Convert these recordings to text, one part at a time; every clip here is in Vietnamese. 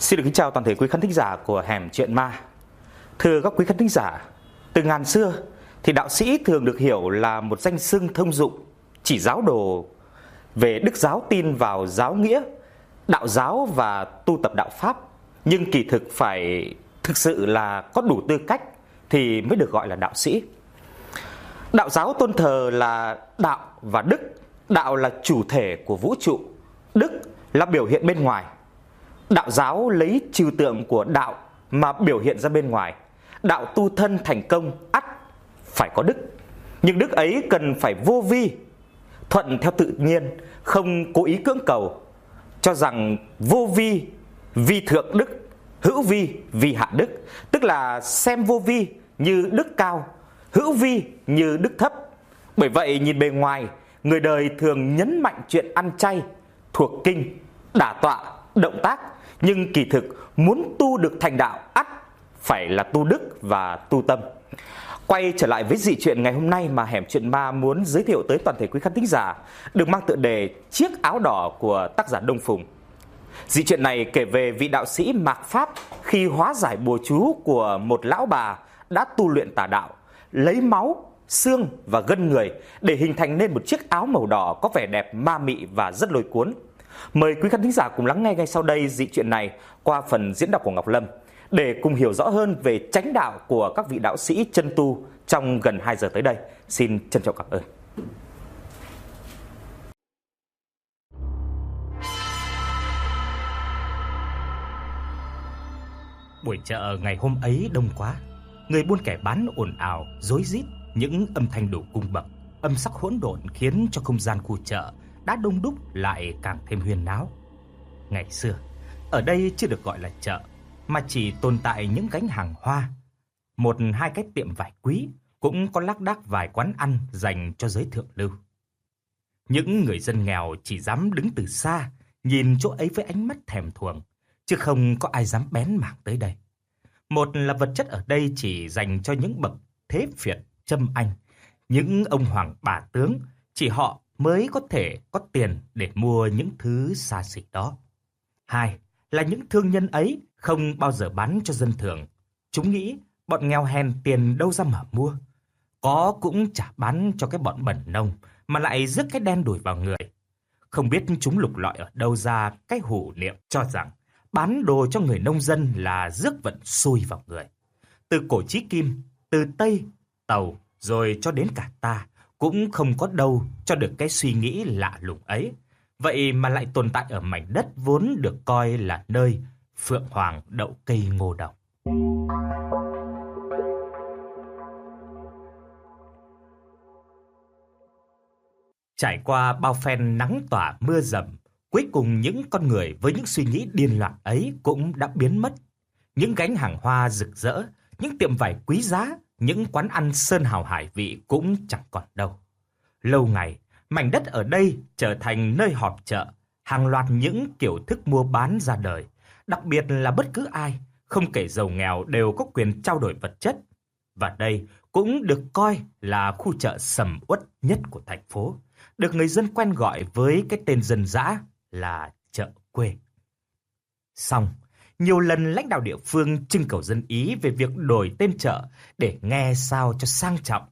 Xin được kính chào toàn thể quý khán thính giả của Hẻm Chuyện Ma. Thưa các quý khán thính giả, từ ngàn xưa thì đạo sĩ thường được hiểu là một danh xưng thông dụng chỉ giáo đồ về đức giáo tin vào giáo nghĩa, đạo giáo và tu tập đạo pháp, nhưng kỳ thực phải thực sự là có đủ tư cách thì mới được gọi là đạo sĩ. Đạo giáo tôn thờ là đạo và đức, đạo là chủ thể của vũ trụ, đức là biểu hiện bên ngoài. Đạo giáo lấy trừu tượng của đạo mà biểu hiện ra bên ngoài. Đạo tu thân thành công ắt phải có đức. Nhưng đức ấy cần phải vô vi, thuận theo tự nhiên, không cố ý cưỡng cầu, cho rằng vô vi vi thượng đức, hữu vi vi hạ đức, tức là xem vô vi như đức cao, hữu vi như đức thấp. Bởi vậy nhìn bề ngoài, người đời thường nhấn mạnh chuyện ăn chay, thuộc kinh, đả tọa, động tác, nhưng kỳ thực muốn tu được thành đạo ắt phải là tu đức và tu tâm. Quay trở lại với dị chuyện ngày hôm nay mà hẻm chuyện ma muốn giới thiệu tới toàn thể quý khán thính giả, được mang tựa đề Chiếc áo đỏ của tác giả Đông Phùng. Dị chuyện này kể về vị đạo sĩ Mạc Pháp khi hóa giải bùa chú của một lão bà đã tu luyện tà đạo, lấy máu, xương và gân người để hình thành nên một chiếc áo màu đỏ có vẻ đẹp ma mị và rất lôi cuốn. Mời quý khán thính giả cùng lắng nghe ngay sau đây dị chuyện này qua phần diễn đọc của Ngọc Lâm để cùng hiểu rõ hơn về chánh đạo của các vị đạo sĩ chân tu trong gần 2 giờ tới đây. Xin trân trọng cảm ơn. Buổi chợ ngày hôm ấy đông quá, người buôn kẻ bán ồn ào, rối rít, những âm thanh đủ cung bậc, âm sắc hỗn độn khiến cho không gian khu chợ đã đông đúc lại càng thêm huyên náo. Ngày xưa, ở đây chưa được gọi là chợ, mà chỉ tồn tại những gánh hàng hoa. Một hai cái tiệm vải quý, cũng có lác đác vài quán ăn dành cho giới thượng lưu. Những người dân nghèo chỉ dám đứng từ xa, nhìn chỗ ấy với ánh mắt thèm thuồng, chứ không có ai dám bén mảng tới đây. Một là vật chất ở đây chỉ dành cho những bậc thế phiệt, châm anh, những ông hoàng bà tướng, chỉ họ mới có thể có tiền để mua những thứ xa xỉ đó. Hai là những thương nhân ấy không bao giờ bán cho dân thường. Chúng nghĩ bọn nghèo hèn tiền đâu ra mà mua. Có cũng chả bán cho cái bọn bẩn nông mà lại rước cái đen đuổi vào người. Không biết chúng lục lọi ở đâu ra cái hủ niệm cho rằng bán đồ cho người nông dân là rước vận xui vào người. Từ cổ chí kim, từ Tây, Tàu rồi cho đến cả ta cũng không có đâu cho được cái suy nghĩ lạ lùng ấy. Vậy mà lại tồn tại ở mảnh đất vốn được coi là nơi Phượng Hoàng đậu cây ngô đồng. Trải qua bao phen nắng tỏa mưa dầm, cuối cùng những con người với những suy nghĩ điên loạn ấy cũng đã biến mất. Những gánh hàng hoa rực rỡ, những tiệm vải quý giá, những quán ăn sơn hào hải vị cũng chẳng còn đâu. Lâu ngày, mảnh đất ở đây trở thành nơi họp chợ, hàng loạt những kiểu thức mua bán ra đời, đặc biệt là bất cứ ai, không kể giàu nghèo đều có quyền trao đổi vật chất. Và đây cũng được coi là khu chợ sầm uất nhất của thành phố, được người dân quen gọi với cái tên dân dã là chợ quê. Xong, nhiều lần lãnh đạo địa phương trưng cầu dân ý về việc đổi tên chợ để nghe sao cho sang trọng.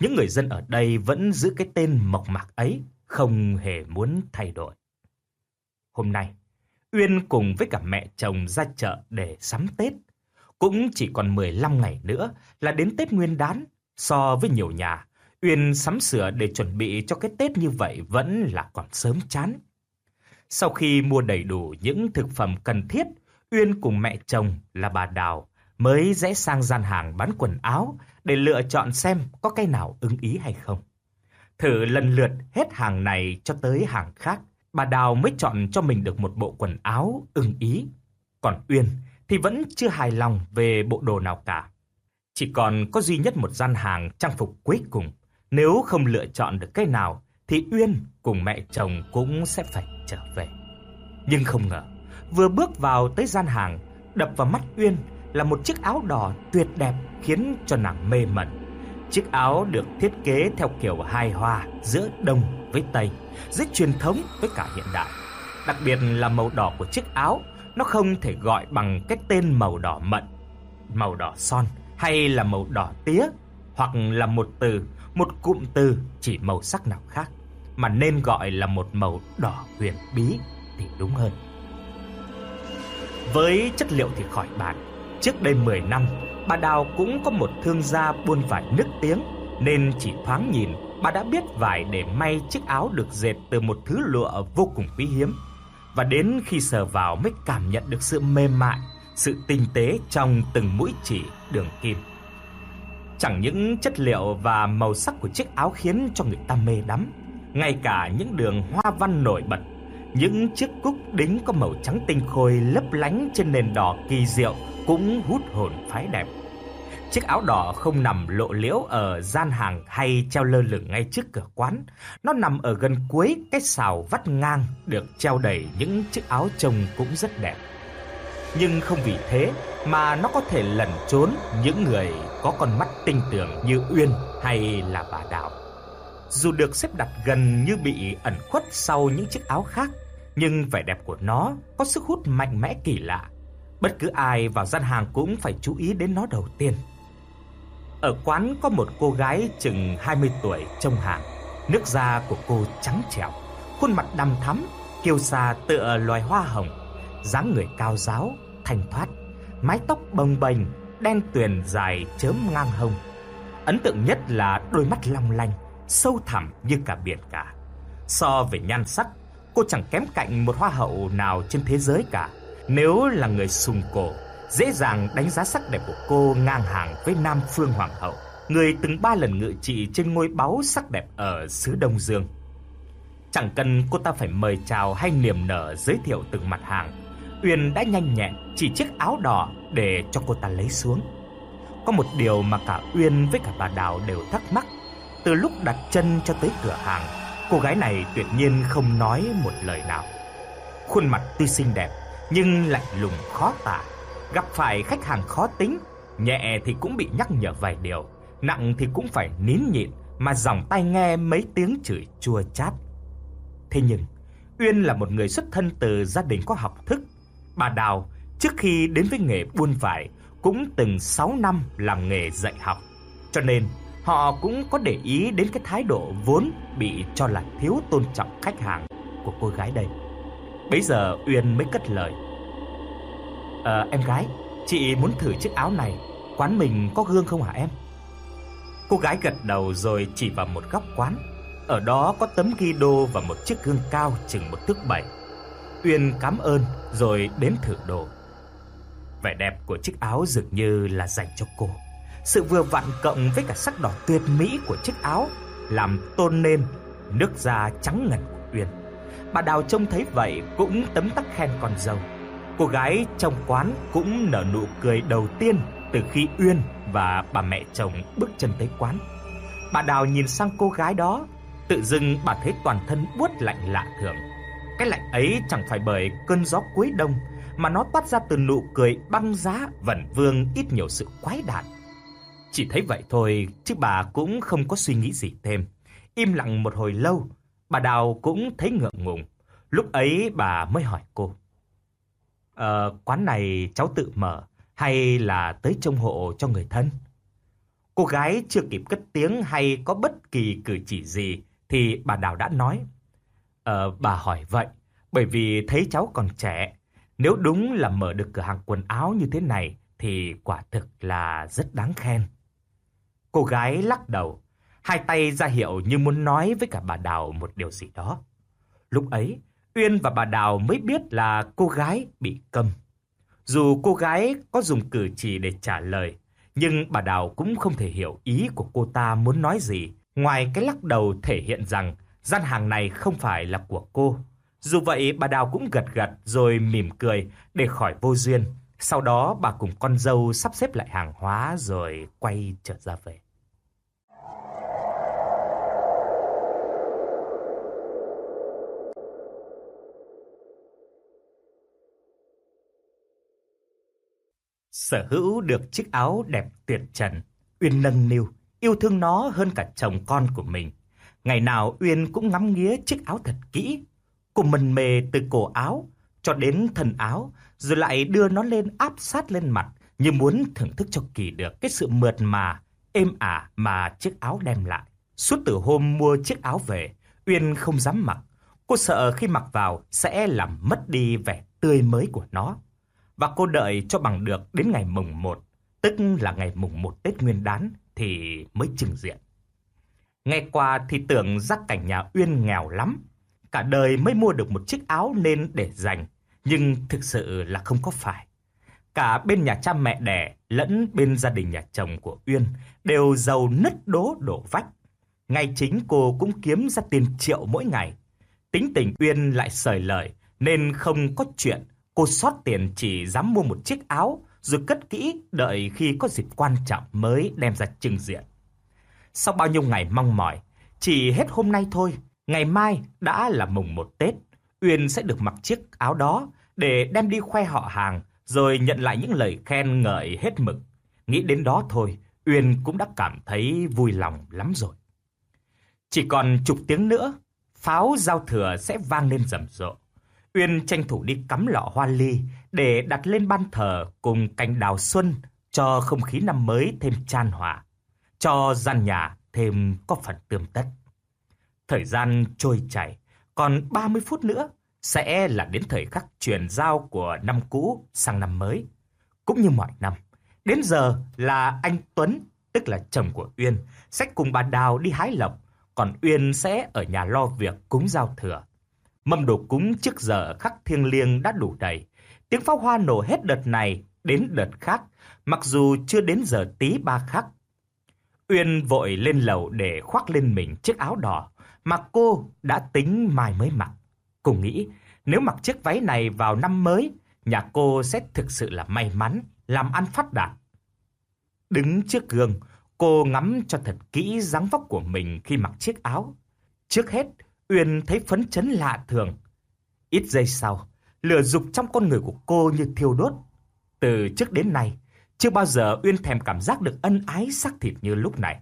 Những người dân ở đây vẫn giữ cái tên mộc mạc ấy, không hề muốn thay đổi. Hôm nay, Uyên cùng với cả mẹ chồng ra chợ để sắm Tết. Cũng chỉ còn 15 ngày nữa là đến Tết Nguyên đán. So với nhiều nhà, Uyên sắm sửa để chuẩn bị cho cái Tết như vậy vẫn là còn sớm chán. Sau khi mua đầy đủ những thực phẩm cần thiết, Uyên cùng mẹ chồng là bà Đào mới rẽ sang gian hàng bán quần áo để lựa chọn xem có cái nào ưng ý hay không. Thử lần lượt hết hàng này cho tới hàng khác, bà Đào mới chọn cho mình được một bộ quần áo ưng ý. Còn Uyên thì vẫn chưa hài lòng về bộ đồ nào cả. Chỉ còn có duy nhất một gian hàng trang phục cuối cùng. Nếu không lựa chọn được cái nào thì Uyên cùng mẹ chồng cũng sẽ phải trở về. Nhưng không ngờ, vừa bước vào tới gian hàng, đập vào mắt Uyên là một chiếc áo đỏ tuyệt đẹp khiến cho nàng mê mẩn. Chiếc áo được thiết kế theo kiểu hài hòa giữa Đông với Tây, giữa truyền thống với cả hiện đại. Đặc biệt là màu đỏ của chiếc áo Nó không thể gọi bằng cái tên màu đỏ mận, màu đỏ son hay là màu đỏ tía hoặc là một từ, một cụm từ chỉ màu sắc nào khác mà nên gọi là một màu đỏ huyền bí thì đúng hơn. Với chất liệu thì khỏi bàn, trước đây 10 năm, bà Đào cũng có một thương gia buôn vải nức tiếng nên chỉ thoáng nhìn bà đã biết vải để may chiếc áo được dệt từ một thứ lụa vô cùng quý hiếm. Và đến khi sờ vào mới cảm nhận được sự mềm mại, sự tinh tế trong từng mũi chỉ đường kim. Chẳng những chất liệu và màu sắc của chiếc áo khiến cho người ta mê đắm, ngay cả những đường hoa văn nổi bật, những chiếc cúc đính có màu trắng tinh khôi lấp lánh trên nền đỏ kỳ diệu cũng hút hồn phái đẹp. Chiếc áo đỏ không nằm lộ liễu ở gian hàng hay treo lơ lửng ngay trước cửa quán, nó nằm ở gần cuối cái xào vắt ngang được treo đầy những chiếc áo trông cũng rất đẹp. Nhưng không vì thế mà nó có thể lẩn trốn những người có con mắt tinh tường như Uyên hay là bà Đào. Dù được xếp đặt gần như bị ẩn khuất sau những chiếc áo khác, nhưng vẻ đẹp của nó có sức hút mạnh mẽ kỳ lạ. Bất cứ ai vào gian hàng cũng phải chú ý đến nó đầu tiên. Ở quán có một cô gái chừng 20 tuổi trông hàng, nước da của cô trắng trẻo, khuôn mặt đăm thắm, kiêu sa tựa loài hoa hồng, dáng người cao giáo, thanh thoát, mái tóc bồng bềnh, đen tuyền dài chớm ngang hông. Ấn tượng nhất là đôi mắt long lanh, sâu thẳm như cả biển cả. So về nhan sắc, cô chẳng kém cạnh một hoa hậu nào trên thế giới cả. Nếu là người sùng cổ, dễ dàng đánh giá sắc đẹp của cô ngang hàng với Nam Phương Hoàng hậu, người từng ba lần ngự trị trên ngôi báu sắc đẹp ở xứ Đông Dương. Chẳng cần cô ta phải mời chào hay niềm nở giới thiệu từng mặt hàng, Uyên đã nhanh nhẹn chỉ chiếc áo đỏ để cho cô ta lấy xuống. Có một điều mà cả Uyên với cả bà Đào đều thắc mắc, từ lúc đặt chân cho tới cửa hàng, cô gái này tuyệt nhiên không nói một lời nào. Khuôn mặt tuy xinh đẹp nhưng lạnh lùng khó tả, gặp phải khách hàng khó tính, nhẹ thì cũng bị nhắc nhở vài điều, nặng thì cũng phải nín nhịn mà dòng tai nghe mấy tiếng chửi chua chát. Thế nhưng, Uyên là một người xuất thân từ gia đình có học thức. Bà Đào trước khi đến với nghề buôn vải cũng từng 6 năm làm nghề dạy học. Cho nên, họ cũng có để ý đến cái thái độ vốn bị cho là thiếu tôn trọng khách hàng của cô gái đây. Bấy giờ Uyên mới cất lời. À, em gái, chị muốn thử chiếc áo này, quán mình có gương không hả em?" Cô gái gật đầu rồi chỉ vào một góc quán. Ở đó có tấm ghi đô và một chiếc gương cao chừng một thước bảy. Uyên cảm ơn rồi đến thử đồ. Vẻ đẹp của chiếc áo dường như là dành cho cô. Sự vừa vặn cộng với cả sắc đỏ tuyệt mỹ của chiếc áo làm tôn nên nước da trắng ngần của Uyên. Bà Đào trông thấy vậy cũng tấm tắc khen con dâu. Cô gái trong quán cũng nở nụ cười đầu tiên từ khi Uyên và bà mẹ chồng bước chân tới quán. Bà Đào nhìn sang cô gái đó, tự dưng bà thấy toàn thân buốt lạnh lạ thường. Cái lạnh ấy chẳng phải bởi cơn gió cuối đông mà nó toát ra từ nụ cười băng giá vẩn vương ít nhiều sự quái đản. Chỉ thấy vậy thôi, chứ bà cũng không có suy nghĩ gì thêm. Im lặng một hồi lâu, bà Đào cũng thấy ngượng ngùng. Lúc ấy bà mới hỏi cô. Ờ, quán này cháu tự mở hay là tới trông hộ cho người thân? Cô gái chưa kịp cất tiếng hay có bất kỳ cử chỉ gì thì bà Đào đã nói. Ờ, bà hỏi vậy, bởi vì thấy cháu còn trẻ. Nếu đúng là mở được cửa hàng quần áo như thế này thì quả thực là rất đáng khen. Cô gái lắc đầu, hai tay ra hiệu như muốn nói với cả bà Đào một điều gì đó. Lúc ấy, Uyên và bà Đào mới biết là cô gái bị câm. Dù cô gái có dùng cử chỉ để trả lời, nhưng bà Đào cũng không thể hiểu ý của cô ta muốn nói gì, ngoài cái lắc đầu thể hiện rằng gian hàng này không phải là của cô. Dù vậy, bà Đào cũng gật gật rồi mỉm cười để khỏi vô duyên. Sau đó bà cùng con dâu sắp xếp lại hàng hóa rồi quay trở ra về. Sở hữu được chiếc áo đẹp tuyệt trần, Uyên nâng niu, yêu thương nó hơn cả chồng con của mình. Ngày nào Uyên cũng ngắm nghía chiếc áo thật kỹ. Cô mần mề từ cổ áo cho đến thân áo, rồi lại đưa nó lên áp sát lên mặt như muốn thưởng thức cho kỳ được cái sự mượt mà, êm ả mà chiếc áo đem lại. Suốt từ hôm mua chiếc áo về, Uyên không dám mặc. Cô sợ khi mặc vào sẽ làm mất đi vẻ tươi mới của nó. Và cô đợi cho bằng được đến ngày mùng 1, tức là ngày mùng 1 Tết Nguyên đán thì mới trình diện. Nghe qua thì tưởng giác cảnh nhà Uyên nghèo lắm. Cả đời mới mua được một chiếc áo nên để dành, nhưng thực sự là không có phải. Cả bên nhà cha mẹ đẻ lẫn bên gia đình nhà chồng của Uyên đều giàu nứt đố đổ vách. Ngay chính cô cũng kiếm ra tiền triệu mỗi ngày. Tính tình Uyên lại sời lời nên không có chuyện cô sót tiền chỉ dám mua một chiếc áo rồi cất kỹ đợi khi có dịp quan trọng mới đem ra trưng diện. Sau bao nhiêu ngày mong mỏi, chỉ hết hôm nay thôi, ngày mai đã là mùng một Tết, Uyên sẽ được mặc chiếc áo đó để đem đi khoe họ hàng rồi nhận lại những lời khen ngợi hết mực. Nghĩ đến đó thôi, Uyên cũng đã cảm thấy vui lòng lắm rồi. Chỉ còn chục tiếng nữa, pháo giao thừa sẽ vang lên rầm rộ. Uyên tranh thủ đi cắm lọ hoa ly để đặt lên ban thờ cùng cành đào xuân cho không khí năm mới thêm chan hòa, cho gian nhà thêm có phần tươm tất. Thời gian trôi chảy, còn 30 phút nữa sẽ là đến thời khắc chuyển giao của năm cũ sang năm mới. Cũng như mọi năm, đến giờ là anh Tuấn, tức là chồng của Uyên, sẽ cùng bà Đào đi hái lộc, còn Uyên sẽ ở nhà lo việc cúng giao thừa. Mâm đồ cúng trước giờ khắc thiêng liêng đã đủ đầy. Tiếng pháo hoa nổ hết đợt này đến đợt khác, mặc dù chưa đến giờ tí ba khắc. Uyên vội lên lầu để khoác lên mình chiếc áo đỏ mà cô đã tính mai mới mặc. Cô nghĩ nếu mặc chiếc váy này vào năm mới, nhà cô sẽ thực sự là may mắn, làm ăn phát đạt. Đứng trước gương, cô ngắm cho thật kỹ dáng vóc của mình khi mặc chiếc áo. Trước hết, Uyên thấy phấn chấn lạ thường. Ít giây sau, lửa dục trong con người của cô như thiêu đốt. Từ trước đến nay, chưa bao giờ Uyên thèm cảm giác được ân ái sắc thịt như lúc này.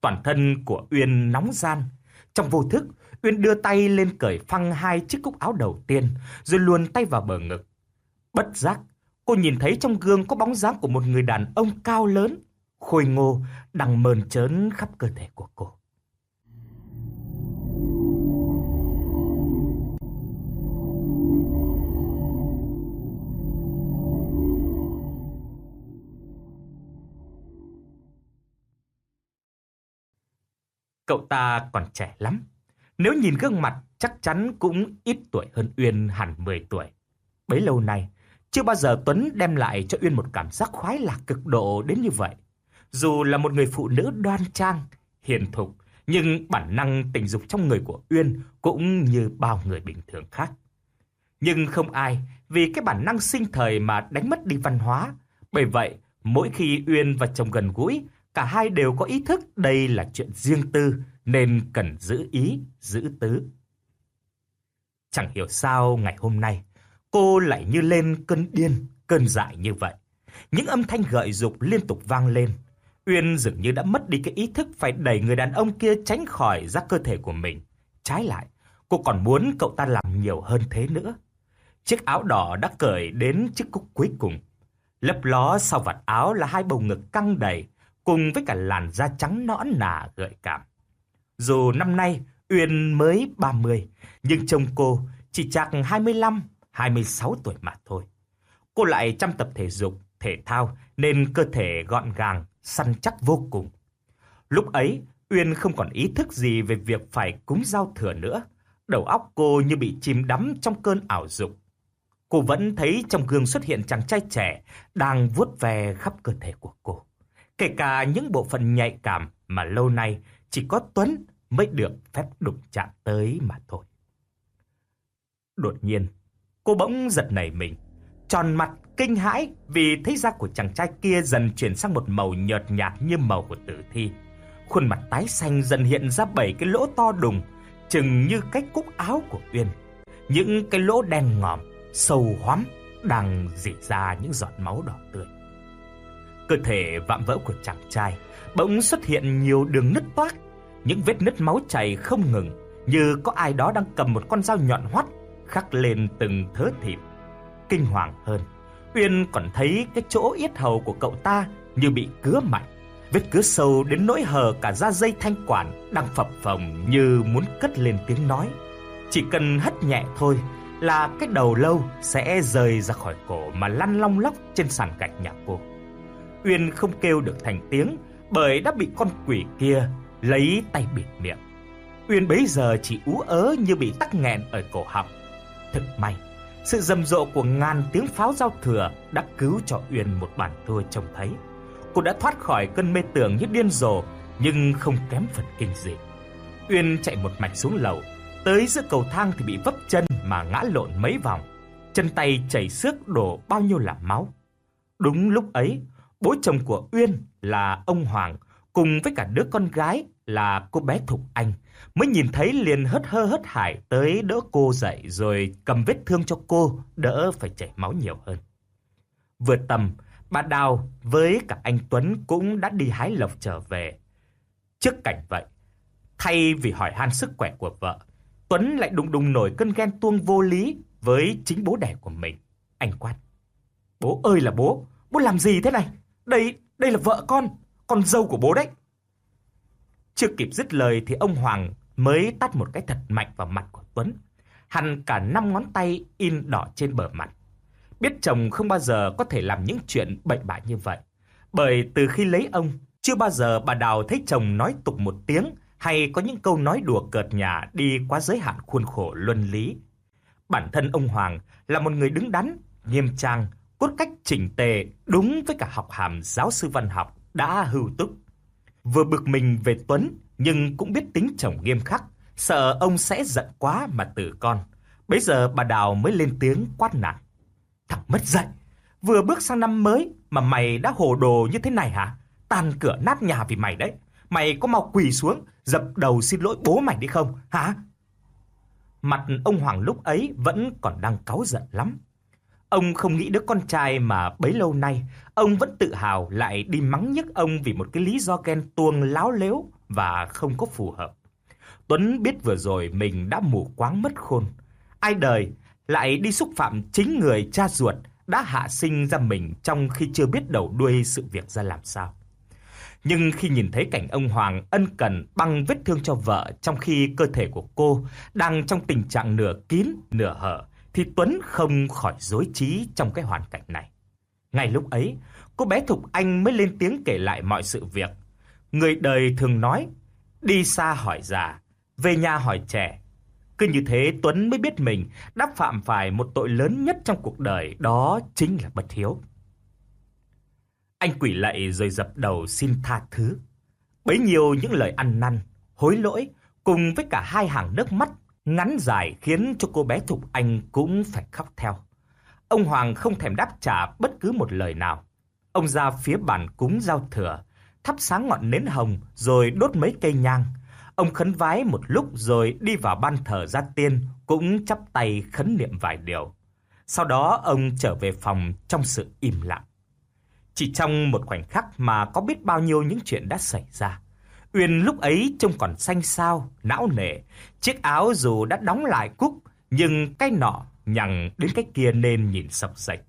Toàn thân của Uyên nóng gian. Trong vô thức, Uyên đưa tay lên cởi phăng hai chiếc cúc áo đầu tiên, rồi luồn tay vào bờ ngực. Bất giác, cô nhìn thấy trong gương có bóng dáng của một người đàn ông cao lớn, khôi ngô, đang mờn trớn khắp cơ thể của cô. Cậu ta còn trẻ lắm. Nếu nhìn gương mặt chắc chắn cũng ít tuổi hơn Uyên hẳn 10 tuổi. Bấy lâu nay, chưa bao giờ Tuấn đem lại cho Uyên một cảm giác khoái lạc cực độ đến như vậy. Dù là một người phụ nữ đoan trang, hiền thục, nhưng bản năng tình dục trong người của Uyên cũng như bao người bình thường khác. Nhưng không ai vì cái bản năng sinh thời mà đánh mất đi văn hóa. Bởi vậy, mỗi khi Uyên và chồng gần gũi, cả hai đều có ý thức đây là chuyện riêng tư nên cần giữ ý, giữ tứ. Chẳng hiểu sao ngày hôm nay cô lại như lên cơn điên, cơn dại như vậy. Những âm thanh gợi dục liên tục vang lên. Uyên dường như đã mất đi cái ý thức phải đẩy người đàn ông kia tránh khỏi ra cơ thể của mình. Trái lại, cô còn muốn cậu ta làm nhiều hơn thế nữa. Chiếc áo đỏ đã cởi đến chiếc cúc cuối cùng. Lấp ló sau vạt áo là hai bầu ngực căng đầy, cùng với cả làn da trắng nõn nà gợi cảm. Dù năm nay Uyên mới 30, nhưng chồng cô chỉ chạc 25, 26 tuổi mà thôi. Cô lại chăm tập thể dục, thể thao nên cơ thể gọn gàng, săn chắc vô cùng. Lúc ấy, Uyên không còn ý thức gì về việc phải cúng giao thừa nữa. Đầu óc cô như bị chìm đắm trong cơn ảo dục. Cô vẫn thấy trong gương xuất hiện chàng trai trẻ đang vuốt ve khắp cơ thể của cô. Kể cả những bộ phận nhạy cảm mà lâu nay chỉ có Tuấn mới được phép đụng chạm tới mà thôi. Đột nhiên, cô bỗng giật nảy mình, tròn mặt kinh hãi vì thấy da của chàng trai kia dần chuyển sang một màu nhợt nhạt như màu của tử thi. Khuôn mặt tái xanh dần hiện ra bảy cái lỗ to đùng, chừng như cái cúc áo của Uyên. Những cái lỗ đen ngòm, sâu hoắm đang rỉ ra những giọt máu đỏ tươi. Cơ thể vạm vỡ của chàng trai bỗng xuất hiện nhiều đường nứt toác, những vết nứt máu chảy không ngừng, như có ai đó đang cầm một con dao nhọn hoắt khắc lên từng thớ thịt kinh hoàng hơn. Uyên còn thấy cái chỗ yết hầu của cậu ta như bị cứa mạnh, vết cứa sâu đến nỗi hở cả da dây thanh quản đang phập phồng như muốn cất lên tiếng nói. Chỉ cần hất nhẹ thôi là cái đầu lâu sẽ rời ra khỏi cổ mà lăn long lóc trên sàn gạch nhà cô. Uyên không kêu được thành tiếng bởi đã bị con quỷ kia lấy tay bịt miệng. Uyên bấy giờ chỉ ú ớ như bị tắc nghẹn ở cổ họng. Thực may, sự rầm rộ của ngàn tiếng pháo giao thừa đã cứu cho Uyên một bản thua trông thấy. Cô đã thoát khỏi cơn mê tưởng như điên rồ nhưng không kém phần kinh dị. Uyên chạy một mạch xuống lầu, tới giữa cầu thang thì bị vấp chân mà ngã lộn mấy vòng, chân tay chảy xước đổ bao nhiêu là máu. Đúng lúc ấy, bố chồng của Uyên là ông Hoàng cùng với cả đứa con gái là cô bé Thục Anh mới nhìn thấy liền hớt hơ hớt hải tới đỡ cô dậy rồi cầm vết thương cho cô đỡ phải chảy máu nhiều hơn. Vừa tầm, bà Đào với cả anh Tuấn cũng đã đi hái lộc trở về. Trước cảnh vậy, thay vì hỏi han sức khỏe của vợ, Tuấn lại đùng đùng nổi cơn ghen tuông vô lý với chính bố đẻ của mình. Anh quát. Bố ơi là bố, bố làm gì thế này? Đây, đây là vợ con, con dâu của bố đấy. Chưa kịp dứt lời thì ông Hoàng mới tát một cái thật mạnh vào mặt của Tuấn. Hằn cả năm ngón tay in đỏ trên bờ mặt. Biết chồng không bao giờ có thể làm những chuyện bậy bạ như vậy. Bởi từ khi lấy ông, chưa bao giờ bà Đào thấy chồng nói tục một tiếng hay có những câu nói đùa cợt nhả đi quá giới hạn khuôn khổ luân lý. Bản thân ông Hoàng là một người đứng đắn, nghiêm trang, cốt cách chỉnh tề, đúng với cả học hàm giáo sư văn học đã hưu túc. Vừa bực mình về Tuấn, nhưng cũng biết tính chồng nghiêm khắc, sợ ông sẽ giận quá mà tử con. Bây giờ bà Đào mới lên tiếng quát nạt. Thằng mất dạy, vừa bước sang năm mới mà mày đã hồ đồ như thế này hả? Tàn cửa nát nhà vì mày đấy. Mày có mau quỳ xuống, dập đầu xin lỗi bố mày đi không, hả? Mặt ông Hoàng lúc ấy vẫn còn đang cáu giận lắm. Ông không nghĩ đứa con trai mà bấy lâu nay, ông vẫn tự hào lại đi mắng nhức ông vì một cái lý do ghen tuông láo lếu và không có phù hợp. Tuấn biết vừa rồi mình đã mù quáng mất khôn. Ai đời lại đi xúc phạm chính người cha ruột đã hạ sinh ra mình trong khi chưa biết đầu đuôi sự việc ra làm sao. Nhưng khi nhìn thấy cảnh ông Hoàng ân cần băng vết thương cho vợ trong khi cơ thể của cô đang trong tình trạng nửa kín, nửa hở, thì Tuấn không khỏi dối trí trong cái hoàn cảnh này. Ngay lúc ấy, cô bé Thục Anh mới lên tiếng kể lại mọi sự việc. Người đời thường nói, đi xa hỏi già, về nhà hỏi trẻ. Cứ như thế Tuấn mới biết mình đã phạm phải một tội lớn nhất trong cuộc đời, đó chính là bất hiếu. Anh quỷ lạy rồi dập đầu xin tha thứ. Bấy nhiêu những lời ăn năn, hối lỗi cùng với cả hai hàng nước mắt ngắn dài khiến cho cô bé Thục Anh cũng phải khóc theo. Ông Hoàng không thèm đáp trả bất cứ một lời nào. Ông ra phía bàn cúng giao thừa, thắp sáng ngọn nến hồng rồi đốt mấy cây nhang. Ông khấn vái một lúc rồi đi vào ban thờ gia tiên cũng chắp tay khấn niệm vài điều. Sau đó ông trở về phòng trong sự im lặng. Chỉ trong một khoảnh khắc mà có biết bao nhiêu những chuyện đã xảy ra. Uyên lúc ấy trông còn xanh xao, não nề, chiếc áo dù đã đóng lại cúc, nhưng cái nọ nhằng đến cái kia nên nhìn sọc sạch.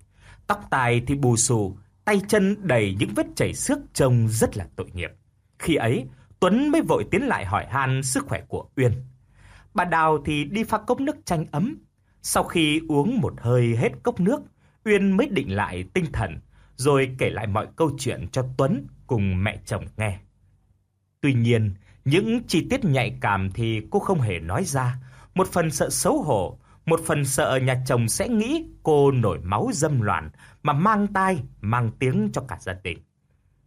Tóc tai thì bù xù, tay chân đầy những vết chảy xước trông rất là tội nghiệp. Khi ấy, Tuấn mới vội tiến lại hỏi han sức khỏe của Uyên. Bà Đào thì đi pha cốc nước chanh ấm. Sau khi uống một hơi hết cốc nước, Uyên mới định lại tinh thần, rồi kể lại mọi câu chuyện cho Tuấn cùng mẹ chồng nghe. Tuy nhiên, những chi tiết nhạy cảm thì cô không hề nói ra, một phần sợ xấu hổ, một phần sợ nhà chồng sẽ nghĩ cô nổi máu dâm loạn mà mang tai, mang tiếng cho cả gia đình.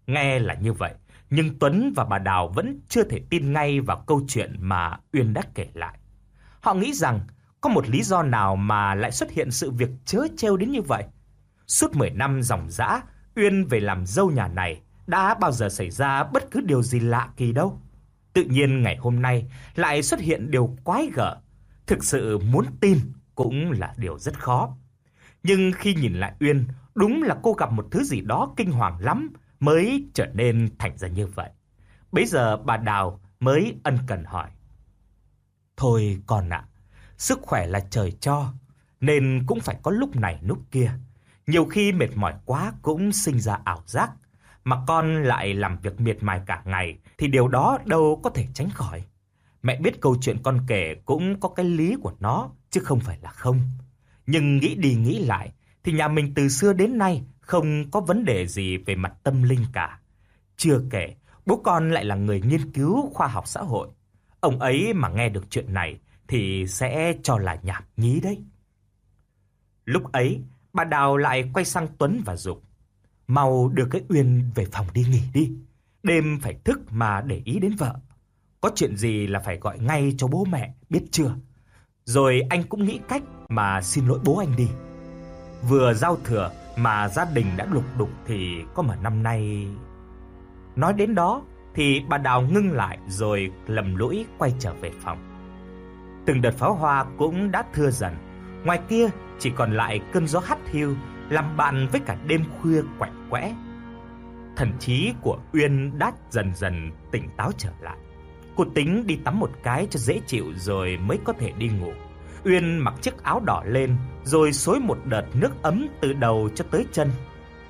Nghe là như vậy, nhưng Tuấn và bà Đào vẫn chưa thể tin ngay vào câu chuyện mà Uyên đã kể lại. Họ nghĩ rằng có một lý do nào mà lại xuất hiện sự việc chớ trêu đến như vậy. Suốt 10 năm dòng dã, Uyên về làm dâu nhà này đã bao giờ xảy ra bất cứ điều gì lạ kỳ đâu. Tự nhiên ngày hôm nay lại xuất hiện điều quái gở, thực sự muốn tin cũng là điều rất khó. Nhưng khi nhìn lại Uyên, đúng là cô gặp một thứ gì đó kinh hoàng lắm mới trở nên thành ra như vậy. Bây giờ bà Đào mới ân cần hỏi. Thôi con ạ, sức khỏe là trời cho, nên cũng phải có lúc này lúc kia. Nhiều khi mệt mỏi quá cũng sinh ra ảo giác, mà con lại làm việc miệt mài cả ngày thì điều đó đâu có thể tránh khỏi. Mẹ biết câu chuyện con kể cũng có cái lý của nó chứ không phải là không. Nhưng nghĩ đi nghĩ lại thì nhà mình từ xưa đến nay không có vấn đề gì về mặt tâm linh cả. Chưa kể, bố con lại là người nghiên cứu khoa học xã hội. Ông ấy mà nghe được chuyện này thì sẽ cho là nhảm nhí đấy. Lúc ấy, bà Đào lại quay sang Tuấn và Dục. Mau đưa cái Uyên về phòng đi nghỉ đi. Đêm phải thức mà để ý đến vợ. Có chuyện gì là phải gọi ngay cho bố mẹ, biết chưa? Rồi anh cũng nghĩ cách mà xin lỗi bố anh đi. Vừa giao thừa mà gia đình đã lục đục thì có mà năm nay... Nói đến đó thì bà Đào ngưng lại rồi lầm lũi quay trở về phòng. Từng đợt pháo hoa cũng đã thưa dần, ngoài kia chỉ còn lại cơn gió hắt hiu làm bạn với cả đêm khuya quạnh quẽ. Thần trí của Uyên đát dần dần tỉnh táo trở lại. Cô tính đi tắm một cái cho dễ chịu rồi mới có thể đi ngủ. Uyên mặc chiếc áo đỏ lên rồi xối một đợt nước ấm từ đầu cho tới chân.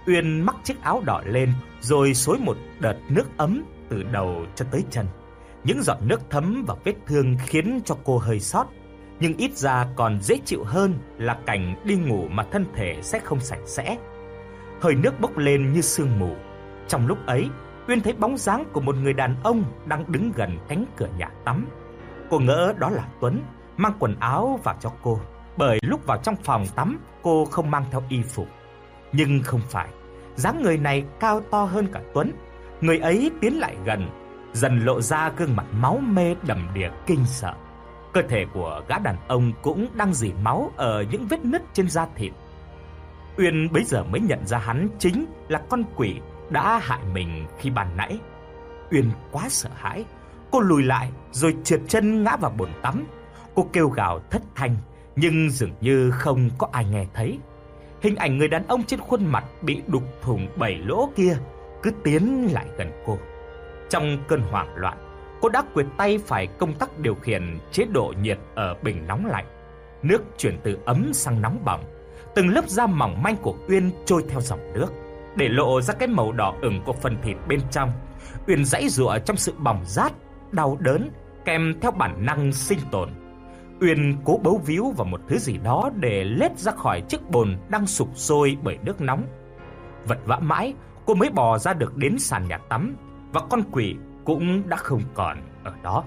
Uyên mặc chiếc áo đỏ lên rồi xối một đợt nước ấm từ đầu cho tới chân. Những giọt nước thấm vào vết thương khiến cho cô hơi sót, nhưng ít ra còn dễ chịu hơn là cảnh đi ngủ mà thân thể sẽ không sạch sẽ. Hơi nước bốc lên như sương mù. Trong lúc ấy, Uyên thấy bóng dáng của một người đàn ông đang đứng gần cánh cửa nhà tắm. Cô ngỡ đó là Tuấn, mang quần áo vào cho cô, bởi lúc vào trong phòng tắm cô không mang theo y phục. Nhưng không phải, dáng người này cao to hơn cả Tuấn. Người ấy tiến lại gần, dần lộ ra gương mặt máu mê đầm đìa kinh sợ. Cơ thể của gã đàn ông cũng đang dỉ máu ở những vết nứt trên da thịt. Uyên bấy giờ mới nhận ra hắn chính là con quỷ đã hại mình khi ban nãy. Uyên quá sợ hãi, cô lùi lại rồi trượt chân ngã vào bồn tắm. Cô kêu gào thất thanh, nhưng dường như không có ai nghe thấy. Hình ảnh người đàn ông trên khuôn mặt bị đục thủng bảy lỗ kia cứ tiến lại gần cô. Trong cơn hoảng loạn, cô đã quyệt tay phải công tắc điều khiển chế độ nhiệt ở bình nóng lạnh. Nước chuyển từ ấm sang nóng bỏng, từng lớp da mỏng manh của Uyên trôi theo dòng nước, để lộ ra cái màu đỏ ửng của phần thịt bên trong. Uyên dãy rụa trong sự bỏng rát, đau đớn kèm theo bản năng sinh tồn. Uyên cố bấu víu vào một thứ gì đó để lết ra khỏi chiếc bồn đang sụp sôi bởi nước nóng. Vật vã mãi, cô mới bò ra được đến sàn nhà tắm và con quỷ cũng đã không còn ở đó.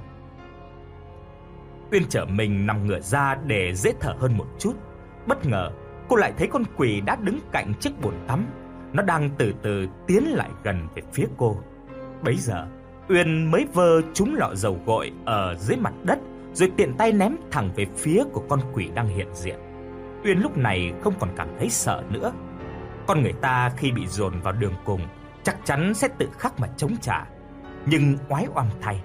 Uyên trở mình nằm ngửa ra để dễ thở hơn một chút. Bất ngờ, cô lại thấy con quỷ đã đứng cạnh chiếc bồn tắm. Nó đang từ từ tiến lại gần về phía cô. Bấy giờ, Uyên mới vơ trúng lọ dầu gội ở dưới mặt đất rồi tiện tay ném thẳng về phía của con quỷ đang hiện diện. Uyên lúc này không còn cảm thấy sợ nữa. Con người ta khi bị dồn vào đường cùng chắc chắn sẽ tự khắc mà chống trả. Nhưng oái oăm thay,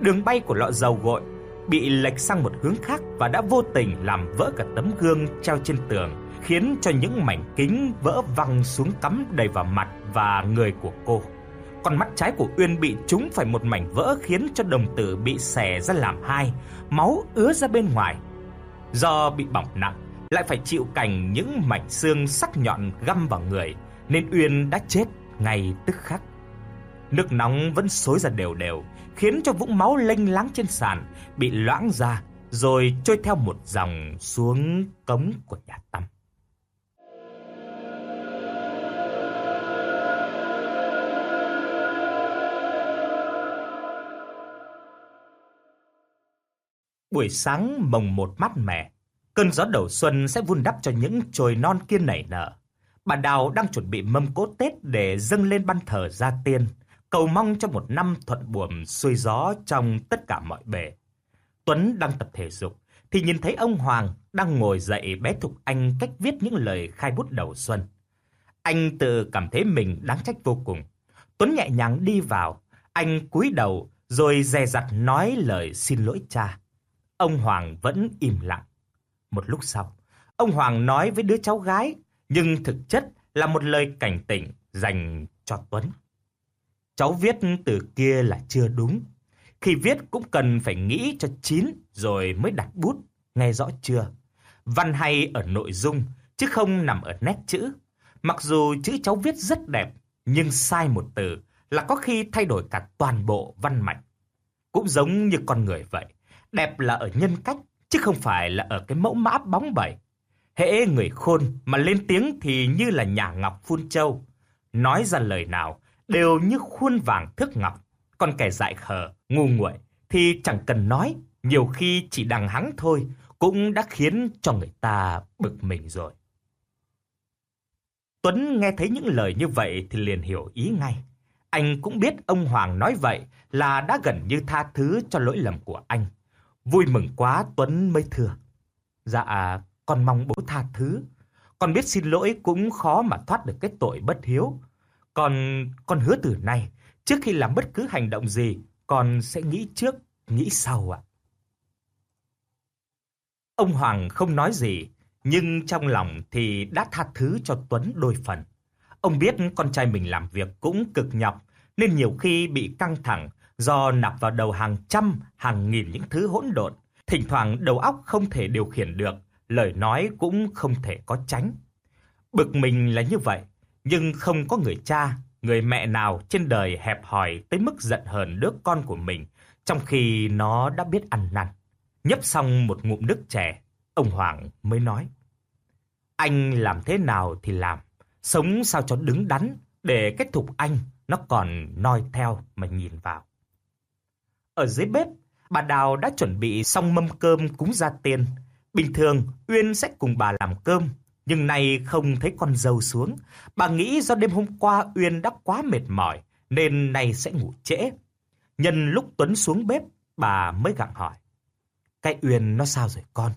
đường bay của lọ dầu gội bị lệch sang một hướng khác và đã vô tình làm vỡ cả tấm gương treo trên tường, khiến cho những mảnh kính vỡ văng xuống cắm đầy vào mặt và người của cô. Con mắt trái của Uyên bị trúng phải một mảnh vỡ khiến cho đồng tử bị xẻ ra làm hai, máu ứa ra bên ngoài. Do bị bỏng nặng, lại phải chịu cảnh những mảnh xương sắc nhọn găm vào người, nên Uyên đã chết ngay tức khắc. Nước nóng vẫn xối ra đều đều, khiến cho vũng máu lênh láng trên sàn bị loãng ra rồi trôi theo một dòng xuống cống của nhà tắm. Buổi sáng mồng một mát mẻ, cơn gió đầu xuân sẽ vun đắp cho những chồi non kia nảy nở. Bà Đào đang chuẩn bị mâm cỗ Tết để dâng lên ban thờ gia tiên, cầu mong cho một năm thuận buồm xuôi gió trong tất cả mọi bề. Tuấn đang tập thể dục thì nhìn thấy ông Hoàng đang ngồi dậy bé Thục Anh cách viết những lời khai bút đầu xuân. Anh tự cảm thấy mình đáng trách vô cùng. Tuấn nhẹ nhàng đi vào, anh cúi đầu rồi dè dặt nói lời xin lỗi cha. Ông Hoàng vẫn im lặng. Một lúc sau, ông Hoàng nói với đứa cháu gái, nhưng thực chất là một lời cảnh tỉnh dành cho Tuấn. Cháu viết từ kia là chưa đúng. Khi viết cũng cần phải nghĩ cho chín rồi mới đặt bút, nghe rõ chưa? Văn hay ở nội dung, chứ không nằm ở nét chữ. Mặc dù chữ cháu viết rất đẹp, nhưng sai một từ là có khi thay đổi cả toàn bộ văn mạch. Cũng giống như con người vậy, đẹp là ở nhân cách, chứ không phải là ở cái mẫu mã bóng bẩy. Hễ người khôn mà lên tiếng thì như là nhà ngọc phun châu, nói ra lời nào đều như khuôn vàng thước ngọc, còn kẻ dại khờ, ngu nguội thì chẳng cần nói, nhiều khi chỉ đằng hắng thôi cũng đã khiến cho người ta bực mình rồi. Tuấn nghe thấy những lời như vậy thì liền hiểu ý ngay. Anh cũng biết ông Hoàng nói vậy là đã gần như tha thứ cho lỗi lầm của anh. Vui mừng quá Tuấn mới thưa. Dạ, con mong bố tha thứ. Con biết xin lỗi cũng khó mà thoát được cái tội bất hiếu. Còn con hứa từ nay, trước khi làm bất cứ hành động gì, con sẽ nghĩ trước, nghĩ sau ạ. Ông Hoàng không nói gì, nhưng trong lòng thì đã tha thứ cho Tuấn đôi phần. Ông biết con trai mình làm việc cũng cực nhọc, nên nhiều khi bị căng thẳng do nạp vào đầu hàng trăm, hàng nghìn những thứ hỗn độn. Thỉnh thoảng đầu óc không thể điều khiển được, lời nói cũng không thể có tránh. Bực mình là như vậy, nhưng không có người cha, người mẹ nào trên đời hẹp hòi tới mức giận hờn đứa con của mình, trong khi nó đã biết ăn năn. Nhấp xong một ngụm nước chè, ông Hoàng mới nói. Anh làm thế nào thì làm, sống sao cho đứng đắn, để kết thúc anh nó còn noi theo mà nhìn vào. Ở dưới bếp, bà Đào đã chuẩn bị xong mâm cơm cúng gia tiên. Bình thường, Uyên sẽ cùng bà làm cơm, nhưng nay không thấy con dâu xuống. Bà nghĩ do đêm hôm qua Uyên đã quá mệt mỏi, nên nay sẽ ngủ trễ. Nhân lúc Tuấn xuống bếp, bà mới gặng hỏi. Cái Uyên nó sao rồi con?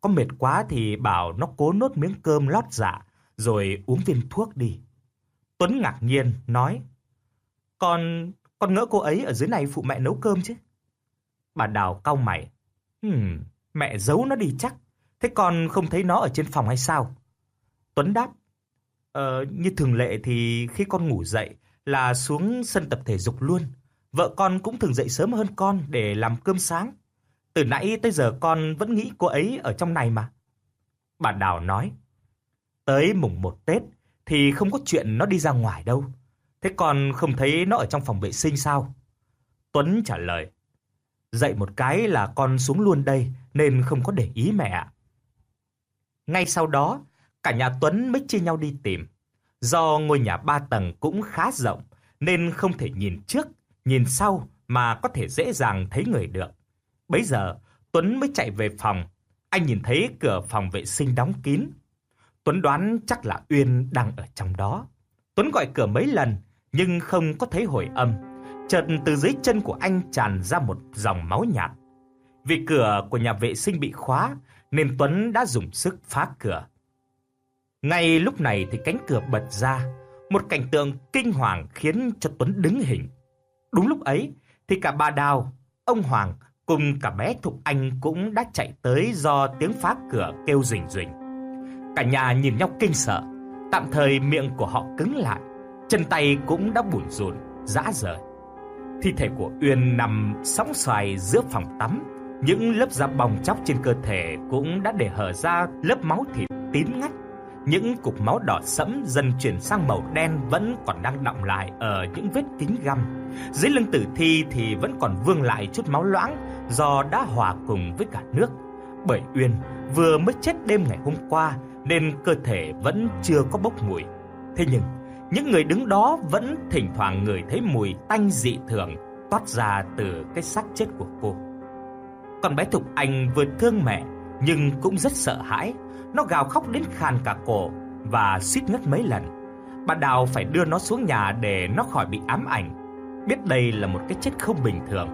Có mệt quá thì bảo nó cố nốt miếng cơm lót dạ, rồi uống viên thuốc đi. Tuấn ngạc nhiên, nói. Con, con ngỡ cô ấy ở dưới này phụ mẹ nấu cơm chứ. Bà Đào cau mày. Hmm, mẹ giấu nó đi chắc. Thế con không thấy nó ở trên phòng hay sao? Tuấn đáp. Ờ, như thường lệ thì khi con ngủ dậy là xuống sân tập thể dục luôn. Vợ con cũng thường dậy sớm hơn con để làm cơm sáng. Từ nãy tới giờ con vẫn nghĩ cô ấy ở trong này mà. Bà Đào nói. Tới mùng 1 Tết thì không có chuyện nó đi ra ngoài đâu. Thế con không thấy nó ở trong phòng vệ sinh sao? Tuấn trả lời. Dậy một cái là con xuống luôn đây nên không có để ý mẹ ạ. Ngay sau đó, cả nhà Tuấn mới chia nhau đi tìm. Do ngôi nhà ba tầng cũng khá rộng nên không thể nhìn trước, nhìn sau mà có thể dễ dàng thấy người được. Bấy giờ, Tuấn mới chạy về phòng. Anh nhìn thấy cửa phòng vệ sinh đóng kín. Tuấn đoán chắc là Uyên đang ở trong đó. Tuấn gọi cửa mấy lần nhưng không có thấy hồi âm. Chợt từ dưới chân của anh tràn ra một dòng máu nhạt. Vì cửa của nhà vệ sinh bị khóa nên Tuấn đã dùng sức phá cửa. Ngay lúc này thì cánh cửa bật ra, một cảnh tượng kinh hoàng khiến cho Tuấn đứng hình. Đúng lúc ấy thì cả bà Đào, ông Hoàng cùng cả bé Thục Anh cũng đã chạy tới do tiếng phá cửa kêu rình rình. Cả nhà nhìn nhau kinh sợ, tạm thời miệng của họ cứng lại, chân tay cũng đã bủn rủn, rã rời. Thi thể của Uyên nằm sóng xoài giữa phòng tắm, những lớp da bong chóc trên cơ thể cũng đã để hở ra lớp máu thịt tím ngắt. Những cục máu đỏ sẫm dần chuyển sang màu đen vẫn còn đang đọng lại ở những vết kính găm. Dưới lưng tử thi thì vẫn còn vương lại chút máu loãng do đã hòa cùng với cả nước. Bởi Uyên vừa mới chết đêm ngày hôm qua nên cơ thể vẫn chưa có bốc mùi. Thế nhưng, những người đứng đó vẫn thỉnh thoảng ngửi thấy mùi tanh dị thường toát ra từ cái xác chết của cô. Còn bé Thục Anh vừa thương mẹ nhưng cũng rất sợ hãi, nó gào khóc đến khàn cả cổ và suýt ngất mấy lần. Bà Đào phải đưa nó xuống nhà để nó khỏi bị ám ảnh. Biết đây là một cái chết không bình thường,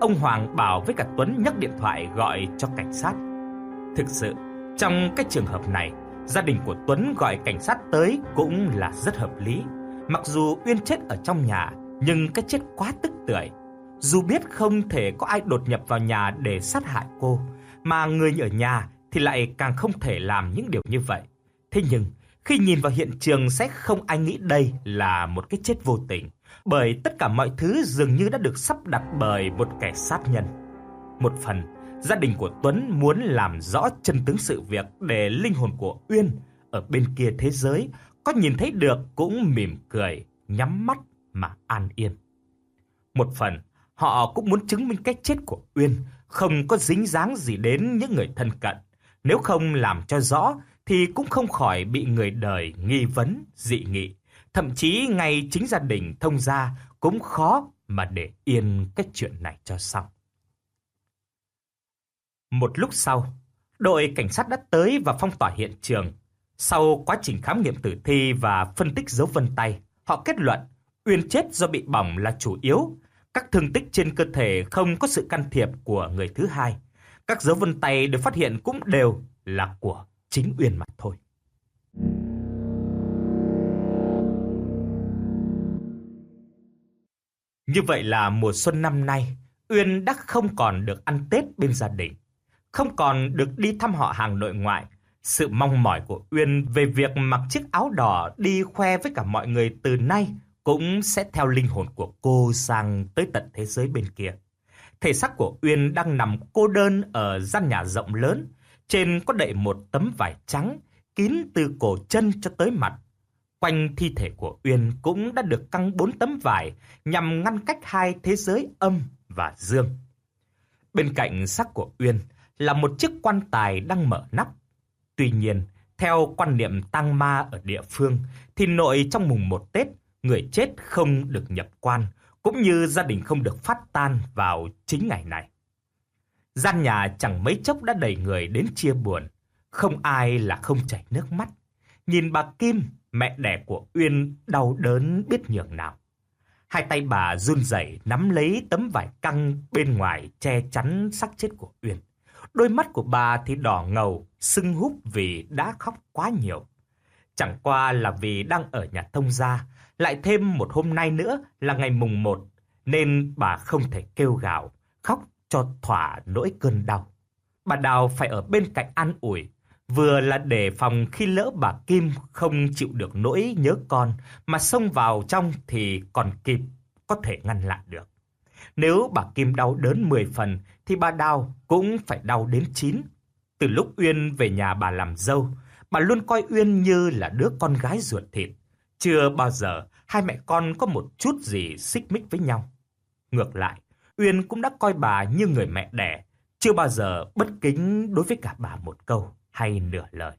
ông Hoàng bảo với cả Tuấn nhấc điện thoại gọi cho cảnh sát. Thực sự, trong cái trường hợp này, gia đình của Tuấn gọi cảnh sát tới cũng là rất hợp lý. Mặc dù Uyên chết ở trong nhà, nhưng cái chết quá tức tưởi. Dù biết không thể có ai đột nhập vào nhà để sát hại cô, mà người ở nhà thì lại càng không thể làm những điều như vậy. Thế nhưng, khi nhìn vào hiện trường sẽ không ai nghĩ đây là một cái chết vô tình, bởi tất cả mọi thứ dường như đã được sắp đặt bởi một kẻ sát nhân. Một phần Gia đình của Tuấn muốn làm rõ chân tướng sự việc để linh hồn của Uyên ở bên kia thế giới có nhìn thấy được cũng mỉm cười, nhắm mắt mà an yên. Một phần, họ cũng muốn chứng minh cái chết của Uyên không có dính dáng gì đến những người thân cận. Nếu không làm cho rõ thì cũng không khỏi bị người đời nghi vấn, dị nghị. Thậm chí ngay chính gia đình thông gia cũng khó mà để yên cái chuyện này cho xong. Một lúc sau, đội cảnh sát đã tới và phong tỏa hiện trường. Sau quá trình khám nghiệm tử thi và phân tích dấu vân tay, họ kết luận Uyên chết do bị bỏng là chủ yếu. Các thương tích trên cơ thể không có sự can thiệp của người thứ hai. Các dấu vân tay được phát hiện cũng đều là của chính Uyên mà thôi. Như vậy là mùa xuân năm nay, Uyên đã không còn được ăn Tết bên gia đình, không còn được đi thăm họ hàng nội ngoại. Sự mong mỏi của Uyên về việc mặc chiếc áo đỏ đi khoe với cả mọi người từ nay cũng sẽ theo linh hồn của cô sang tới tận thế giới bên kia. Thể xác của Uyên đang nằm cô đơn ở gian nhà rộng lớn, trên có đậy một tấm vải trắng kín từ cổ chân cho tới mặt. Quanh thi thể của Uyên cũng đã được căng bốn tấm vải nhằm ngăn cách hai thế giới âm và dương. Bên cạnh xác của Uyên là một chiếc quan tài đang mở nắp. Tuy nhiên, theo quan niệm tang ma ở địa phương thì nội trong mùng một Tết, người chết không được nhập quan, cũng như gia đình không được phát tan vào chính ngày này. Gian nhà chẳng mấy chốc đã đầy người đến chia buồn, không ai là không chảy nước mắt. Nhìn bà Kim, mẹ đẻ của Uyên đau đớn biết nhường nào. Hai tay bà run rẩy nắm lấy tấm vải căng bên ngoài che chắn xác chết của Uyên. Đôi mắt của bà thì đỏ ngầu, sưng húp vì đã khóc quá nhiều. Chẳng qua là vì đang ở nhà thông gia, lại thêm một hôm nay nữa là ngày mùng một, nên bà không thể kêu gào, khóc cho thỏa nỗi cơn đau. Bà Đào phải ở bên cạnh an ủi, vừa là để phòng khi lỡ bà Kim không chịu được nỗi nhớ con mà xông vào trong thì còn kịp có thể ngăn lại được. Nếu bà Kim đau đớn 10 phần thì bà Đào cũng phải đau đến 9. Từ lúc Uyên về nhà bà làm dâu, bà luôn coi Uyên như là đứa con gái ruột thịt. Chưa bao giờ hai mẹ con có một chút gì xích mích với nhau. Ngược lại, Uyên cũng đã coi bà như người mẹ đẻ, chưa bao giờ bất kính đối với cả bà một câu hay nửa lời.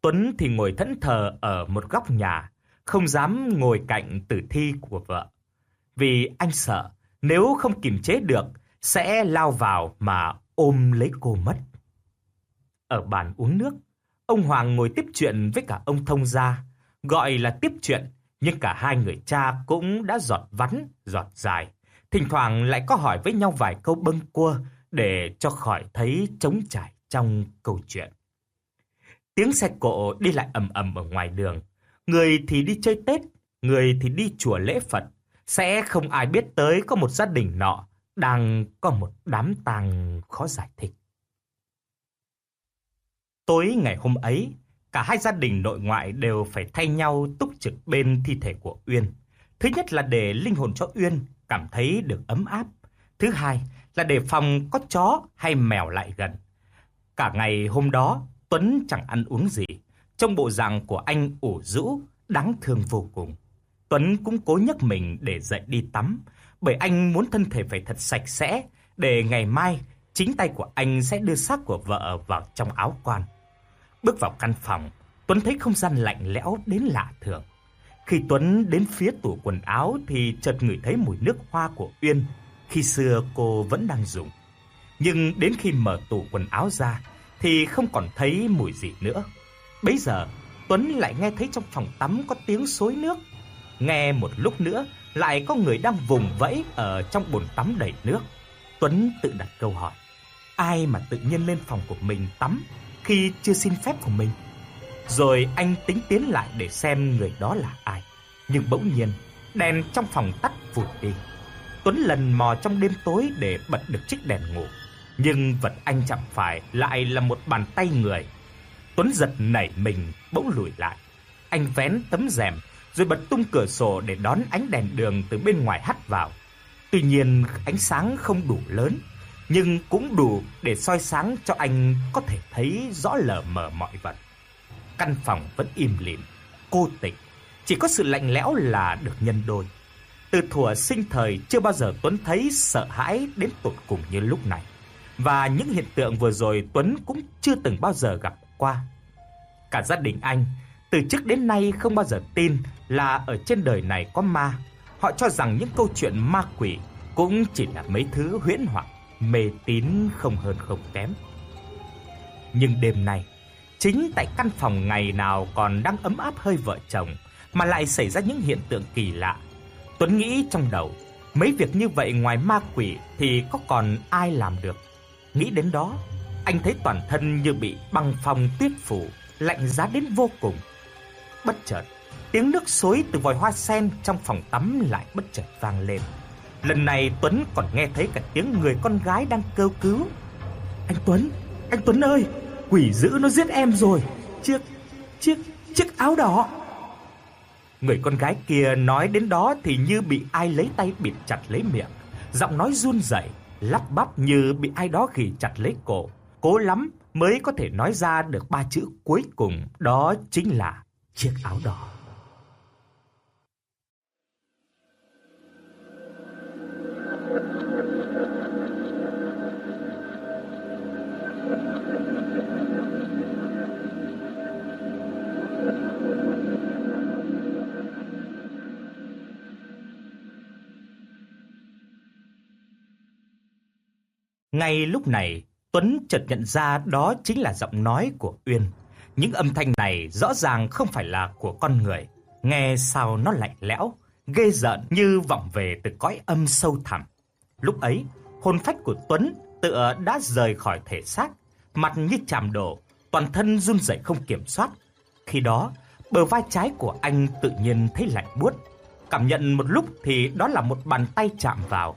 Tuấn thì ngồi thẫn thờ ở một góc nhà, không dám ngồi cạnh tử thi của vợ. Vì anh sợ nếu không kiềm chế được sẽ lao vào mà ôm lấy cô mất. Ở bàn uống nước, ông Hoàng ngồi tiếp chuyện với cả ông thông gia, gọi là tiếp chuyện, nhưng cả hai người cha cũng đã giọt vắn, giọt dài. Thỉnh thoảng lại có hỏi với nhau vài câu bâng cua để cho khỏi thấy trống trải trong câu chuyện. Tiếng xe cộ đi lại ầm ầm ở ngoài đường. Người thì đi chơi Tết, người thì đi chùa lễ Phật. Sẽ không ai biết tới có một gia đình nọ đang có một đám tang khó giải thích. Tối ngày hôm ấy, cả hai gia đình nội ngoại đều phải thay nhau túc trực bên thi thể của Uyên. Thứ nhất là để linh hồn cho Uyên cảm thấy được ấm áp. Thứ hai là để phòng có chó hay mèo lại gần. Cả ngày hôm đó, Tuấn chẳng ăn uống gì. Trong bộ dạng của anh ủ rũ, đáng thương vô cùng. Tuấn cũng cố nhắc mình để dậy đi tắm, bởi anh muốn thân thể phải thật sạch sẽ, để ngày mai chính tay của anh sẽ đưa xác của vợ vào trong áo quan. Bước vào căn phòng, Tuấn thấy không gian lạnh lẽo đến lạ thường. Khi Tuấn đến phía tủ quần áo thì chợt ngửi thấy mùi nước hoa của Uyên, khi xưa cô vẫn đang dùng. Nhưng đến khi mở tủ quần áo ra thì không còn thấy mùi gì nữa. Bấy giờ, Tuấn lại nghe thấy trong phòng tắm có tiếng xối nước. Nghe một lúc nữa, lại có người đang vùng vẫy ở trong bồn tắm đầy nước. Tuấn tự đặt câu hỏi, ai mà tự nhiên lên phòng của mình tắm khi chưa xin phép của mình? Rồi anh tính tiến lại để xem người đó là ai. Nhưng bỗng nhiên, đèn trong phòng tắt vụt đi. Tuấn lần mò trong đêm tối để bật được chiếc đèn ngủ. Nhưng vật anh chạm phải lại là một bàn tay người. Tuấn giật nảy mình, bỗng lùi lại. Anh vén tấm rèm, rồi bật tung cửa sổ để đón ánh đèn đường từ bên ngoài hắt vào. Tuy nhiên, ánh sáng không đủ lớn nhưng cũng đủ để soi sáng cho anh có thể thấy rõ lờ mờ mọi vật. Căn phòng vẫn im lìm, cô tịch, chỉ có sự lạnh lẽo là được nhân đôi. Từ thuở sinh thời chưa bao giờ Tuấn thấy sợ hãi đến tột cùng như lúc này. Và những hiện tượng vừa rồi Tuấn cũng chưa từng bao giờ gặp qua. Cả gia đình anh từ trước đến nay không bao giờ tin là ở trên đời này có ma. Họ cho rằng những câu chuyện ma quỷ cũng chỉ là mấy thứ huyễn hoặc, mê tín không hơn không kém. Nhưng đêm nay, chính tại căn phòng ngày nào còn đang ấm áp hơi vợ chồng mà lại xảy ra những hiện tượng kỳ lạ. Tuấn nghĩ trong đầu, mấy việc như vậy ngoài ma quỷ thì có còn ai làm được. Nghĩ đến đó, anh thấy toàn thân như bị băng phong tuyết phủ, lạnh giá đến vô cùng. Bất chợt, tiếng nước xối từ vòi hoa sen trong phòng tắm lại bất chợt vang lên. Lần này Tuấn còn nghe thấy cả tiếng người con gái đang kêu cứu. "Anh Tuấn, anh Tuấn ơi, quỷ dữ nó giết em rồi. Chiếc chiếc chiếc áo đỏ." Người con gái kia nói đến đó thì như bị ai lấy tay bịt chặt lấy miệng, giọng nói run rẩy, lắp bắp như bị ai đó ghì chặt lấy cổ, cố lắm mới có thể nói ra được ba chữ cuối cùng, đó chính là chiếc áo đỏ. Ngay lúc này, Tuấn chợt nhận ra đó chính là giọng nói của Uyên. Những âm thanh này rõ ràng không phải là của con người, nghe sao nó lạnh lẽo, ghê rợn như vọng về từ cõi âm sâu thẳm. Lúc ấy, hồn phách của Tuấn tựa đã rời khỏi thể xác, mặt như chạm đổ, toàn thân run rẩy không kiểm soát. Khi đó, bờ vai trái của anh tự nhiên thấy lạnh buốt, cảm nhận một lúc thì đó là một bàn tay chạm vào.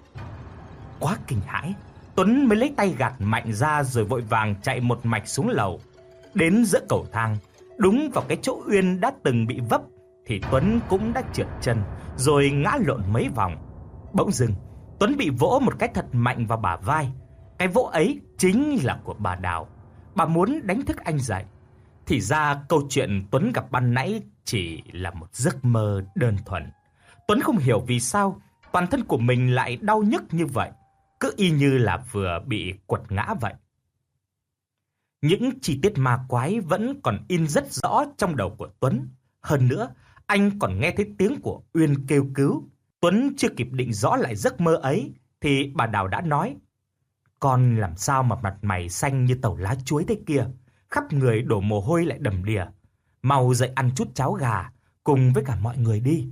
Quá kinh hãi, Tuấn mới lấy tay gạt mạnh ra rồi vội vàng chạy một mạch xuống lầu. Đến giữa cầu thang, đúng vào cái chỗ Uyên đã từng bị vấp thì Tuấn cũng đã trượt chân rồi ngã lộn mấy vòng. Bỗng dưng, Tuấn bị vỗ một cái thật mạnh vào bả vai. Cái vỗ ấy chính là của bà Đào. Bà muốn đánh thức anh dậy. Thì ra câu chuyện Tuấn gặp ban nãy chỉ là một giấc mơ đơn thuần. Tuấn không hiểu vì sao toàn thân của mình lại đau nhức như vậy cứ y như là vừa bị quật ngã vậy. Những chi tiết ma quái vẫn còn in rất rõ trong đầu của Tuấn. Hơn nữa, anh còn nghe thấy tiếng của Uyên kêu cứu. Tuấn chưa kịp định rõ lại giấc mơ ấy, thì bà Đào đã nói. Con làm sao mà mặt mày xanh như tàu lá chuối thế kia, khắp người đổ mồ hôi lại đầm đìa. Mau dậy ăn chút cháo gà, cùng với cả mọi người đi.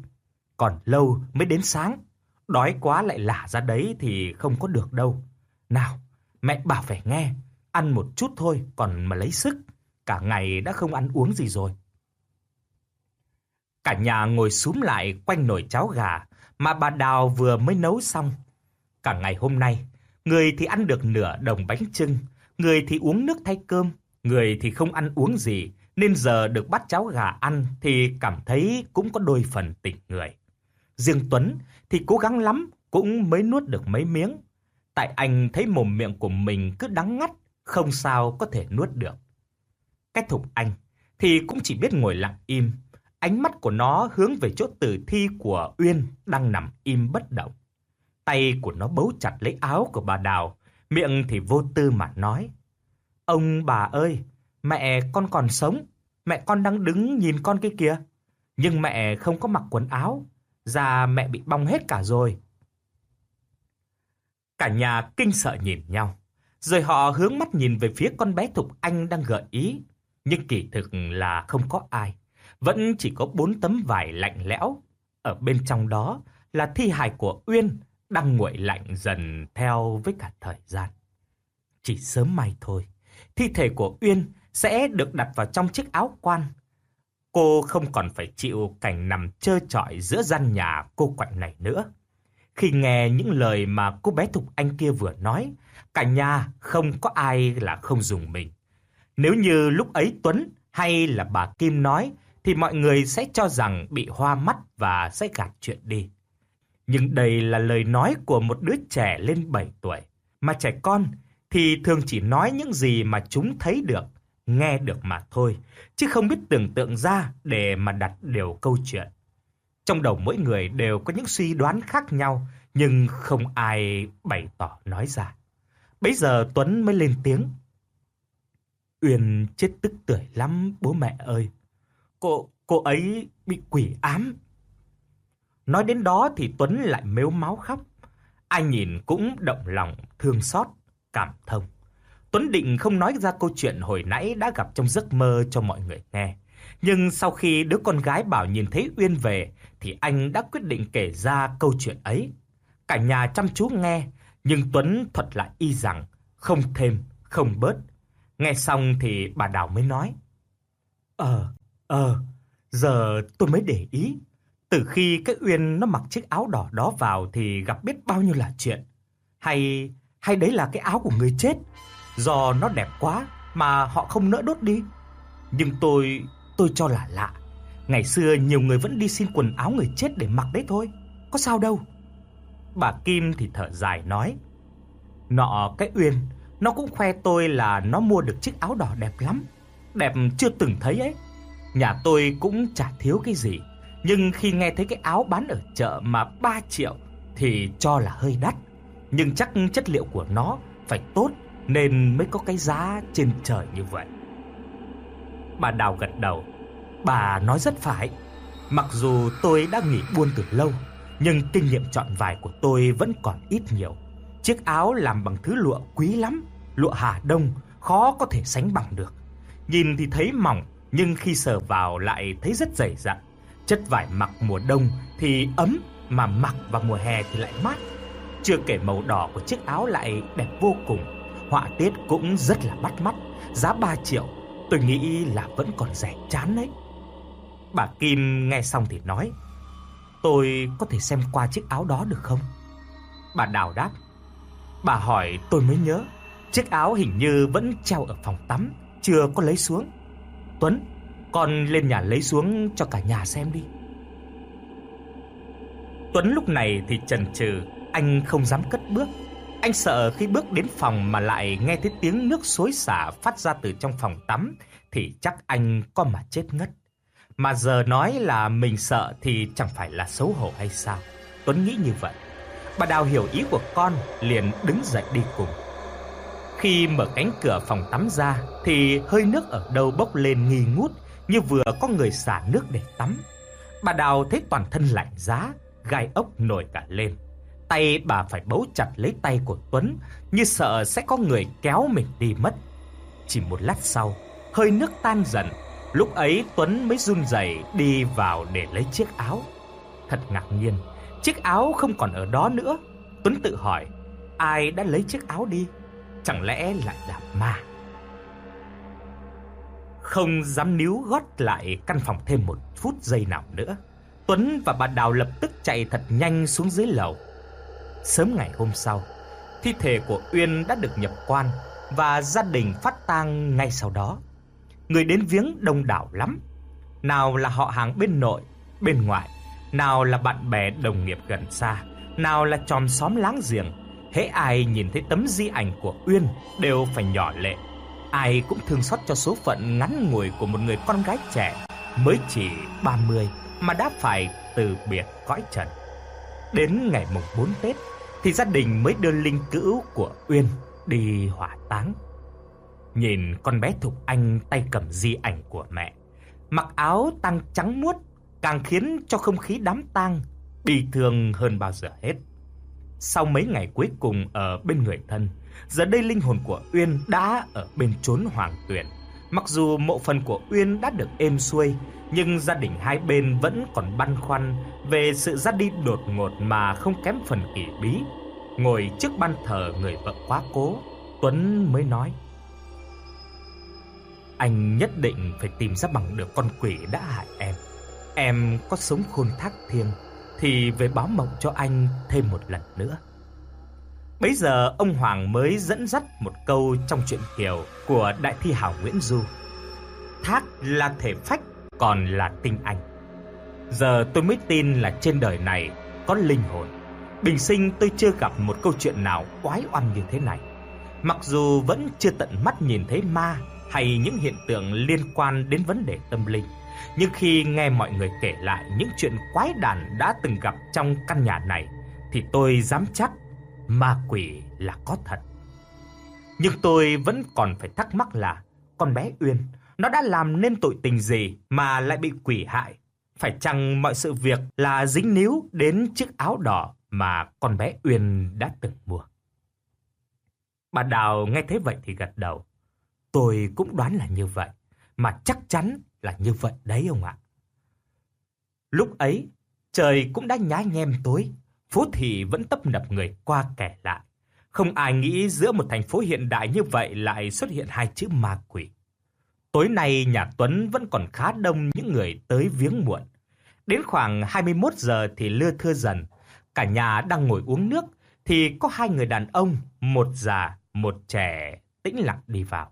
Còn lâu mới đến sáng, Đói quá lại lả ra đấy thì không có được đâu. Nào, mẹ bảo phải nghe, ăn một chút thôi còn mà lấy sức. Cả ngày đã không ăn uống gì rồi. Cả nhà ngồi súm lại quanh nồi cháo gà mà bà Đào vừa mới nấu xong. Cả ngày hôm nay, người thì ăn được nửa đồng bánh trưng, người thì uống nước thay cơm, người thì không ăn uống gì, nên giờ được bắt cháo gà ăn thì cảm thấy cũng có đôi phần tỉnh người. Riêng Tuấn thì cố gắng lắm cũng mới nuốt được mấy miếng. Tại anh thấy mồm miệng của mình cứ đắng ngắt, không sao có thể nuốt được. Cách thục anh thì cũng chỉ biết ngồi lặng im, ánh mắt của nó hướng về chỗ tử thi của Uyên đang nằm im bất động. Tay của nó bấu chặt lấy áo của bà Đào, miệng thì vô tư mà nói. Ông bà ơi, mẹ con còn sống, mẹ con đang đứng nhìn con kia kìa. Nhưng mẹ không có mặc quần áo, da mẹ bị bong hết cả rồi. Cả nhà kinh sợ nhìn nhau, rồi họ hướng mắt nhìn về phía con bé Thục Anh đang gợi ý, nhưng kỳ thực là không có ai, vẫn chỉ có bốn tấm vải lạnh lẽo, ở bên trong đó là thi hài của Uyên đang nguội lạnh dần theo với cả thời gian. Chỉ sớm mai thôi, thi thể của Uyên sẽ được đặt vào trong chiếc áo quan cô không còn phải chịu cảnh nằm trơ trọi giữa gian nhà cô quạnh này nữa. Khi nghe những lời mà cô bé Thục Anh kia vừa nói, cả nhà không có ai là không dùng mình. Nếu như lúc ấy Tuấn hay là bà Kim nói, thì mọi người sẽ cho rằng bị hoa mắt và sẽ gạt chuyện đi. Nhưng đây là lời nói của một đứa trẻ lên 7 tuổi. Mà trẻ con thì thường chỉ nói những gì mà chúng thấy được, nghe được mà thôi, chứ không biết tưởng tượng ra để mà đặt điều câu chuyện. Trong đầu mỗi người đều có những suy đoán khác nhau, nhưng không ai bày tỏ nói ra. Bây giờ Tuấn mới lên tiếng. Uyên chết tức tưởi lắm bố mẹ ơi. Cô, cô ấy bị quỷ ám. Nói đến đó thì Tuấn lại mếu máu khóc. Ai nhìn cũng động lòng, thương xót, cảm thông. Tuấn định không nói ra câu chuyện hồi nãy đã gặp trong giấc mơ cho mọi người nghe. Nhưng sau khi đứa con gái bảo nhìn thấy Uyên về thì anh đã quyết định kể ra câu chuyện ấy. Cả nhà chăm chú nghe, nhưng Tuấn thuật lại y rằng không thêm, không bớt. Nghe xong thì bà Đào mới nói: "Ờ, ờ, giờ tôi mới để ý, từ khi cái Uyên nó mặc chiếc áo đỏ đó vào thì gặp biết bao nhiêu là chuyện. Hay hay đấy là cái áo của người chết, do nó đẹp quá mà họ không nỡ đốt đi. Nhưng tôi tôi cho là lạ. Ngày xưa nhiều người vẫn đi xin quần áo người chết để mặc đấy thôi, có sao đâu." Bà Kim thì thở dài nói: "Nọ cái Uyên, nó cũng khoe tôi là nó mua được chiếc áo đỏ đẹp lắm, đẹp chưa từng thấy ấy. Nhà tôi cũng chả thiếu cái gì, nhưng khi nghe thấy cái áo bán ở chợ mà 3 triệu thì cho là hơi đắt, nhưng chắc chất liệu của nó phải tốt nên mới có cái giá trên trời như vậy." Bà Đào gật đầu. Bà nói rất phải. Mặc dù tôi đã nghỉ buôn từ lâu, nhưng kinh nghiệm chọn vải của tôi vẫn còn ít nhiều. Chiếc áo làm bằng thứ lụa quý lắm, lụa Hà Đông, khó có thể sánh bằng được. Nhìn thì thấy mỏng, nhưng khi sờ vào lại thấy rất dày dặn. Chất vải mặc mùa đông thì ấm, mà mặc vào mùa hè thì lại mát. Chưa kể màu đỏ của chiếc áo lại đẹp vô cùng, họa tiết cũng rất là bắt mắt, giá 3 triệu, tôi nghĩ là vẫn còn rẻ chán đấy. Bà Kim nghe xong thì nói: Tôi có thể xem qua chiếc áo đó được không? Bà Đào đáp. Bà hỏi tôi mới nhớ, chiếc áo hình như vẫn treo ở phòng tắm, chưa có lấy xuống. Tuấn, con lên nhà lấy xuống cho cả nhà xem đi. Tuấn lúc này thì chần chừ, anh không dám cất bước. Anh sợ khi bước đến phòng mà lại nghe thấy tiếng nước xối xả phát ra từ trong phòng tắm thì chắc anh có mà chết ngất. Mà giờ nói là mình sợ thì chẳng phải là xấu hổ hay sao? Tuấn nghĩ như vậy. Bà Đào hiểu ý của con, liền đứng dậy đi cùng. Khi mở cánh cửa phòng tắm ra thì hơi nước ở đâu bốc lên nghi ngút như vừa có người xả nước để tắm. Bà Đào thấy toàn thân lạnh giá, gai ốc nổi cả lên. Tay bà phải bấu chặt lấy tay của Tuấn như sợ sẽ có người kéo mình đi mất. Chỉ một lát sau, hơi nước tan dần Lúc ấy Tuấn mới run rẩy đi vào để lấy chiếc áo. Thật ngạc nhiên, chiếc áo không còn ở đó nữa. Tuấn tự hỏi, ai đã lấy chiếc áo đi? Chẳng lẽ lại là ma? Không dám níu gót lại căn phòng thêm một phút giây nào nữa. Tuấn và bà Đào lập tức chạy thật nhanh xuống dưới lầu. Sớm ngày hôm sau, thi thể của Uyên đã được nhập quan và gia đình phát tang ngay sau đó người đến viếng đông đảo lắm. Nào là họ hàng bên nội, bên ngoại, nào là bạn bè đồng nghiệp gần xa, nào là chòm xóm láng giềng, hễ ai nhìn thấy tấm di ảnh của Uyên đều phải nhỏ lệ. Ai cũng thương xót cho số phận ngắn ngủi của một người con gái trẻ mới chỉ 30 mà đã phải từ biệt cõi trần. Đến ngày mùng 4 Tết thì gia đình mới đưa linh cữu của Uyên đi hỏa táng. Nhìn con bé Thục Anh tay cầm di ảnh của mẹ, mặc áo tăng trắng muốt càng khiến cho không khí đám tang bi thương hơn bao giờ hết. Sau mấy ngày cuối cùng ở bên người thân, giờ đây linh hồn của Uyên đã ở bên chốn hoàng tuyển. Mặc dù mộ phần của Uyên đã được êm xuôi, nhưng gia đình hai bên vẫn còn băn khoăn về sự ra đi đột ngột mà không kém phần kỳ bí. Ngồi trước ban thờ người vợ quá cố, Tuấn mới nói: anh nhất định phải tìm ra bằng được con quỷ đã hại em. Em có sống khôn thác thiêng thì về báo mộng cho anh thêm một lần nữa. Bấy giờ ông Hoàng mới dẫn dắt một câu trong truyện Kiều của đại thi hảo Nguyễn Du. Thác là thể phách, còn là tinh anh. Giờ tôi mới tin là trên đời này có linh hồn. Bình sinh tôi chưa gặp một câu chuyện nào quái oăm như thế này. Mặc dù vẫn chưa tận mắt nhìn thấy ma hay những hiện tượng liên quan đến vấn đề tâm linh, nhưng khi nghe mọi người kể lại những chuyện quái đản đã từng gặp trong căn nhà này thì tôi dám chắc ma quỷ là có thật. Nhưng tôi vẫn còn phải thắc mắc là con bé Uyên nó đã làm nên tội tình gì mà lại bị quỷ hại? Phải chăng mọi sự việc là dính níu đến chiếc áo đỏ mà con bé Uyên đã từng mua? Bà Đào nghe thế vậy thì gật đầu. Tôi cũng đoán là như vậy, mà chắc chắn là như vậy đấy ông ạ. Lúc ấy, trời cũng đã nhá nhem tối, phố thì vẫn tấp nập người qua kẻ lại. Không ai nghĩ giữa một thành phố hiện đại như vậy lại xuất hiện hai chữ ma quỷ. Tối nay nhà Tuấn vẫn còn khá đông những người tới viếng muộn. Đến khoảng 21 giờ thì lưa thưa dần, cả nhà đang ngồi uống nước thì có hai người đàn ông, một già, một trẻ tĩnh lặng đi vào.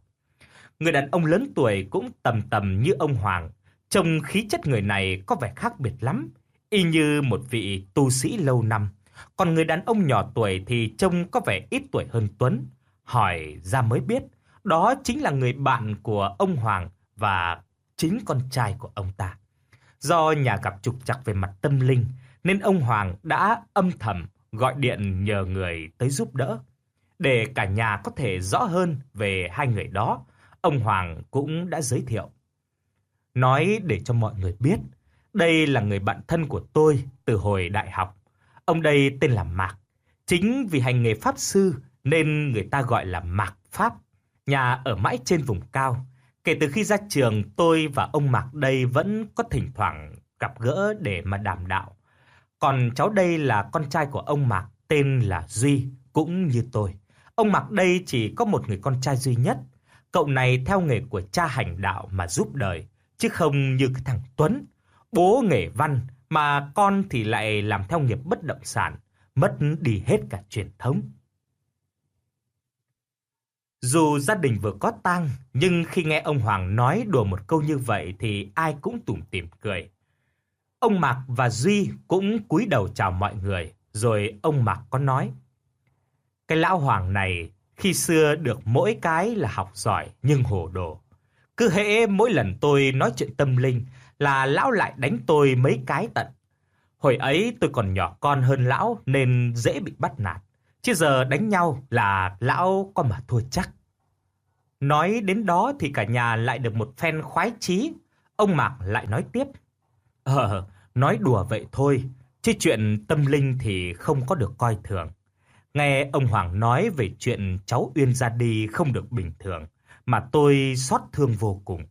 Người đàn ông lớn tuổi cũng tầm tầm như ông Hoàng, trông khí chất người này có vẻ khác biệt lắm, y như một vị tu sĩ lâu năm. Còn người đàn ông nhỏ tuổi thì trông có vẻ ít tuổi hơn Tuấn. Hỏi ra mới biết, đó chính là người bạn của ông Hoàng và chính con trai của ông ta. Do nhà gặp trục trặc về mặt tâm linh, nên ông Hoàng đã âm thầm gọi điện nhờ người tới giúp đỡ. Để cả nhà có thể rõ hơn về hai người đó, ông Hoàng cũng đã giới thiệu. Nói để cho mọi người biết, đây là người bạn thân của tôi từ hồi đại học. Ông đây tên là Mạc. Chính vì hành nghề pháp sư nên người ta gọi là Mạc Pháp. Nhà ở mãi trên vùng cao. Kể từ khi ra trường, tôi và ông Mạc đây vẫn có thỉnh thoảng gặp gỡ để mà đàm đạo. Còn cháu đây là con trai của ông Mạc tên là Duy, cũng như tôi. Ông Mạc đây chỉ có một người con trai duy nhất. Cậu này theo nghề của cha hành đạo mà giúp đời, chứ không như cái thằng Tuấn. Bố nghề văn mà con thì lại làm theo nghiệp bất động sản, mất đi hết cả truyền thống. Dù gia đình vừa có tang, nhưng khi nghe ông Hoàng nói đùa một câu như vậy thì ai cũng tủm tỉm cười. Ông Mạc và Duy cũng cúi đầu chào mọi người, rồi ông Mạc có nói: "Cái lão Hoàng này khi xưa được mỗi cái là học giỏi nhưng hồ đồ. Cứ hễ mỗi lần tôi nói chuyện tâm linh là lão lại đánh tôi mấy cái tận. Hồi ấy tôi còn nhỏ con hơn lão nên dễ bị bắt nạt. Chứ giờ đánh nhau là lão có mà thua chắc. Nói đến đó thì cả nhà lại được một phen khoái chí. Ông Mạc lại nói tiếp. Ờ, nói đùa vậy thôi, chứ chuyện tâm linh thì không có được coi thường. Nghe ông Hoàng nói về chuyện cháu Uyên ra đi không được bình thường, mà tôi xót thương vô cùng.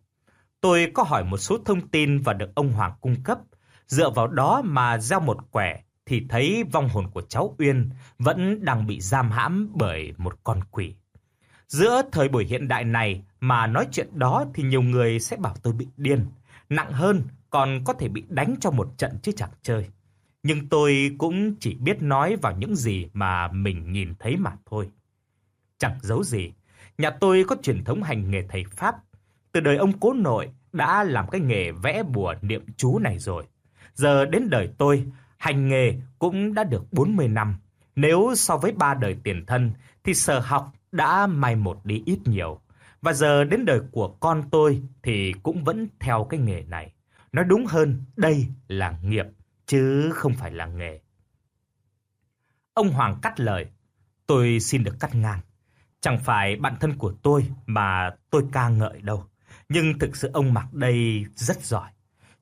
Tôi có hỏi một số thông tin và được ông Hoàng cung cấp, dựa vào đó mà gieo một quẻ thì thấy vong hồn của cháu Uyên vẫn đang bị giam hãm bởi một con quỷ. Giữa thời buổi hiện đại này mà nói chuyện đó thì nhiều người sẽ bảo tôi bị điên, nặng hơn còn có thể bị đánh cho một trận chứ chẳng chơi. Nhưng tôi cũng chỉ biết nói vào những gì mà mình nhìn thấy mà thôi. Chẳng giấu gì, nhà tôi có truyền thống hành nghề thầy Pháp. Từ đời ông cố nội đã làm cái nghề vẽ bùa niệm chú này rồi. Giờ đến đời tôi, hành nghề cũng đã được 40 năm. Nếu so với ba đời tiền thân thì sở học đã mai một đi ít nhiều. Và giờ đến đời của con tôi thì cũng vẫn theo cái nghề này. Nói đúng hơn, đây là nghiệp, chứ không phải là nghề. Ông Hoàng cắt lời, tôi xin được cắt ngang. Chẳng phải bạn thân của tôi mà tôi ca ngợi đâu. Nhưng thực sự ông Mặc đây rất giỏi.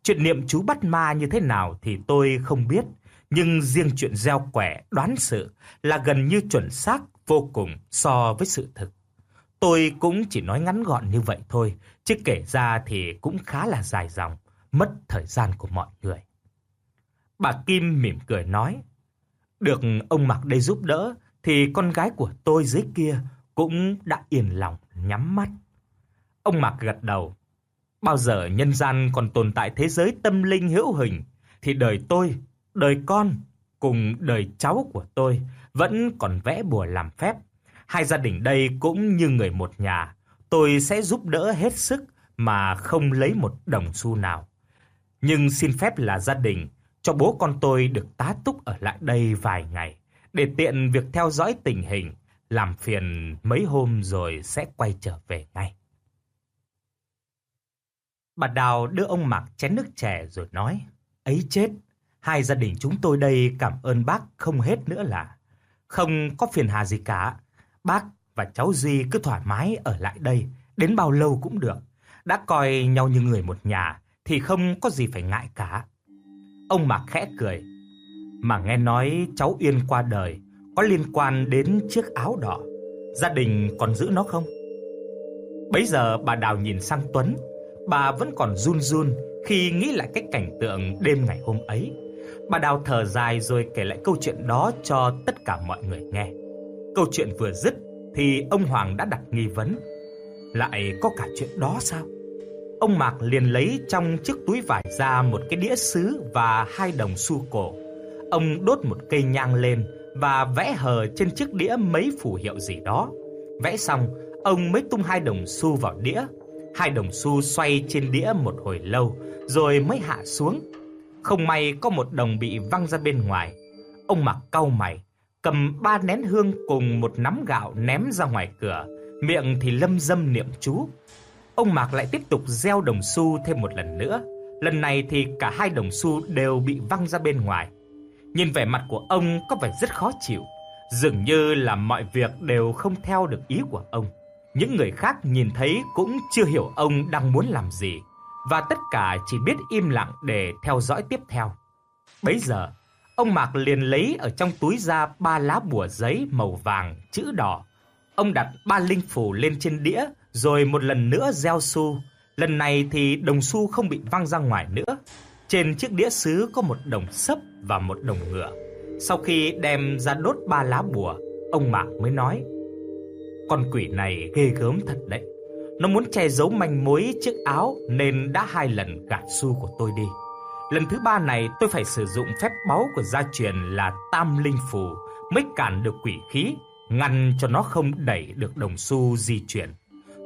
Chuyện niệm chú bắt ma như thế nào thì tôi không biết. Nhưng riêng chuyện gieo quẻ đoán sự là gần như chuẩn xác vô cùng so với sự thực. Tôi cũng chỉ nói ngắn gọn như vậy thôi, chứ kể ra thì cũng khá là dài dòng, mất thời gian của mọi người. Bà Kim mỉm cười nói, được ông mặc đây giúp đỡ thì con gái của tôi dưới kia cũng đã yên lòng nhắm mắt. Ông mặc gật đầu, bao giờ nhân gian còn tồn tại thế giới tâm linh hữu hình thì đời tôi, đời con cùng đời cháu của tôi vẫn còn vẽ bùa làm phép. Hai gia đình đây cũng như người một nhà, tôi sẽ giúp đỡ hết sức mà không lấy một đồng xu nào. Nhưng xin phép là gia đình cho bố con tôi được tá túc ở lại đây vài ngày để tiện việc theo dõi tình hình, làm phiền mấy hôm rồi sẽ quay trở về ngay. Bà Đào đưa ông Mạc chén nước chè rồi nói, ấy chết, hai gia đình chúng tôi đây cảm ơn bác không hết nữa là. Không có phiền hà gì cả, bác và cháu Duy cứ thoải mái ở lại đây, đến bao lâu cũng được. Đã coi nhau như người một nhà thì không có gì phải ngại cả. Ông Mạc khẽ cười, mà nghe nói cháu Yên qua đời có liên quan đến chiếc áo đỏ. Gia đình còn giữ nó không? Bấy giờ bà Đào nhìn sang Tuấn, bà vẫn còn run run khi nghĩ lại cái cảnh tượng đêm ngày hôm ấy. Bà Đào thở dài rồi kể lại câu chuyện đó cho tất cả mọi người nghe. Câu chuyện vừa dứt thì ông Hoàng đã đặt nghi vấn. Lại có cả chuyện đó sao? Ông Mạc liền lấy trong chiếc túi vải ra một cái đĩa sứ và hai đồng xu cổ. Ông đốt một cây nhang lên và vẽ hờ trên chiếc đĩa mấy phù hiệu gì đó. Vẽ xong, ông mới tung hai đồng xu vào đĩa. Hai đồng xu xoay trên đĩa một hồi lâu rồi mới hạ xuống. Không may có một đồng bị văng ra bên ngoài. Ông mặc cau mày, cầm ba nén hương cùng một nắm gạo ném ra ngoài cửa, miệng thì lâm dâm niệm chú. Ông Mạc lại tiếp tục gieo đồng xu thêm một lần nữa. Lần này thì cả hai đồng xu đều bị văng ra bên ngoài. Nhìn vẻ mặt của ông có vẻ rất khó chịu, dường như là mọi việc đều không theo được ý của ông. Những người khác nhìn thấy cũng chưa hiểu ông đang muốn làm gì, và tất cả chỉ biết im lặng để theo dõi tiếp theo. Bấy giờ, ông Mạc liền lấy ở trong túi ra ba lá bùa giấy màu vàng chữ đỏ. Ông đặt ba linh phù lên trên đĩa rồi một lần nữa gieo xu. Lần này thì đồng xu không bị văng ra ngoài nữa. Trên chiếc đĩa sứ có một đồng sấp và một đồng ngựa. Sau khi đem ra đốt ba lá bùa, ông Mạc mới nói: "Con quỷ này ghê gớm thật đấy. Nó muốn che giấu manh mối chiếc áo nên đã hai lần gạt xu của tôi đi. Lần thứ ba này tôi phải sử dụng phép báu của gia truyền là Tam Linh phù mới cản được quỷ khí, ngăn cho nó không đẩy được đồng xu di chuyển."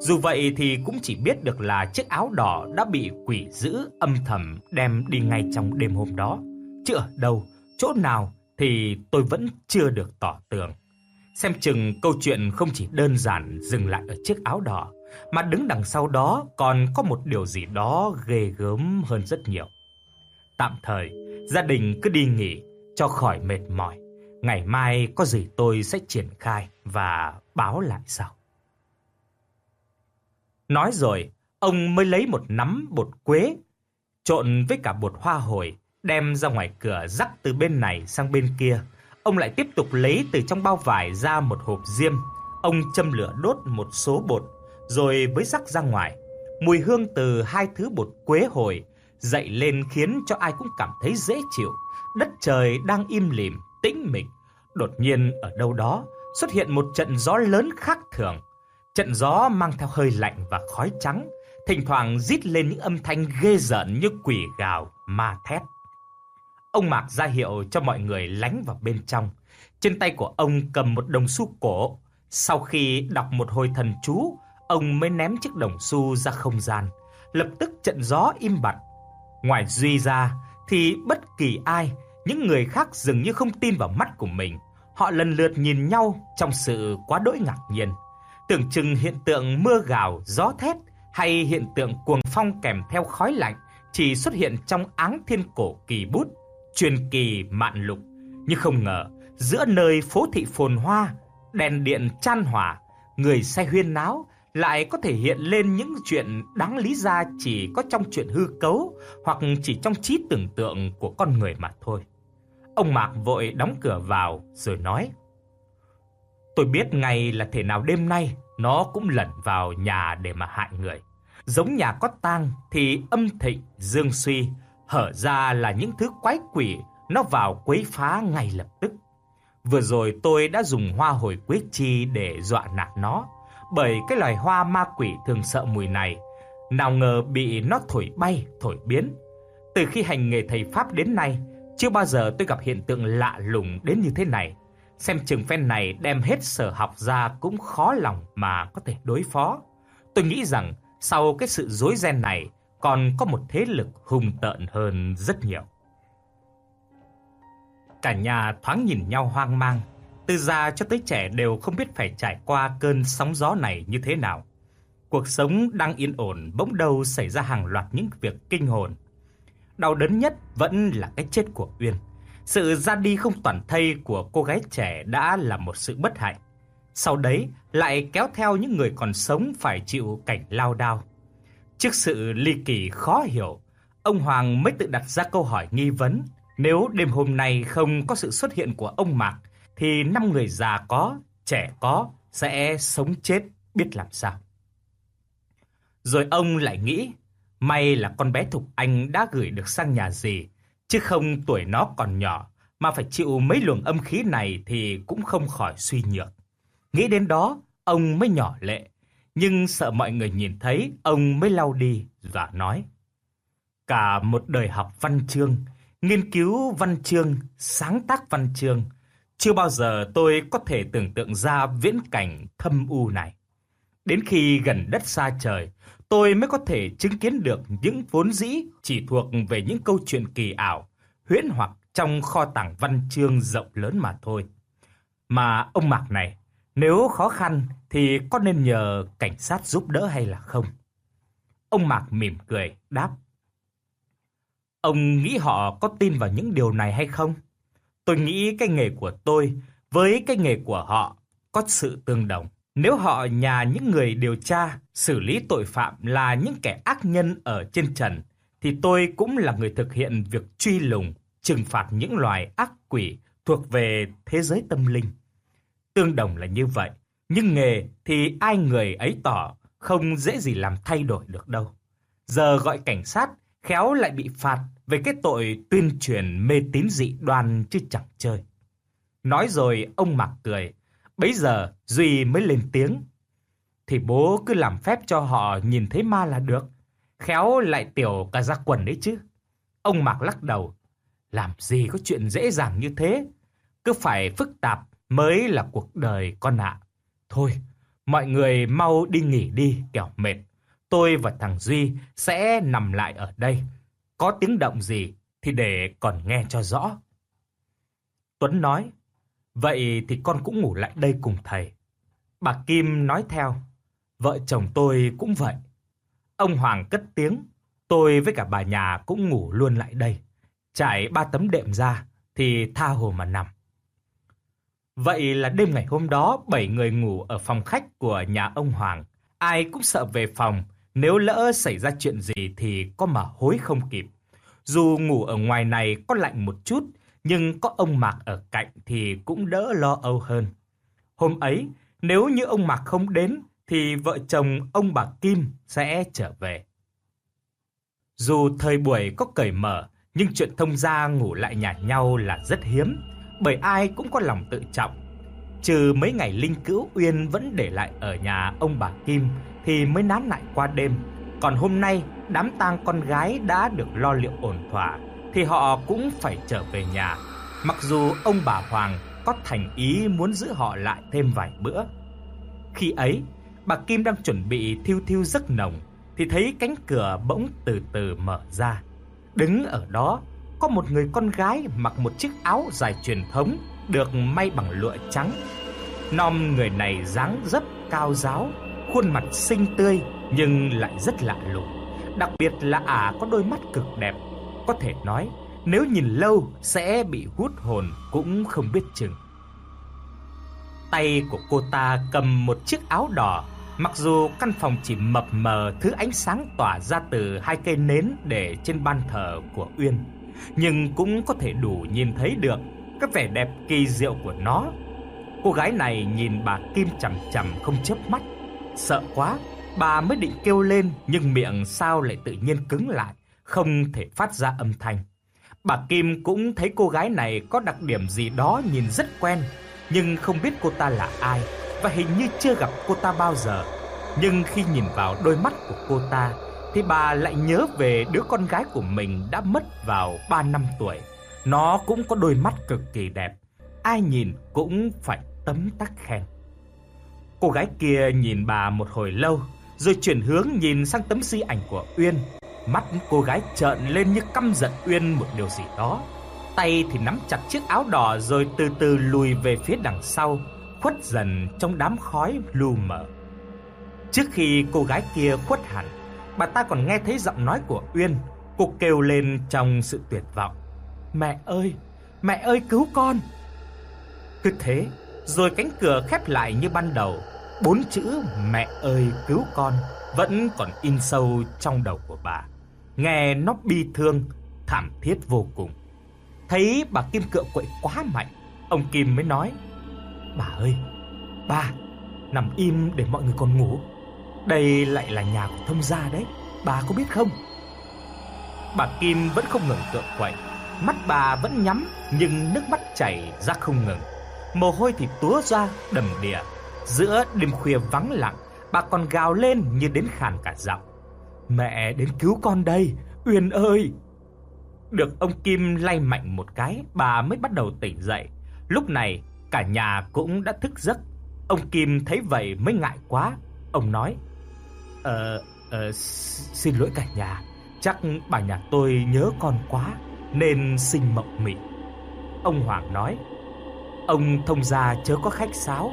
Dù vậy thì cũng chỉ biết được là chiếc áo đỏ đã bị quỷ giữ âm thầm đem đi ngay trong đêm hôm đó. Chứ ở đâu, chỗ nào thì tôi vẫn chưa được tỏ tường. Xem chừng câu chuyện không chỉ đơn giản dừng lại ở chiếc áo đỏ, mà đứng đằng sau đó còn có một điều gì đó ghê gớm hơn rất nhiều. Tạm thời, gia đình cứ đi nghỉ cho khỏi mệt mỏi. Ngày mai có gì tôi sẽ triển khai và báo lại sau. Nói rồi, ông mới lấy một nắm bột quế, trộn với cả bột hoa hồi, đem ra ngoài cửa rắc từ bên này sang bên kia. Ông lại tiếp tục lấy từ trong bao vải ra một hộp diêm. Ông châm lửa đốt một số bột, rồi mới rắc ra ngoài. Mùi hương từ hai thứ bột quế hồi dậy lên khiến cho ai cũng cảm thấy dễ chịu. Đất trời đang im lìm, tĩnh mịch. Đột nhiên ở đâu đó xuất hiện một trận gió lớn khác thường. Trận gió mang theo hơi lạnh và khói trắng, thỉnh thoảng rít lên những âm thanh ghê rợn như quỷ gào, ma thét. Ông Mạc ra hiệu cho mọi người lánh vào bên trong. Trên tay của ông cầm một đồng xu cổ. Sau khi đọc một hồi thần chú, ông mới ném chiếc đồng xu ra không gian. Lập tức trận gió im bặt. Ngoài Duy ra thì bất kỳ ai, những người khác dường như không tin vào mắt của mình. Họ lần lượt nhìn nhau trong sự quá đỗi ngạc nhiên tưởng chừng hiện tượng mưa gào, gió thét hay hiện tượng cuồng phong kèm theo khói lạnh chỉ xuất hiện trong áng thiên cổ kỳ bút, truyền kỳ mạn lục, nhưng không ngờ giữa nơi phố thị phồn hoa, đèn điện chan hòa, người say huyên náo lại có thể hiện lên những chuyện đáng lý ra chỉ có trong chuyện hư cấu hoặc chỉ trong trí tưởng tượng của con người mà thôi. Ông Mạc vội đóng cửa vào rồi nói: Tôi biết ngay là thể nào đêm nay nó cũng lẩn vào nhà để mà hại người. Giống nhà có tang thì âm thịnh dương suy, hở ra là những thứ quái quỷ nó vào quấy phá ngay lập tức. Vừa rồi tôi đã dùng hoa hồi quế chi để dọa nạt nó, bởi cái loài hoa ma quỷ thường sợ mùi này, nào ngờ bị nó thổi bay, thổi biến. Từ khi hành nghề thầy pháp đến nay, chưa bao giờ tôi gặp hiện tượng lạ lùng đến như thế này. Xem chừng phen này đem hết sở học ra cũng khó lòng mà có thể đối phó. Tôi nghĩ rằng sau cái sự rối ren này còn có một thế lực hùng tợn hơn rất nhiều. Cả nhà thoáng nhìn nhau hoang mang, từ già cho tới trẻ đều không biết phải trải qua cơn sóng gió này như thế nào. Cuộc sống đang yên ổn bỗng đầu xảy ra hàng loạt những việc kinh hồn. Đau đớn nhất vẫn là cái chết của Uyên. Sự ra đi không toàn thây của cô gái trẻ đã là một sự bất hạnh. Sau đấy lại kéo theo những người còn sống phải chịu cảnh lao đao. Trước sự ly kỳ khó hiểu, ông Hoàng mới tự đặt ra câu hỏi nghi vấn. Nếu đêm hôm nay không có sự xuất hiện của ông Mạc, thì năm người già có, trẻ có, sẽ sống chết biết làm sao. Rồi ông lại nghĩ, may là con bé Thục Anh đã gửi được sang nhà gì, chứ không tuổi nó còn nhỏ, mà phải chịu mấy luồng âm khí này thì cũng không khỏi suy nhược. Nghĩ đến đó, ông mới nhỏ lệ, nhưng sợ mọi người nhìn thấy, ông mới lau đi và nói. Cả một đời học văn chương, nghiên cứu văn chương, sáng tác văn chương, chưa bao giờ tôi có thể tưởng tượng ra viễn cảnh thâm u này. Đến khi gần đất xa trời, tôi mới có thể chứng kiến được những vốn dĩ chỉ thuộc về những câu chuyện kỳ ảo, huyễn hoặc trong kho tàng văn chương rộng lớn mà thôi. Mà ông Mạc này, nếu khó khăn thì có nên nhờ cảnh sát giúp đỡ hay là không? Ông Mạc mỉm cười, đáp. Ông nghĩ họ có tin vào những điều này hay không? Tôi nghĩ cái nghề của tôi với cái nghề của họ có sự tương đồng. Nếu họ nhà những người điều tra, xử lý tội phạm là những kẻ ác nhân ở trên trần, thì tôi cũng là người thực hiện việc truy lùng, trừng phạt những loài ác quỷ thuộc về thế giới tâm linh. Tương đồng là như vậy, nhưng nghề thì ai người ấy tỏ, không dễ gì làm thay đổi được đâu. Giờ gọi cảnh sát, khéo lại bị phạt về cái tội tuyên truyền mê tín dị đoan chứ chẳng chơi. Nói rồi ông mặc cười, bấy giờ Duy mới lên tiếng. Thì bố cứ làm phép cho họ nhìn thấy ma là được, khéo lại tiểu cả ra quần đấy chứ. Ông mặc lắc đầu, làm gì có chuyện dễ dàng như thế, cứ phải phức tạp mới là cuộc đời con ạ. Thôi, mọi người mau đi nghỉ đi kẻo mệt. Tôi và thằng Duy sẽ nằm lại ở đây. Có tiếng động gì thì để còn nghe cho rõ. Tuấn nói, vậy thì con cũng ngủ lại đây cùng thầy. Bà Kim nói theo, vợ chồng tôi cũng vậy. Ông Hoàng cất tiếng, tôi với cả bà nhà cũng ngủ luôn lại đây. Trải ba tấm đệm ra thì tha hồ mà nằm. Vậy là đêm ngày hôm đó, bảy người ngủ ở phòng khách của nhà ông Hoàng. Ai cũng sợ về phòng, nếu lỡ xảy ra chuyện gì thì có mà hối không kịp. Dù ngủ ở ngoài này có lạnh một chút, nhưng có ông Mạc ở cạnh thì cũng đỡ lo âu hơn. Hôm ấy, nếu như ông Mạc không đến, thì vợ chồng ông bà Kim sẽ trở về. Dù thời buổi có cởi mở, nhưng chuyện thông gia ngủ lại nhà nhau là rất hiếm bởi ai cũng có lòng tự trọng. Trừ mấy ngày Linh Cữu Uyên vẫn để lại ở nhà ông bà Kim thì mới nán lại qua đêm. Còn hôm nay, đám tang con gái đã được lo liệu ổn thỏa thì họ cũng phải trở về nhà. Mặc dù ông bà Hoàng có thành ý muốn giữ họ lại thêm vài bữa. Khi ấy, bà Kim đang chuẩn bị thiêu thiêu giấc nồng thì thấy cánh cửa bỗng từ từ mở ra. Đứng ở đó có một người con gái mặc một chiếc áo dài truyền thống được may bằng lụa trắng. Nom người này dáng dấp cao giáo, khuôn mặt xinh tươi nhưng lại rất lạ lùng. Đặc biệt là ả à có đôi mắt cực đẹp, có thể nói nếu nhìn lâu sẽ bị hút hồn cũng không biết chừng. Tay của cô ta cầm một chiếc áo đỏ, mặc dù căn phòng chỉ mập mờ thứ ánh sáng tỏa ra từ hai cây nến để trên ban thờ của Uyên nhưng cũng có thể đủ nhìn thấy được cái vẻ đẹp kỳ diệu của nó. Cô gái này nhìn bà Kim chằm chằm không chớp mắt, sợ quá, bà mới định kêu lên nhưng miệng sao lại tự nhiên cứng lại, không thể phát ra âm thanh. Bà Kim cũng thấy cô gái này có đặc điểm gì đó nhìn rất quen, nhưng không biết cô ta là ai và hình như chưa gặp cô ta bao giờ. Nhưng khi nhìn vào đôi mắt của cô ta thì bà lại nhớ về đứa con gái của mình đã mất vào 3 năm tuổi. Nó cũng có đôi mắt cực kỳ đẹp, ai nhìn cũng phải tấm tắc khen. Cô gái kia nhìn bà một hồi lâu, rồi chuyển hướng nhìn sang tấm di ảnh của Uyên. Mắt cô gái trợn lên như căm giận Uyên một điều gì đó. tay thì nắm chặt chiếc áo đỏ rồi từ từ lùi về phía đằng sau, khuất dần trong đám khói lu mờ. Trước khi cô gái kia khuất hẳn, bà ta còn nghe thấy giọng nói của Uyên, cô kêu lên trong sự tuyệt vọng. Mẹ ơi, mẹ ơi cứu con. Cứ thế, rồi cánh cửa khép lại như ban đầu, bốn chữ mẹ ơi cứu con vẫn còn in sâu trong đầu của bà. Nghe nó bi thương, thảm thiết vô cùng. Thấy bà Kim cựa quậy quá mạnh, ông Kim mới nói: "Bà ơi, bà nằm im để mọi người còn ngủ. Đây lại là nhà của thông gia đấy, bà có biết không?" Bà Kim vẫn không ngừng cựa quậy, mắt bà vẫn nhắm nhưng nước mắt chảy ra không ngừng. Mồ hôi thì túa ra đầm đìa. Giữa đêm khuya vắng lặng, bà còn gào lên như đến khàn cả giọng. Mẹ đến cứu con đây, Uyên ơi! Được ông Kim lay mạnh một cái, bà mới bắt đầu tỉnh dậy. Lúc này, cả nhà cũng đã thức giấc. Ông Kim thấy vậy mới ngại quá. Ông nói, Ờ, ờ xin lỗi cả nhà. Chắc bà nhà tôi nhớ con quá, nên sinh mộng mị. Ông Hoàng nói, Ông thông gia chớ có khách sáo,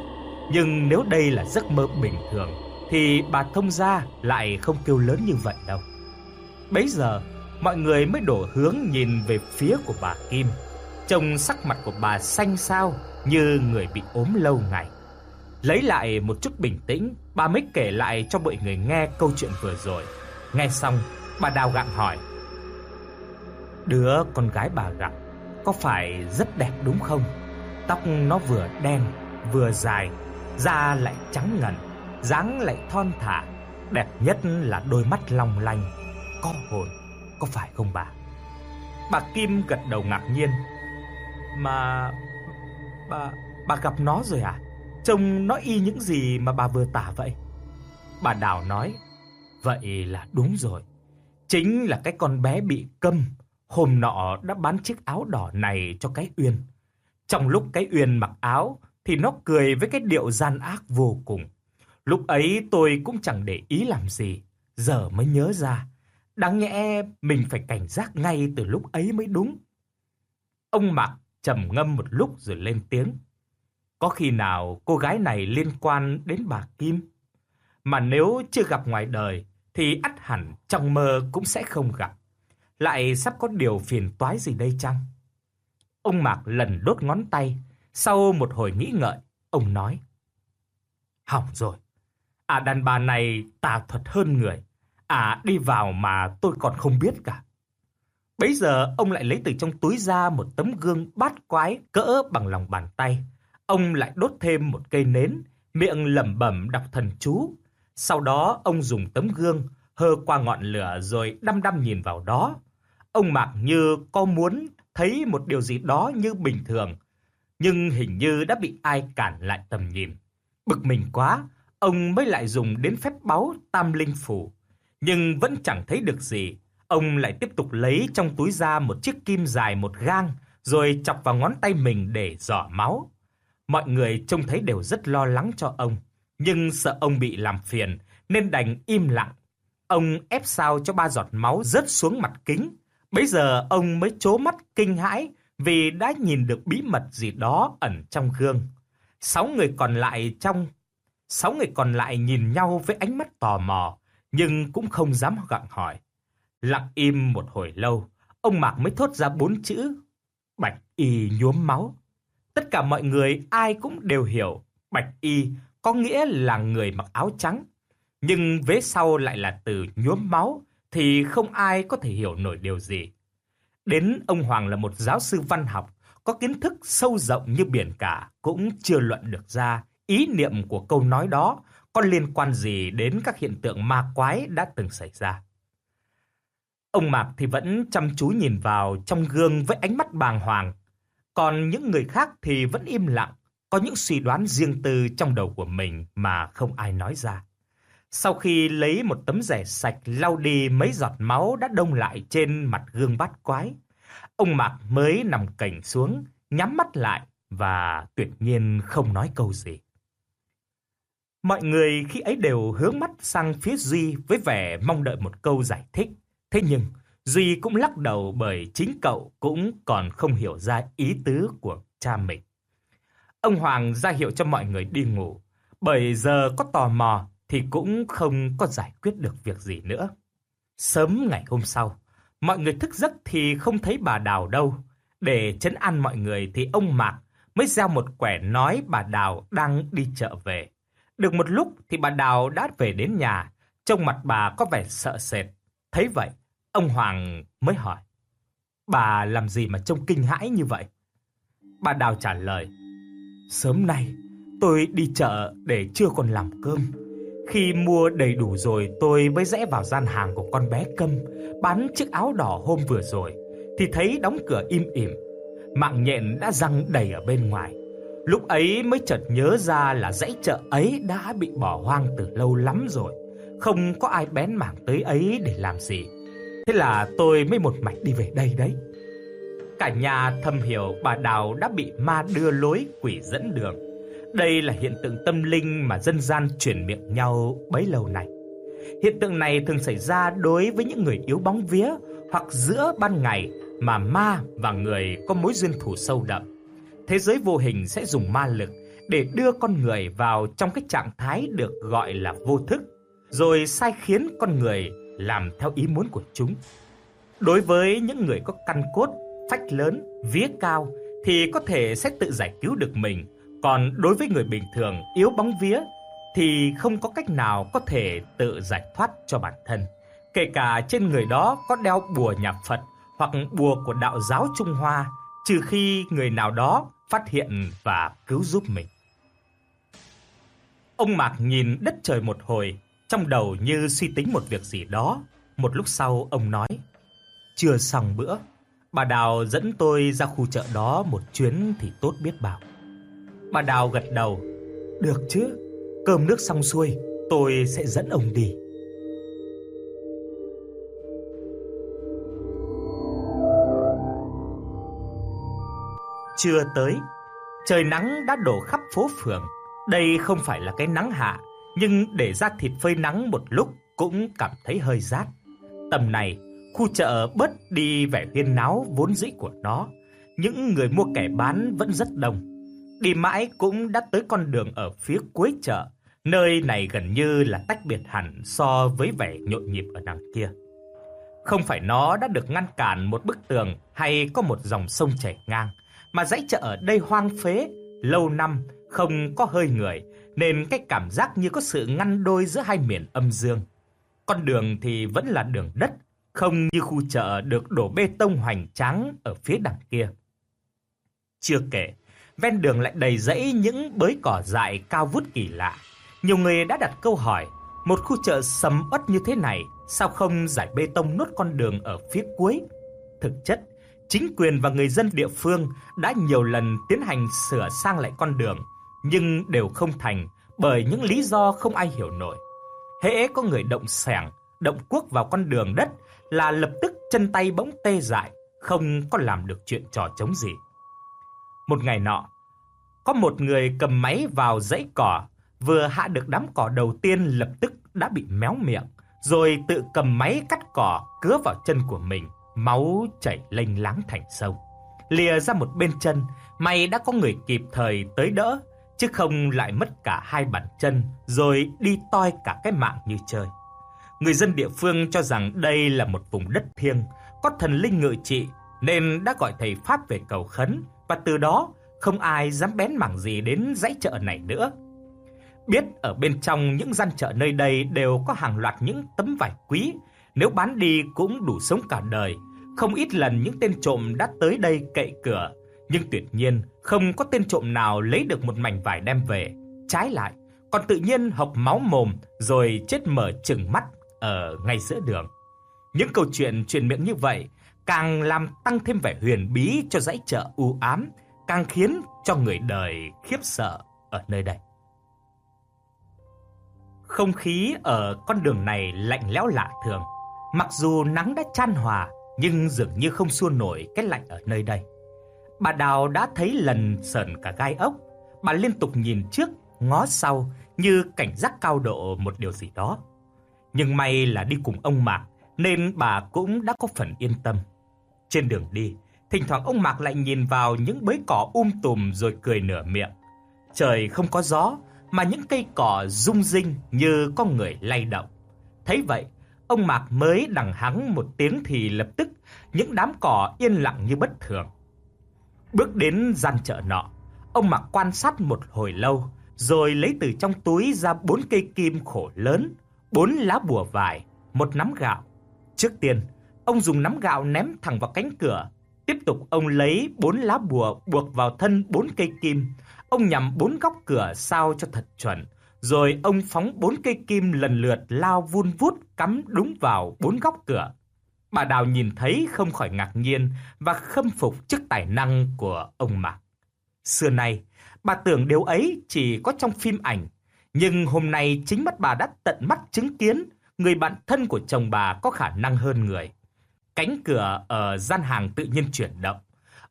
nhưng nếu đây là giấc mơ bình thường thì bà thông gia lại không kêu lớn như vậy đâu. Bấy giờ, mọi người mới đổ hướng nhìn về phía của bà Kim. Trông sắc mặt của bà xanh xao như người bị ốm lâu ngày. Lấy lại một chút bình tĩnh, bà mới kể lại cho mọi người nghe câu chuyện vừa rồi. Nghe xong, bà đào gặng hỏi: "Đứa con gái bà gặp có phải rất đẹp đúng không?" Tóc nó vừa đen vừa dài, da lại trắng ngần, dáng lại thon thả, đẹp nhất là đôi mắt long lanh, có hồn, có phải không bà? Bà Kim gật đầu ngạc nhiên. Mà bà bà gặp nó rồi à? Trông nó y những gì mà bà vừa tả vậy. Bà Đào nói, vậy là đúng rồi. Chính là cái con bé bị câm, hôm nọ đã bán chiếc áo đỏ này cho cái Uyên. Trong lúc cái Uyên mặc áo thì nó cười với cái điệu gian ác vô cùng. Lúc ấy tôi cũng chẳng để ý làm gì, giờ mới nhớ ra, đáng nhẽ mình phải cảnh giác ngay từ lúc ấy mới đúng. Ông Mạc trầm ngâm một lúc rồi lên tiếng. Có khi nào cô gái này liên quan đến bà Kim? Mà nếu chưa gặp ngoài đời thì ắt hẳn trong mơ cũng sẽ không gặp. Lại sắp có điều phiền toái gì đây chăng? Ông Mạc lần đốt ngón tay, sau một hồi nghĩ ngợi, ông nói: "Hỏng rồi. À đàn bà này tà thuật hơn người. À đi vào mà tôi còn không biết cả." Bấy giờ ông lại lấy từ trong túi ra một tấm gương bát quái cỡ bằng lòng bàn tay. Ông lại đốt thêm một cây nến, miệng lẩm bẩm đọc thần chú. Sau đó ông dùng tấm gương hơ qua ngọn lửa rồi đăm đăm nhìn vào đó. Ông Mạc như có muốn thấy một điều gì đó như bình thường, nhưng hình như đã bị ai cản lại tầm nhìn. Bực mình quá, ông mới lại dùng đến phép báu Tam Linh Phủ, nhưng vẫn chẳng thấy được gì. Ông lại tiếp tục lấy trong túi ra một chiếc kim dài một gang, rồi chọc vào ngón tay mình để dò máu. Mọi người trông thấy đều rất lo lắng cho ông, nhưng sợ ông bị làm phiền nên đành im lặng. Ông ép sao cho ba giọt máu rớt xuống mặt kính, Bây giờ ông mới chố mắt kinh hãi vì đã nhìn được bí mật gì đó ẩn trong gương. Sáu người còn lại trong sáu người còn lại nhìn nhau với ánh mắt tò mò, nhưng cũng không dám gặng hỏi. Lặng im một hồi lâu, ông Mạc mới thốt ra bốn chữ: Bạch y nhuốm máu. Tất cả mọi người ai cũng đều hiểu, Bạch y có nghĩa là người mặc áo trắng, nhưng vế sau lại là từ nhuốm máu thì không ai có thể hiểu nổi điều gì. Đến ông Hoàng là một giáo sư văn học, có kiến thức sâu rộng như biển cả, cũng chưa luận được ra ý niệm của câu nói đó có liên quan gì đến các hiện tượng ma quái đã từng xảy ra. Ông Mạc thì vẫn chăm chú nhìn vào trong gương với ánh mắt bàng hoàng, còn những người khác thì vẫn im lặng, có những suy đoán riêng tư trong đầu của mình mà không ai nói ra. Sau khi lấy một tấm rẻ sạch lau đi mấy giọt máu đã đông lại trên mặt gương bát quái, ông Mạc mới nằm cảnh xuống, nhắm mắt lại và tuyệt nhiên không nói câu gì. Mọi người khi ấy đều hướng mắt sang phía Duy với vẻ mong đợi một câu giải thích. Thế nhưng, Duy cũng lắc đầu bởi chính cậu cũng còn không hiểu ra ý tứ của cha mình. Ông Hoàng ra hiệu cho mọi người đi ngủ, bởi giờ có tò mò thì cũng không có giải quyết được việc gì nữa. Sớm ngày hôm sau, mọi người thức giấc thì không thấy bà Đào đâu. Để chấn an mọi người thì ông Mạc mới gieo một quẻ nói bà Đào đang đi chợ về. Được một lúc thì bà Đào đã về đến nhà, trông mặt bà có vẻ sợ sệt. Thấy vậy, ông Hoàng mới hỏi, bà làm gì mà trông kinh hãi như vậy? Bà Đào trả lời, sớm nay tôi đi chợ để chưa còn làm cơm. Khi mua đầy đủ rồi tôi mới rẽ vào gian hàng của con bé Câm bán chiếc áo đỏ hôm vừa rồi thì thấy đóng cửa im ỉm. Mạng nhện đã răng đầy ở bên ngoài. Lúc ấy mới chợt nhớ ra là dãy chợ ấy đã bị bỏ hoang từ lâu lắm rồi, không có ai bén mảng tới ấy để làm gì. Thế là tôi mới một mạch đi về đây đấy. Cả nhà thầm hiểu bà Đào đã bị ma đưa lối quỷ dẫn đường. Đây là hiện tượng tâm linh mà dân gian truyền miệng nhau bấy lâu nay. Hiện tượng này thường xảy ra đối với những người yếu bóng vía hoặc giữa ban ngày mà ma và người có mối duyên thù sâu đậm. Thế giới vô hình sẽ dùng ma lực để đưa con người vào trong cái trạng thái được gọi là vô thức, rồi sai khiến con người làm theo ý muốn của chúng. Đối với những người có căn cốt, phách lớn, vía cao thì có thể sẽ tự giải cứu được mình, còn đối với người bình thường yếu bóng vía thì không có cách nào có thể tự giải thoát cho bản thân. Kể cả trên người đó có đeo bùa nhà Phật hoặc bùa của đạo giáo Trung Hoa, trừ khi người nào đó phát hiện và cứu giúp mình. Ông Mạc nhìn đất trời một hồi, trong đầu như suy tính một việc gì đó. Một lúc sau ông nói, chưa xong bữa, bà Đào dẫn tôi ra khu chợ đó một chuyến thì tốt biết bao. Bà Đào gật đầu, được chứ, cơm nước xong xuôi, tôi sẽ dẫn ông đi. chưa tới, trời nắng đã đổ khắp phố phường. Đây không phải là cái nắng hạ, nhưng để ra thịt phơi nắng một lúc cũng cảm thấy hơi rát. Tầm này, khu chợ bớt đi vẻ huyên náo vốn dĩ của nó. Những người mua kẻ bán vẫn rất đông. Đi mãi cũng đã tới con đường ở phía cuối chợ, nơi này gần như là tách biệt hẳn so với vẻ nhộn nhịp ở đằng kia. Không phải nó đã được ngăn cản một bức tường hay có một dòng sông chảy ngang, mà dãy chợ ở đây hoang phế, lâu năm không có hơi người, nên cái cảm giác như có sự ngăn đôi giữa hai miền âm dương. Con đường thì vẫn là đường đất, không như khu chợ được đổ bê tông hoành tráng ở phía đằng kia. Chưa kể, ven đường lại đầy rẫy những bới cỏ dại cao vút kỳ lạ. Nhiều người đã đặt câu hỏi, một khu chợ sầm uất như thế này, sao không giải bê tông nốt con đường ở phía cuối? Thực chất, chính quyền và người dân địa phương đã nhiều lần tiến hành sửa sang lại con đường, nhưng đều không thành bởi những lý do không ai hiểu nổi. Hễ có người động xẻng, động cuốc vào con đường đất là lập tức chân tay bỗng tê dại, không có làm được chuyện trò chống gì. Một ngày nọ, có một người cầm máy vào dãy cỏ, vừa hạ được đám cỏ đầu tiên lập tức đã bị méo miệng, rồi tự cầm máy cắt cỏ cứa vào chân của mình, máu chảy lênh láng thành sông. Lìa ra một bên chân, may đã có người kịp thời tới đỡ, chứ không lại mất cả hai bàn chân rồi đi toi cả cái mạng như chơi. Người dân địa phương cho rằng đây là một vùng đất thiêng, có thần linh ngự trị nên đã gọi thầy pháp về cầu khấn và từ đó không ai dám bén mảng gì đến dãy chợ này nữa. Biết ở bên trong những gian chợ nơi đây đều có hàng loạt những tấm vải quý, nếu bán đi cũng đủ sống cả đời. Không ít lần những tên trộm đã tới đây cậy cửa, nhưng tuyệt nhiên không có tên trộm nào lấy được một mảnh vải đem về. Trái lại, còn tự nhiên hộc máu mồm rồi chết mở trừng mắt ở ngay giữa đường. Những câu chuyện truyền miệng như vậy càng làm tăng thêm vẻ huyền bí cho dãy chợ u ám, càng khiến cho người đời khiếp sợ ở nơi đây. Không khí ở con đường này lạnh lẽo lạ thường. Mặc dù nắng đã chan hòa, nhưng dường như không xua nổi cái lạnh ở nơi đây. Bà Đào đã thấy lần sờn cả gai ốc, bà liên tục nhìn trước, ngó sau như cảnh giác cao độ một điều gì đó. Nhưng may là đi cùng ông Mạc, nên bà cũng đã có phần yên tâm. Trên đường đi, thỉnh thoảng ông Mạc lại nhìn vào những bới cỏ um tùm rồi cười nửa miệng. Trời không có gió mà những cây cỏ rung rinh như có người lay động. Thấy vậy, ông Mạc mới đằng hắng một tiếng thì lập tức những đám cỏ yên lặng như bất thường. Bước đến gian chợ nọ, ông mặc quan sát một hồi lâu, rồi lấy từ trong túi ra bốn cây kim khổ lớn, bốn lá bùa vải, một nắm gạo. Trước tiên, ông dùng nắm gạo ném thẳng vào cánh cửa, tiếp tục ông lấy bốn lá bùa buộc vào thân bốn cây kim, ông nhắm bốn góc cửa sao cho thật chuẩn, rồi ông phóng bốn cây kim lần lượt lao vun vút cắm đúng vào bốn góc cửa. Bà Đào nhìn thấy không khỏi ngạc nhiên và khâm phục trước tài năng của ông Mạc. Xưa nay, bà tưởng điều ấy chỉ có trong phim ảnh, nhưng hôm nay chính mắt bà đã tận mắt chứng kiến người bạn thân của chồng bà có khả năng hơn người. Cánh cửa ở gian hàng tự nhiên chuyển động.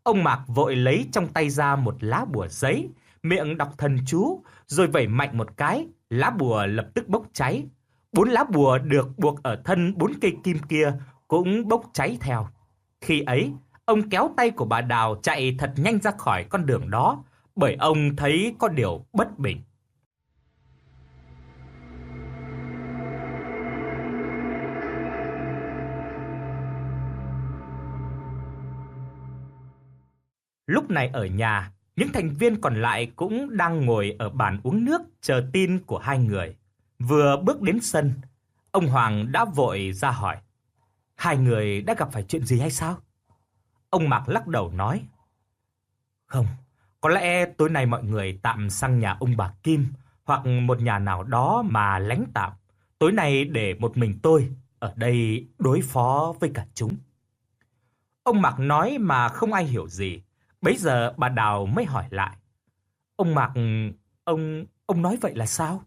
Ông Mạc vội lấy trong tay ra một lá bùa giấy, miệng đọc thần chú, rồi vẩy mạnh một cái, lá bùa lập tức bốc cháy. Bốn lá bùa được buộc ở thân bốn cây kim kia cũng bốc cháy theo. Khi ấy, ông kéo tay của bà Đào chạy thật nhanh ra khỏi con đường đó, bởi ông thấy có điều bất bình. Lúc này ở nhà, những thành viên còn lại cũng đang ngồi ở bàn uống nước chờ tin của hai người. Vừa bước đến sân, ông Hoàng đã vội ra hỏi. Hai người đã gặp phải chuyện gì hay sao? Ông Mạc lắc đầu nói. Không, có lẽ tối nay mọi người tạm sang nhà ông bà Kim hoặc một nhà nào đó mà lánh tạm. Tối nay để một mình tôi ở đây đối phó với cả chúng. Ông Mạc nói mà không ai hiểu gì. Bấy giờ bà Đào mới hỏi lại. Ông Mạc, ông, ông nói vậy là sao?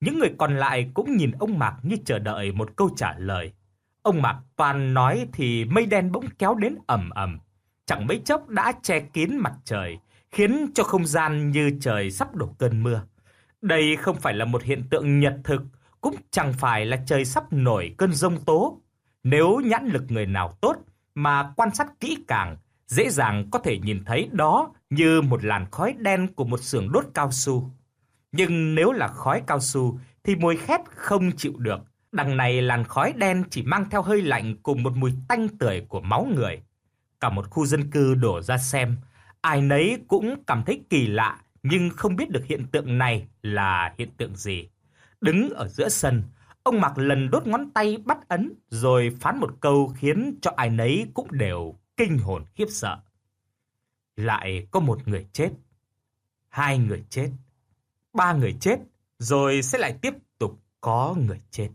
Những người còn lại cũng nhìn ông Mạc như chờ đợi một câu trả lời. Ông Mạc toàn nói thì mây đen bỗng kéo đến ầm ầm, chẳng mấy chốc đã che kín mặt trời, khiến cho không gian như trời sắp đổ cơn mưa. Đây không phải là một hiện tượng nhật thực, cũng chẳng phải là trời sắp nổi cơn rông tố. Nếu nhãn lực người nào tốt mà quan sát kỹ càng, dễ dàng có thể nhìn thấy đó như một làn khói đen của một xưởng đốt cao su. Nhưng nếu là khói cao su thì mùi khét không chịu được. Đằng này làn khói đen chỉ mang theo hơi lạnh cùng một mùi tanh tưởi của máu người. Cả một khu dân cư đổ ra xem, ai nấy cũng cảm thấy kỳ lạ nhưng không biết được hiện tượng này là hiện tượng gì. Đứng ở giữa sân, ông mặc lần đốt ngón tay bắt ấn rồi phán một câu khiến cho ai nấy cũng đều kinh hồn khiếp sợ. Lại có một người chết, hai người chết, ba người chết, rồi sẽ lại tiếp tục có người chết.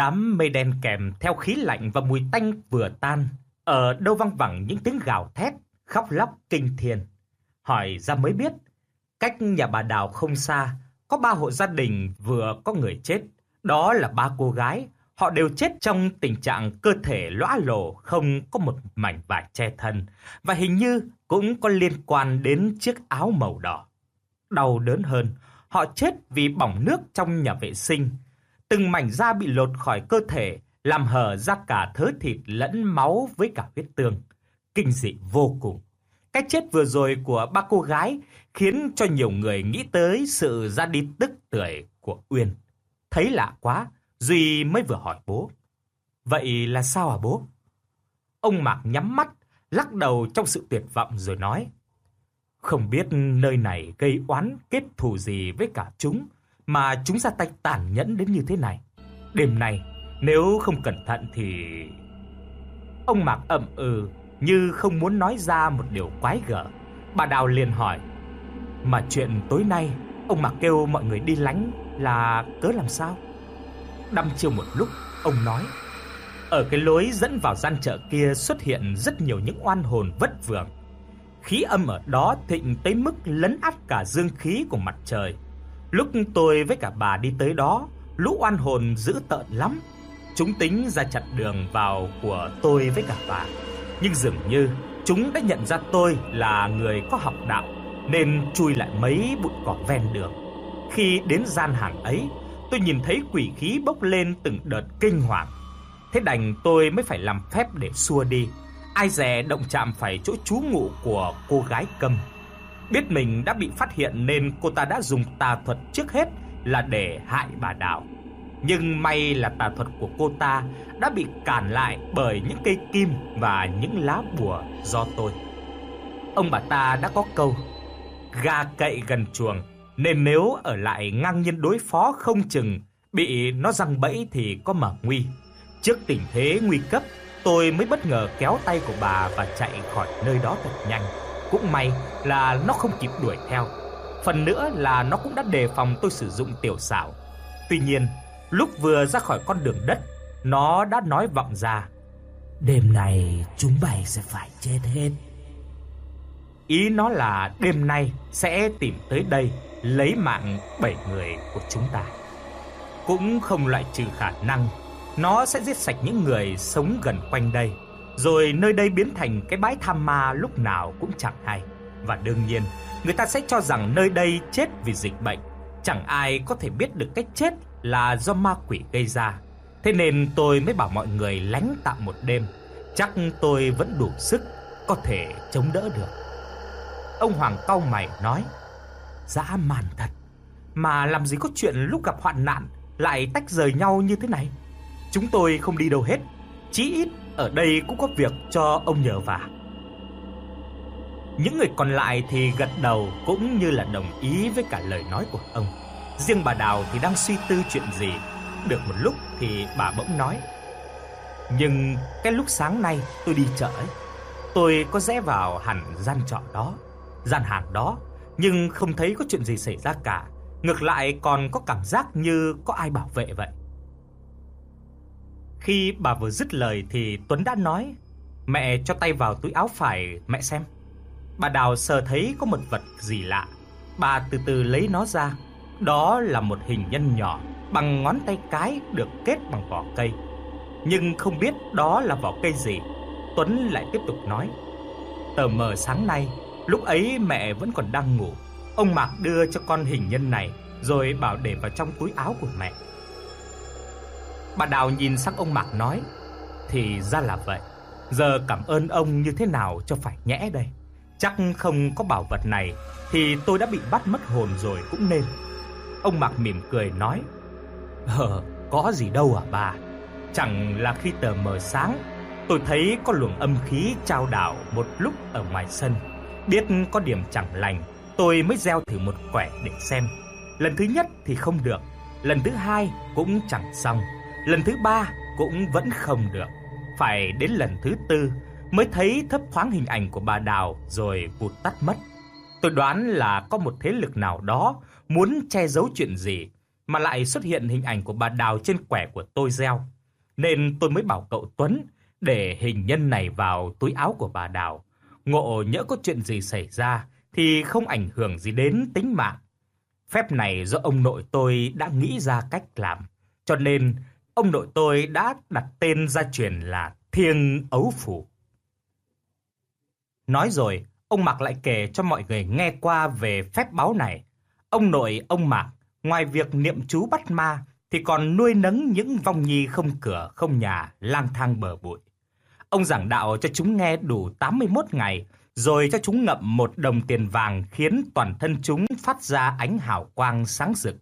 Đám mây đen kèm theo khí lạnh và mùi tanh vừa tan, ở đâu văng vẳng những tiếng gào thét, khóc lóc kinh thiên. Hỏi ra mới biết, cách nhà bà Đào không xa, có ba hộ gia đình vừa có người chết. Đó là ba cô gái, họ đều chết trong tình trạng cơ thể lõa lồ, không có một mảnh vải che thân, và hình như cũng có liên quan đến chiếc áo màu đỏ. Đau đớn hơn, họ chết vì bỏng nước trong nhà vệ sinh, từng mảnh da bị lột khỏi cơ thể, làm hở ra cả thớ thịt lẫn máu với cả huyết tương. Kinh dị vô cùng. Cái chết vừa rồi của ba cô gái khiến cho nhiều người nghĩ tới sự ra đi tức tưởi của Uyên. Thấy lạ quá, Duy mới vừa hỏi bố. Vậy là sao hả bố? Ông Mạc nhắm mắt, lắc đầu trong sự tuyệt vọng rồi nói. Không biết nơi này gây oán kết thù gì với cả chúng, mà chúng ra tay tàn nhẫn đến như thế này. Đêm nay, nếu không cẩn thận thì... Ông Mạc ậm ừ, như không muốn nói ra một điều quái gở. Bà Đào liền hỏi, mà chuyện tối nay, ông Mạc kêu mọi người đi lánh là cớ làm sao? Đăm chiêu một lúc, ông nói, ở cái lối dẫn vào gian chợ kia xuất hiện rất nhiều những oan hồn vất vưởng. Khí âm ở đó thịnh tới mức lấn át cả dương khí của mặt trời. Lúc tôi với cả bà đi tới đó, lũ oan hồn dữ tợn lắm. Chúng tính ra chặn đường vào của tôi với cả bà. Nhưng dường như Chúng đã nhận ra tôi là người có học đạo nên chui lại mấy bụi cỏ ven đường. Khi đến gian hàng ấy, tôi nhìn thấy quỷ khí bốc lên từng đợt kinh hoàng. Thế đành tôi mới phải làm phép để xua đi. Ai dè động chạm phải chỗ trú ngụ của cô gái cầm. Biết mình đã bị phát hiện nên cô ta đã dùng tà thuật trước hết là để hại bà Đào. Nhưng may là tà thuật của cô ta đã bị cản lại bởi những cây kim và những lá bùa do tôi. Ông bà ta đã có câu gà cậy gần chuồng nên nếu ở lại ngang nhiên đối phó không chừng bị nó răng bẫy thì có mở nguy. Trước tình thế nguy cấp, tôi mới bất ngờ kéo tay của bà và chạy khỏi nơi đó thật nhanh. Cũng may là nó không kịp đuổi theo. Phần nữa là nó cũng đã đề phòng tôi sử dụng tiểu xảo. Tuy nhiên, lúc vừa ra khỏi con đường đất, nó đã nói vọng ra: "Đêm này chúng mày sẽ phải chết hết." Ý nó là đêm nay sẽ tìm tới đây lấy mạng bảy người của chúng ta. Cũng không loại trừ khả năng nó sẽ giết sạch những người sống gần quanh đây, rồi nơi đây biến thành cái bãi tham ma lúc nào cũng chẳng hay. Và đương nhiên, người ta sẽ cho rằng nơi đây chết vì dịch bệnh, chẳng ai có thể biết được cách chết là do ma quỷ gây ra. Thế nên tôi mới bảo mọi người lánh tạm một đêm, chắc tôi vẫn đủ sức có thể chống đỡ được. Ông Hoàng cau mày nói: "Dã man thật, mà làm gì có chuyện lúc gặp hoạn nạn lại tách rời nhau như thế này. Chúng tôi không đi đâu hết, chí ít ở đây cũng có việc cho ông nhờ vả." Những người còn lại thì gật đầu cũng như là đồng ý với cả lời nói của ông. Riêng bà Đào thì đang suy tư chuyện gì. Được một lúc thì bà bỗng nói: "Nhưng cái lúc sáng nay tôi đi chợ ấy, tôi có rẽ vào hẳn gian trọ đó gian hàng đó, nhưng không thấy có chuyện gì xảy ra cả, ngược lại còn có cảm giác như có ai bảo vệ vậy. Khi bà vừa dứt lời thì Tuấn đã nói: "Mẹ cho tay vào túi áo phải mẹ xem." Bà Đào sờ thấy có một vật gì lạ, bà từ từ lấy nó ra. Đó là một hình nhân nhỏ bằng ngón tay cái được kết bằng vỏ cây. Nhưng không biết đó là vỏ cây gì. Tuấn lại tiếp tục nói: "Tờ mờ sáng nay Lúc ấy mẹ vẫn còn đang ngủ, ông Mạc đưa cho con hình nhân này rồi bảo để vào trong túi áo của mẹ. Bà Đào nhìn sang ông Mạc nói: "Thì ra là vậy. Giờ cảm ơn ông như thế nào cho phải nhẽ đây. Chắc không có bảo vật này thì tôi đã bị bắt mất hồn rồi cũng nên." Ông Mạc mỉm cười nói: hờ có gì đâu à bà. Chẳng là khi tờ mờ sáng, tôi thấy có luồng âm khí trao đảo một lúc ở ngoài sân." Biết có điểm chẳng lành, tôi mới gieo thử một quẻ để xem. Lần thứ nhất thì không được, lần thứ hai cũng chẳng xong, lần thứ ba cũng vẫn không được. Phải đến lần thứ tư mới thấy thấp thoáng hình ảnh của bà Đào rồi vụt tắt mất. Tôi đoán là có một thế lực nào đó muốn che giấu chuyện gì mà lại xuất hiện hình ảnh của bà Đào trên quẻ của tôi gieo. Nên tôi mới bảo cậu Tuấn để hình nhân này vào túi áo của bà Đào ngộ nhỡ có chuyện gì xảy ra thì không ảnh hưởng gì đến tính mạng. Phép này do ông nội tôi đã nghĩ ra cách làm, cho nên ông nội tôi đã đặt tên gia truyền là Thiêng Ấu Phủ. Nói rồi, ông Mạc lại kể cho mọi người nghe qua về phép báo này. Ông nội ông Mạc, ngoài việc niệm chú bắt ma, thì còn nuôi nấng những vong nhi không cửa, không nhà, lang thang bờ bụi. Ông giảng đạo cho chúng nghe đủ 81 ngày, rồi cho chúng ngậm một đồng tiền vàng khiến toàn thân chúng phát ra ánh hào quang sáng rực.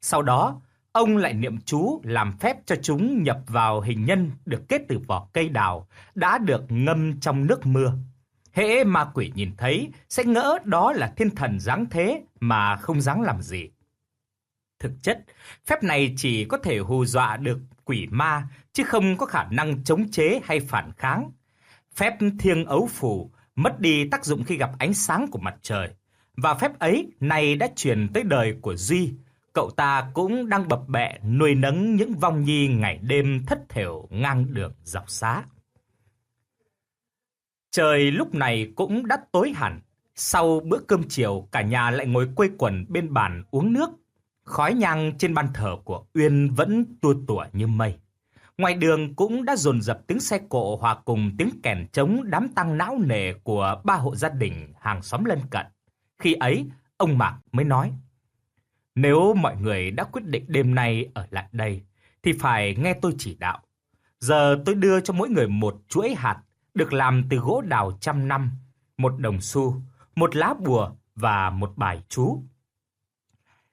Sau đó, ông lại niệm chú làm phép cho chúng nhập vào hình nhân được kết từ vỏ cây đào đã được ngâm trong nước mưa. Hễ ma quỷ nhìn thấy sẽ ngỡ đó là thiên thần dáng thế mà không dám làm gì. Thực chất, phép này chỉ có thể hù dọa được quỷ ma chứ không có khả năng chống chế hay phản kháng. Phép thiêng ấu phù mất đi tác dụng khi gặp ánh sáng của mặt trời. Và phép ấy này đã truyền tới đời của Duy. Cậu ta cũng đang bập bẹ nuôi nấng những vong nhi ngày đêm thất thểu ngang đường dọc xá. Trời lúc này cũng đã tối hẳn. Sau bữa cơm chiều, cả nhà lại ngồi quây quần bên bàn uống nước. Khói nhang trên bàn thờ của Uyên vẫn tua tủa như mây. Ngoài đường cũng đã dồn dập tiếng xe cộ hòa cùng tiếng kèn trống đám tăng não nề của ba hộ gia đình hàng xóm lân cận. Khi ấy, ông Mạc mới nói, nếu mọi người đã quyết định đêm nay ở lại đây, thì phải nghe tôi chỉ đạo. Giờ tôi đưa cho mỗi người một chuỗi hạt được làm từ gỗ đào trăm năm, một đồng xu, một lá bùa và một bài chú.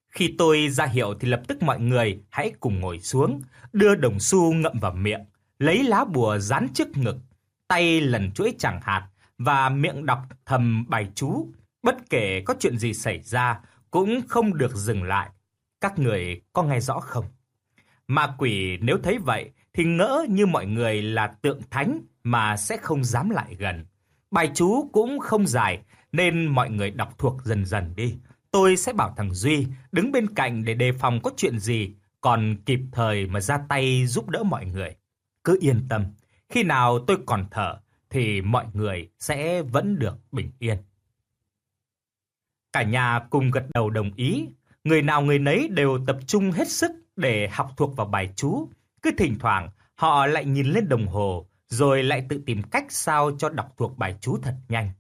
Khi tôi ra hiệu thì lập tức mọi người hãy cùng ngồi xuống, đưa đồng xu ngậm vào miệng, lấy lá bùa dán trước ngực, tay lần chuỗi chẳng hạt và miệng đọc thầm bài chú. Bất kể có chuyện gì xảy ra cũng không được dừng lại. Các người có nghe rõ không? Ma quỷ nếu thấy vậy thì ngỡ như mọi người là tượng thánh mà sẽ không dám lại gần. Bài chú cũng không dài nên mọi người đọc thuộc dần dần đi. Tôi sẽ bảo thằng Duy đứng bên cạnh để đề phòng có chuyện gì, còn kịp thời mà ra tay giúp đỡ mọi người. Cứ yên tâm, khi nào tôi còn thở thì mọi người sẽ vẫn được bình yên. Cả nhà cùng gật đầu đồng ý, người nào người nấy đều tập trung hết sức để học thuộc vào bài chú. Cứ thỉnh thoảng họ lại nhìn lên đồng hồ rồi lại tự tìm cách sao cho đọc thuộc bài chú thật nhanh.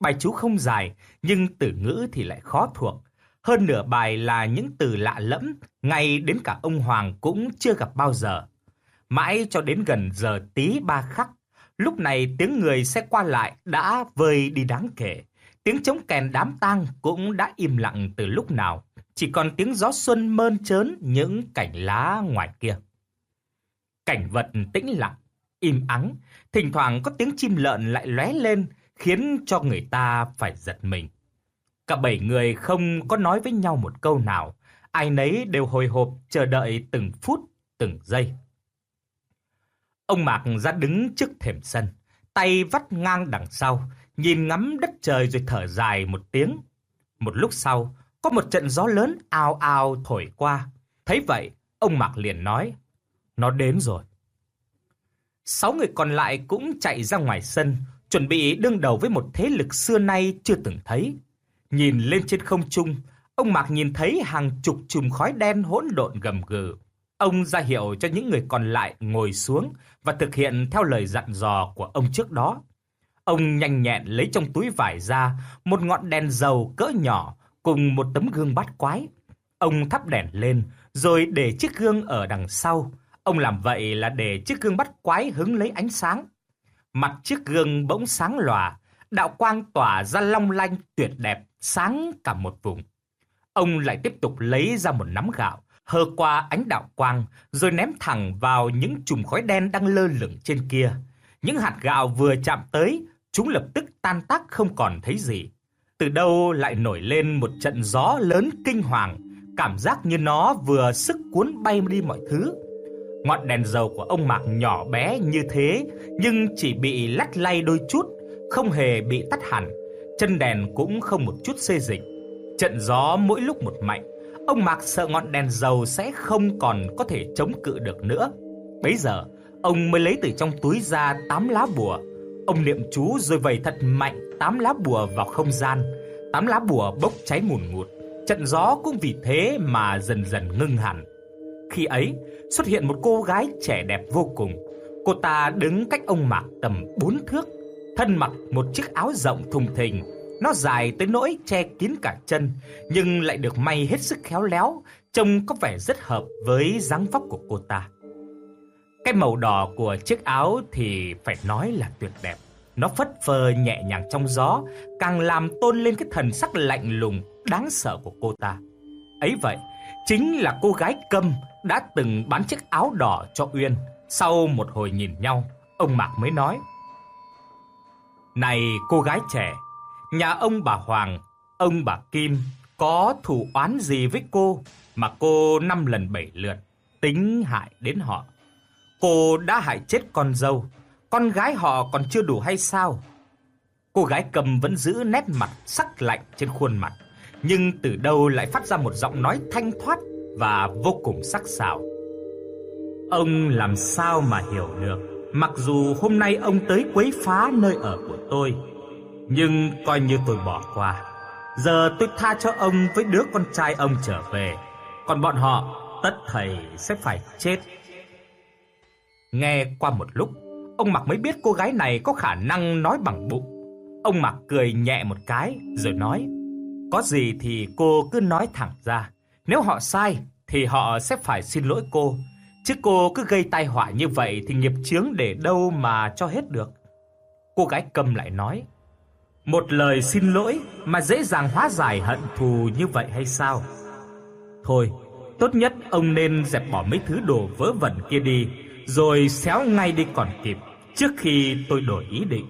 Bài chú không dài, nhưng từ ngữ thì lại khó thuộc. Hơn nửa bài là những từ lạ lẫm, ngay đến cả ông Hoàng cũng chưa gặp bao giờ. Mãi cho đến gần giờ tí ba khắc, lúc này tiếng người xe qua lại đã vơi đi đáng kể. Tiếng trống kèn đám tang cũng đã im lặng từ lúc nào, chỉ còn tiếng gió xuân mơn trớn những cảnh lá ngoài kia. Cảnh vật tĩnh lặng, im ắng, thỉnh thoảng có tiếng chim lợn lại lóe lên, khiến cho người ta phải giật mình. Cả bảy người không có nói với nhau một câu nào, ai nấy đều hồi hộp chờ đợi từng phút, từng giây. Ông Mạc ra đứng trước thềm sân, tay vắt ngang đằng sau, nhìn ngắm đất trời rồi thở dài một tiếng. Một lúc sau, có một trận gió lớn ao ao thổi qua. Thấy vậy, ông Mạc liền nói, nó đến rồi. Sáu người còn lại cũng chạy ra ngoài sân, chuẩn bị đương đầu với một thế lực xưa nay chưa từng thấy. Nhìn lên trên không trung, ông Mạc nhìn thấy hàng chục chùm khói đen hỗn độn gầm gừ. Ông ra hiệu cho những người còn lại ngồi xuống và thực hiện theo lời dặn dò của ông trước đó. Ông nhanh nhẹn lấy trong túi vải ra một ngọn đèn dầu cỡ nhỏ cùng một tấm gương bát quái. Ông thắp đèn lên rồi để chiếc gương ở đằng sau. Ông làm vậy là để chiếc gương bát quái hứng lấy ánh sáng. Mặt chiếc gương bỗng sáng lòa, đạo quang tỏa ra long lanh tuyệt đẹp, sáng cả một vùng. Ông lại tiếp tục lấy ra một nắm gạo, hơ qua ánh đạo quang, rồi ném thẳng vào những chùm khói đen đang lơ lửng trên kia. Những hạt gạo vừa chạm tới, chúng lập tức tan tác không còn thấy gì. Từ đâu lại nổi lên một trận gió lớn kinh hoàng, cảm giác như nó vừa sức cuốn bay đi mọi thứ. Ngọn đèn dầu của ông Mạc nhỏ bé như thế, nhưng chỉ bị lắc lay đôi chút, không hề bị tắt hẳn. Chân đèn cũng không một chút xê dịch. Trận gió mỗi lúc một mạnh, ông Mạc sợ ngọn đèn dầu sẽ không còn có thể chống cự được nữa. Bấy giờ, ông mới lấy từ trong túi ra tám lá bùa. Ông niệm chú rồi vẩy thật mạnh tám lá bùa vào không gian. Tám lá bùa bốc cháy ngùn ngụt. Trận gió cũng vì thế mà dần dần ngưng hẳn. Khi ấy, xuất hiện một cô gái trẻ đẹp vô cùng. Cô ta đứng cách ông Mạc tầm bốn thước, thân mặc một chiếc áo rộng thùng thình. Nó dài tới nỗi che kín cả chân, nhưng lại được may hết sức khéo léo, trông có vẻ rất hợp với dáng vóc của cô ta. Cái màu đỏ của chiếc áo thì phải nói là tuyệt đẹp. Nó phất phơ nhẹ nhàng trong gió, càng làm tôn lên cái thần sắc lạnh lùng, đáng sợ của cô ta. Ấy vậy, chính là cô gái câm đã từng bán chiếc áo đỏ cho Uyên. Sau một hồi nhìn nhau, ông Mạc mới nói: "Này cô gái trẻ, nhà ông bà Hoàng, ông bà Kim có thù oán gì với cô mà cô năm lần bảy lượt tính hại đến họ? Cô đã hại chết con dâu, con gái họ còn chưa đủ hay sao?" Cô gái cầm vẫn giữ nét mặt sắc lạnh trên khuôn mặt, nhưng từ đâu lại phát ra một giọng nói thanh thoát và vô cùng sắc sảo. Ông làm sao mà hiểu được, mặc dù hôm nay ông tới quấy phá nơi ở của tôi, nhưng coi như tôi bỏ qua. Giờ tôi tha cho ông với đứa con trai ông trở về, còn bọn họ tất thầy sẽ phải chết. Nghe qua một lúc, ông Mặc mới biết cô gái này có khả năng nói bằng bụng. Ông Mặc cười nhẹ một cái rồi nói: "Có gì thì cô cứ nói thẳng ra, nếu họ sai thì họ sẽ phải xin lỗi cô, chứ cô cứ gây tai họa như vậy thì nghiệp chướng để đâu mà cho hết được." Cô gái cầm lại nói: "Một lời xin lỗi mà dễ dàng hóa giải hận thù như vậy hay sao? Thôi, tốt nhất ông nên dẹp bỏ mấy thứ đồ vớ vẩn kia đi, rồi xéo ngay đi còn kịp, trước khi tôi đổi ý định."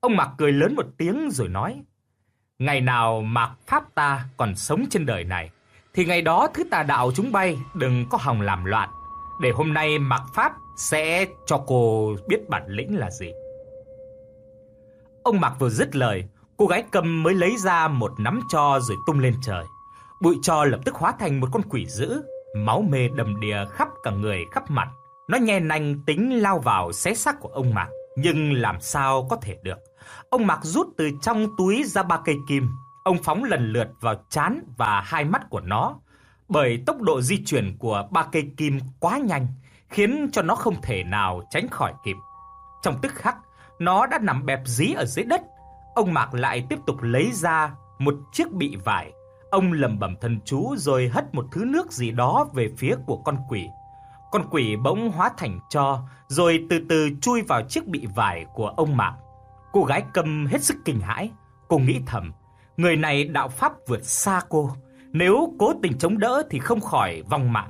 Ông Mạc cười lớn một tiếng rồi nói: "Ngày nào Mạc Pháp ta còn sống trên đời này, thì ngày đó thứ tà đạo chúng bay đừng có hòng làm loạn, để hôm nay Mạc Pháp sẽ cho cô biết bản lĩnh là gì." Ông Mạc vừa dứt lời, cô gái cầm mới lấy ra một nắm cho rồi tung lên trời. Bụi cho lập tức hóa thành một con quỷ dữ, máu mê đầm đìa khắp cả người khắp mặt. Nó nhe nanh tính lao vào xé xác của ông Mạc, nhưng làm sao có thể được. Ông Mạc rút từ trong túi ra ba cây kim, ông phóng lần lượt vào trán và hai mắt của nó. Bởi tốc độ di chuyển của ba cây kim quá nhanh, khiến cho nó không thể nào tránh khỏi kịp. Trong tức khắc, nó đã nằm bẹp dí ở dưới đất. Ông Mạc lại tiếp tục lấy ra một chiếc bị vải. Ông lẩm bẩm thần chú rồi hất một thứ nước gì đó về phía của con quỷ. Con quỷ bỗng hóa thành cho, rồi từ từ chui vào chiếc bị vải của ông Mạc. Cô gái cầm hết sức kinh hãi, cô nghĩ thầm, người này đạo pháp vượt xa cô, nếu cố tình chống đỡ thì không khỏi vong mạng.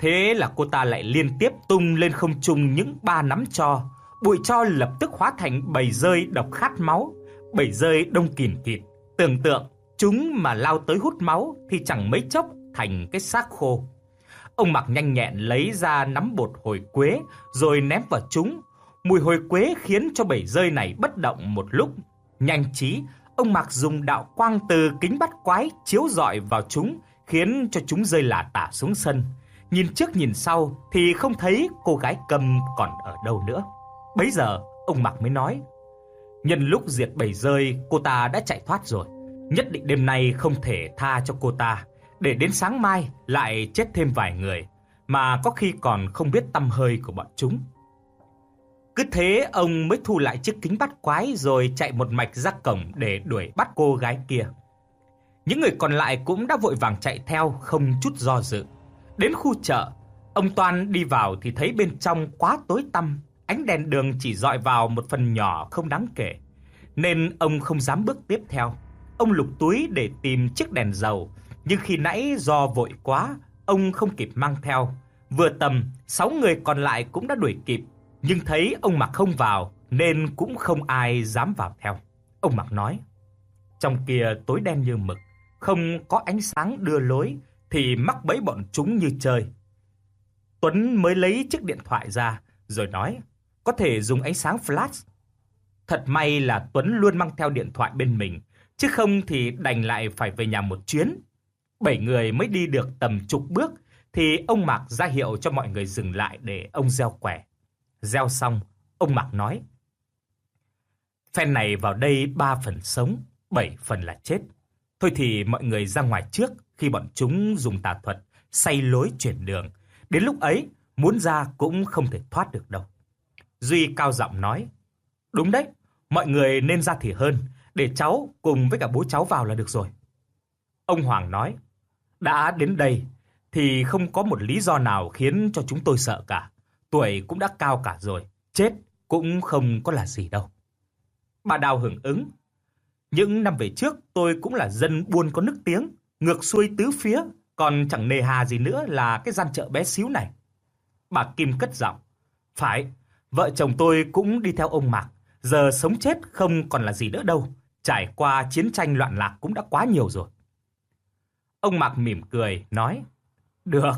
Thế là cô ta lại liên tiếp tung lên không trung những ba nắm cho, bụi cho lập tức hóa thành bầy rơi độc khát máu, bầy rơi đông kìn kịt. Tưởng tượng chúng mà lao tới hút máu thì chẳng mấy chốc thành cái xác khô. Ông Mặc nhanh nhẹn lấy ra nắm bột hồi quế rồi ném vào chúng. Mùi hồi quế khiến cho bầy rơi này bất động một lúc. Nhanh trí, ông Mặc dùng đạo quang từ kính bắt quái chiếu rọi vào chúng, khiến cho chúng rơi lả tả xuống sân. Nhìn trước nhìn sau thì không thấy cô gái cầm còn ở đâu nữa. Bấy giờ, ông Mặc mới nói: "Nhân lúc diệt bầy rơi, cô ta đã chạy thoát rồi, nhất định đêm nay không thể tha cho cô ta." Để đến sáng mai lại chết thêm vài người mà có khi còn không biết tâm hơi của bọn chúng. Cứ thế ông mới thu lại chiếc kính bắt quái rồi chạy một mạch ra cổng để đuổi bắt cô gái kia. Những người còn lại cũng đã vội vàng chạy theo không chút do dự. Đến khu chợ, ông Toan đi vào thì thấy bên trong quá tối tăm, ánh đèn đường chỉ dọi vào một phần nhỏ không đáng kể, nên ông không dám bước tiếp theo. Ông lục túi để tìm chiếc đèn dầu nhưng khi nãy do vội quá, ông không kịp mang theo. Vừa tầm, sáu người còn lại cũng đã đuổi kịp, nhưng thấy ông Mặc không vào nên cũng không ai dám vào theo. Ông Mặc nói: "Trong kia tối đen như mực, không có ánh sáng đưa lối thì mắc bẫy bọn chúng như chơi." Tuấn mới lấy chiếc điện thoại ra rồi nói: "Có thể dùng ánh sáng flash." Thật may là Tuấn luôn mang theo điện thoại bên mình, chứ không thì đành lại phải về nhà một chuyến bảy người mới đi được tầm chục bước thì ông Mạc ra hiệu cho mọi người dừng lại để ông gieo quẻ. Gieo xong, ông Mạc nói: "Phen này vào đây ba phần sống, bảy phần là chết. Thôi thì mọi người ra ngoài trước khi bọn chúng dùng tà thuật xây lối chuyển đường, đến lúc ấy muốn ra cũng không thể thoát được đâu." Duy cao giọng nói: "Đúng đấy, mọi người nên ra thì hơn, để cháu cùng với cả bố cháu vào là được rồi." Ông Hoàng nói: đã đến đây thì không có một lý do nào khiến cho chúng tôi sợ cả. Tuổi cũng đã cao cả rồi, chết cũng không có là gì đâu. Bà Đào hưởng ứng. Những năm về trước tôi cũng là dân buôn có nước tiếng, ngược xuôi tứ phía, còn chẳng nề hà gì nữa là cái gian chợ bé xíu này. Bà Kim cất giọng. Phải, vợ chồng tôi cũng đi theo ông Mạc, giờ sống chết không còn là gì nữa đâu. Trải qua chiến tranh loạn lạc cũng đã quá nhiều rồi. Ông Mạc mỉm cười, nói, Được,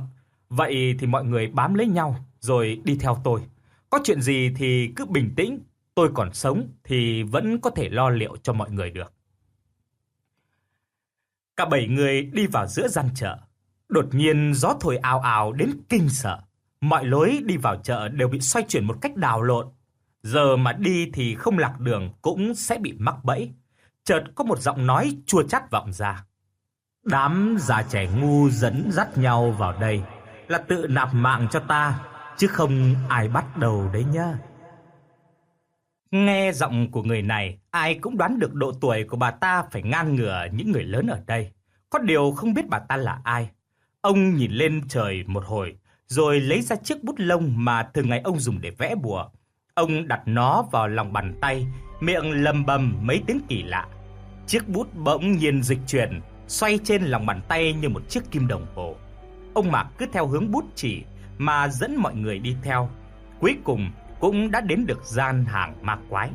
vậy thì mọi người bám lấy nhau, rồi đi theo tôi. Có chuyện gì thì cứ bình tĩnh, tôi còn sống thì vẫn có thể lo liệu cho mọi người được. Cả bảy người đi vào giữa gian chợ. Đột nhiên gió thổi ào ào đến kinh sợ. Mọi lối đi vào chợ đều bị xoay chuyển một cách đào lộn. Giờ mà đi thì không lạc đường cũng sẽ bị mắc bẫy. Chợt có một giọng nói chua chát vọng ra. Đám già trẻ ngu dẫn dắt nhau vào đây là tự nạp mạng cho ta, chứ không ai bắt đầu đấy nhá. Nghe giọng của người này, ai cũng đoán được độ tuổi của bà ta phải ngang ngửa những người lớn ở đây. Có điều không biết bà ta là ai. Ông nhìn lên trời một hồi, rồi lấy ra chiếc bút lông mà thường ngày ông dùng để vẽ bùa. Ông đặt nó vào lòng bàn tay, miệng lầm bầm mấy tiếng kỳ lạ. Chiếc bút bỗng nhiên dịch chuyển, xoay trên lòng bàn tay như một chiếc kim đồng hồ. Ông Mạc cứ theo hướng bút chỉ mà dẫn mọi người đi theo. Cuối cùng cũng đã đến được gian hàng ma quái.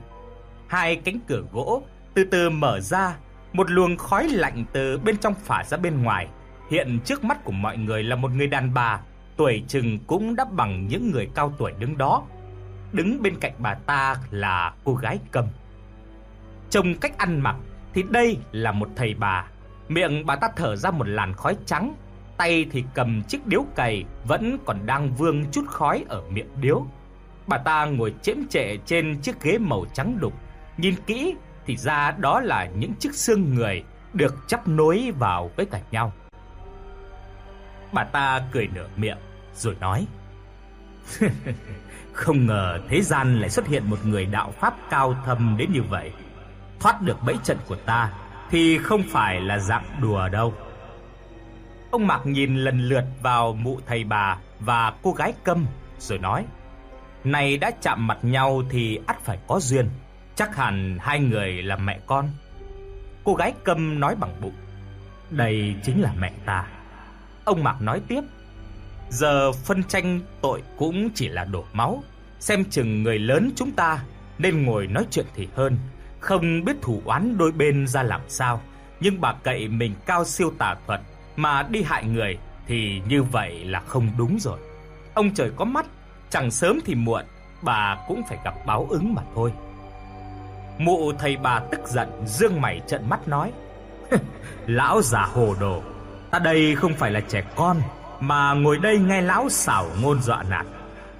Hai cánh cửa gỗ từ từ mở ra, một luồng khói lạnh từ bên trong phả ra bên ngoài. Hiện trước mắt của mọi người là một người đàn bà, tuổi chừng cũng đã bằng những người cao tuổi đứng đó. Đứng bên cạnh bà ta là cô gái cầm. Trông cách ăn mặc thì đây là một thầy bà. Miệng bà ta thở ra một làn khói trắng, tay thì cầm chiếc điếu cày vẫn còn đang vương chút khói ở miệng điếu. Bà ta ngồi chễm chệ trên chiếc ghế màu trắng đục, nhìn kỹ thì ra đó là những chiếc xương người được chắp nối vào với cả nhau. Bà ta cười nửa miệng rồi nói: "Không ngờ thế gian lại xuất hiện một người đạo pháp cao thâm đến như vậy. Thoát được bẫy trận của ta thì không phải là dạng đùa đâu." Ông Mạc nhìn lần lượt vào mụ thầy bà và cô gái câm rồi nói: "Này đã chạm mặt nhau thì ắt phải có duyên, chắc hẳn hai người là mẹ con." Cô gái câm nói bằng bụng: "Đây chính là mẹ ta." Ông Mạc nói tiếp: "Giờ phân tranh tội cũng chỉ là đổ máu, xem chừng người lớn chúng ta nên ngồi nói chuyện thì hơn, không biết thủ oán đôi bên ra làm sao, nhưng bà cậy mình cao siêu tà thuật mà đi hại người thì như vậy là không đúng rồi. Ông trời có mắt, chẳng sớm thì muộn bà cũng phải gặp báo ứng mà thôi. Mụ thầy bà tức giận dương mày trợn mắt nói: "Lão già hồ đồ, ta đây không phải là trẻ con mà ngồi đây nghe lão xảo ngôn dọa nạt.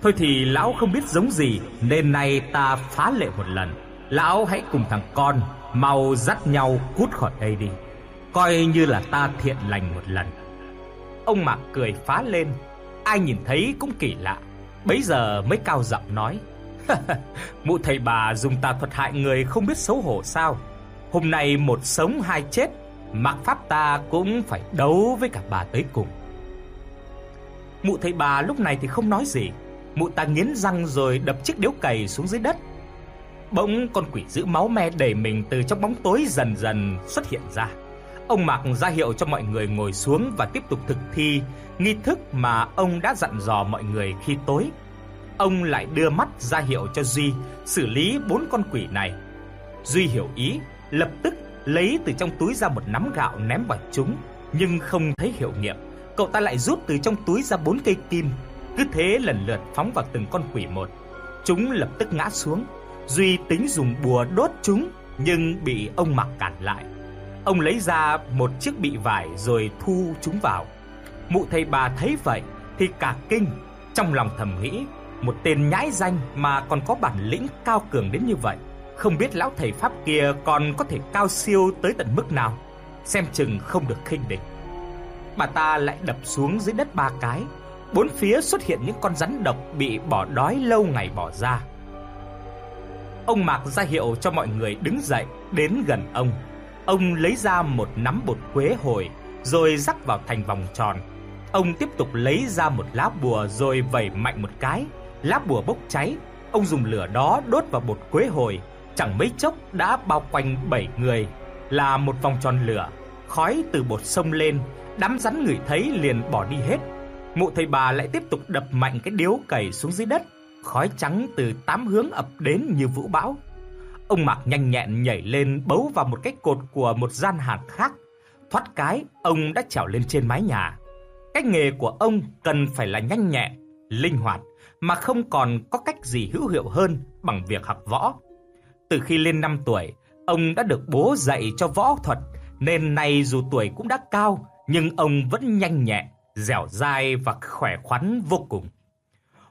Thôi thì lão không biết giống gì nên nay ta phá lệ một lần. Lão hãy cùng thằng con mau dắt nhau cút khỏi đây đi." coi như là ta thiện lành một lần. Ông Mạc cười phá lên, ai nhìn thấy cũng kỳ lạ, bấy giờ mới cao giọng nói: "Mụ thầy bà dùng tà thuật hại người không biết xấu hổ sao? Hôm nay một sống hai chết, mặc pháp ta cũng phải đấu với cả bà tới cùng." Mụ thầy bà lúc này thì không nói gì, mụ ta nghiến răng rồi đập chiếc điếu cày xuống dưới đất. Bỗng con quỷ giữ máu me đầy mình từ trong bóng tối dần dần xuất hiện ra. Ông Mạc ra hiệu cho mọi người ngồi xuống và tiếp tục thực thi nghi thức mà ông đã dặn dò mọi người khi tối. Ông lại đưa mắt ra hiệu cho Duy xử lý bốn con quỷ này. Duy hiểu ý, lập tức lấy từ trong túi ra một nắm gạo ném vào chúng, nhưng không thấy hiệu nghiệm. Cậu ta lại rút từ trong túi ra bốn cây kim, cứ thế lần lượt phóng vào từng con quỷ một. Chúng lập tức ngã xuống. Duy tính dùng bùa đốt chúng nhưng bị ông mặc cản lại. Ông lấy ra một chiếc bị vải rồi thu chúng vào. Mụ thầy bà thấy vậy thì cả kinh, trong lòng thầm nghĩ, một tên nhãi danh mà còn có bản lĩnh cao cường đến như vậy, không biết lão thầy pháp kia còn có thể cao siêu tới tận mức nào, xem chừng không được khinh địch. Bà ta lại đập xuống dưới đất ba cái, bốn phía xuất hiện những con rắn độc bị bỏ đói lâu ngày bỏ ra. Ông Mạc ra hiệu cho mọi người đứng dậy đến gần ông Ông lấy ra một nắm bột quế hồi rồi rắc vào thành vòng tròn. Ông tiếp tục lấy ra một lá bùa rồi vẩy mạnh một cái, lá bùa bốc cháy. Ông dùng lửa đó đốt vào bột quế hồi, chẳng mấy chốc đã bao quanh bảy người là một vòng tròn lửa. Khói từ bột sông lên, đám rắn người thấy liền bỏ đi hết. Mụ thầy bà lại tiếp tục đập mạnh cái điếu cày xuống dưới đất, khói trắng từ tám hướng ập đến như vũ bão. Ông Mạc nhanh nhẹn nhảy lên bấu vào một cái cột của một gian hàng khác. Thoát cái, ông đã trèo lên trên mái nhà. Cách nghề của ông cần phải là nhanh nhẹn, linh hoạt mà không còn có cách gì hữu hiệu hơn bằng việc học võ. Từ khi lên 5 tuổi, ông đã được bố dạy cho võ thuật nên nay dù tuổi cũng đã cao nhưng ông vẫn nhanh nhẹn, dẻo dai và khỏe khoắn vô cùng.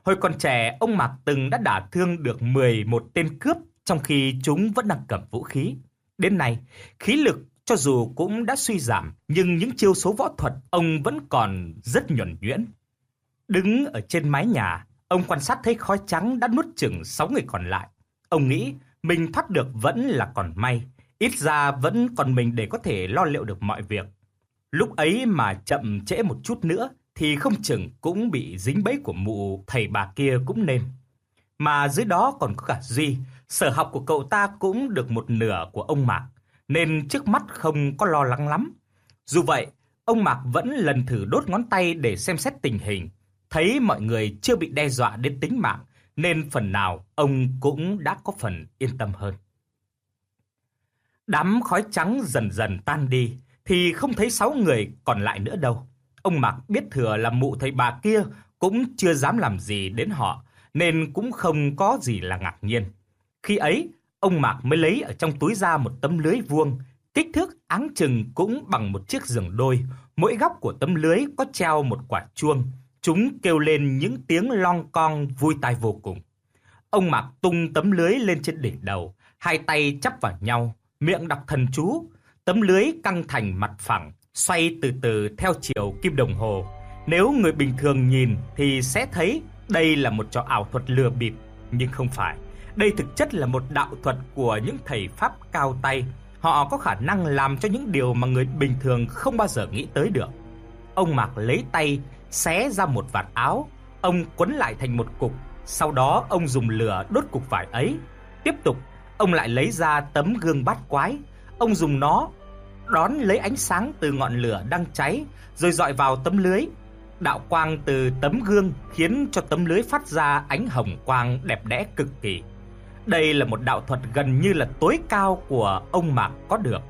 Hồi còn trẻ, ông Mạc từng đã đả thương được 11 tên cướp trong khi chúng vẫn đang cầm vũ khí. Đến nay, khí lực cho dù cũng đã suy giảm, nhưng những chiêu số võ thuật ông vẫn còn rất nhuẩn nhuyễn. Đứng ở trên mái nhà, Ông quan sát thấy khói trắng đã nuốt chửng 6 người còn lại. Ông nghĩ mình thoát được vẫn là còn may, ít ra vẫn còn mình để có thể lo liệu được mọi việc. Lúc ấy mà chậm trễ một chút nữa thì không chừng cũng bị dính bẫy của mụ thầy bà kia cũng nên. Mà dưới đó còn có cả Duy, sở học của cậu ta cũng được một nửa của ông Mạc, nên trước mắt không có lo lắng lắm. Dù vậy, ông Mạc vẫn lần thử đốt ngón tay để xem xét tình hình, thấy mọi người chưa bị đe dọa đến tính mạng, nên phần nào ông cũng đã có phần yên tâm hơn. Đám khói trắng dần dần tan đi, thì không thấy sáu người còn lại nữa đâu. Ông Mạc biết thừa là mụ thầy bà kia cũng chưa dám làm gì đến họ, nên cũng không có gì là ngạc nhiên. Khi ấy, ông Mạc mới lấy ở trong túi ra một tấm lưới vuông, kích thước áng chừng cũng bằng một chiếc giường đôi, mỗi góc của tấm lưới có treo một quả chuông, chúng kêu lên những tiếng long con vui tai vô cùng. Ông Mạc tung tấm lưới lên trên đỉnh đầu, hai tay chắp vào nhau, miệng đọc thần chú, tấm lưới căng thành mặt phẳng, xoay từ từ theo chiều kim đồng hồ. Nếu người bình thường nhìn thì sẽ thấy đây là một trò ảo thuật lừa bịp, nhưng không phải. Đây thực chất là một đạo thuật của những thầy pháp cao tay. Họ có khả năng làm cho những điều mà người bình thường không bao giờ nghĩ tới được. Ông Mạc lấy tay xé ra một vạt áo, ông quấn lại thành một cục, sau đó ông dùng lửa đốt cục vải ấy. Tiếp tục, ông lại lấy ra tấm gương bát quái, ông dùng nó đón lấy ánh sáng từ ngọn lửa đang cháy rồi dọi vào tấm lưới. Đạo quang từ tấm gương khiến cho tấm lưới phát ra ánh hồng quang đẹp đẽ cực kỳ. Đây là một đạo thuật gần như là tối cao của ông Mạc có được.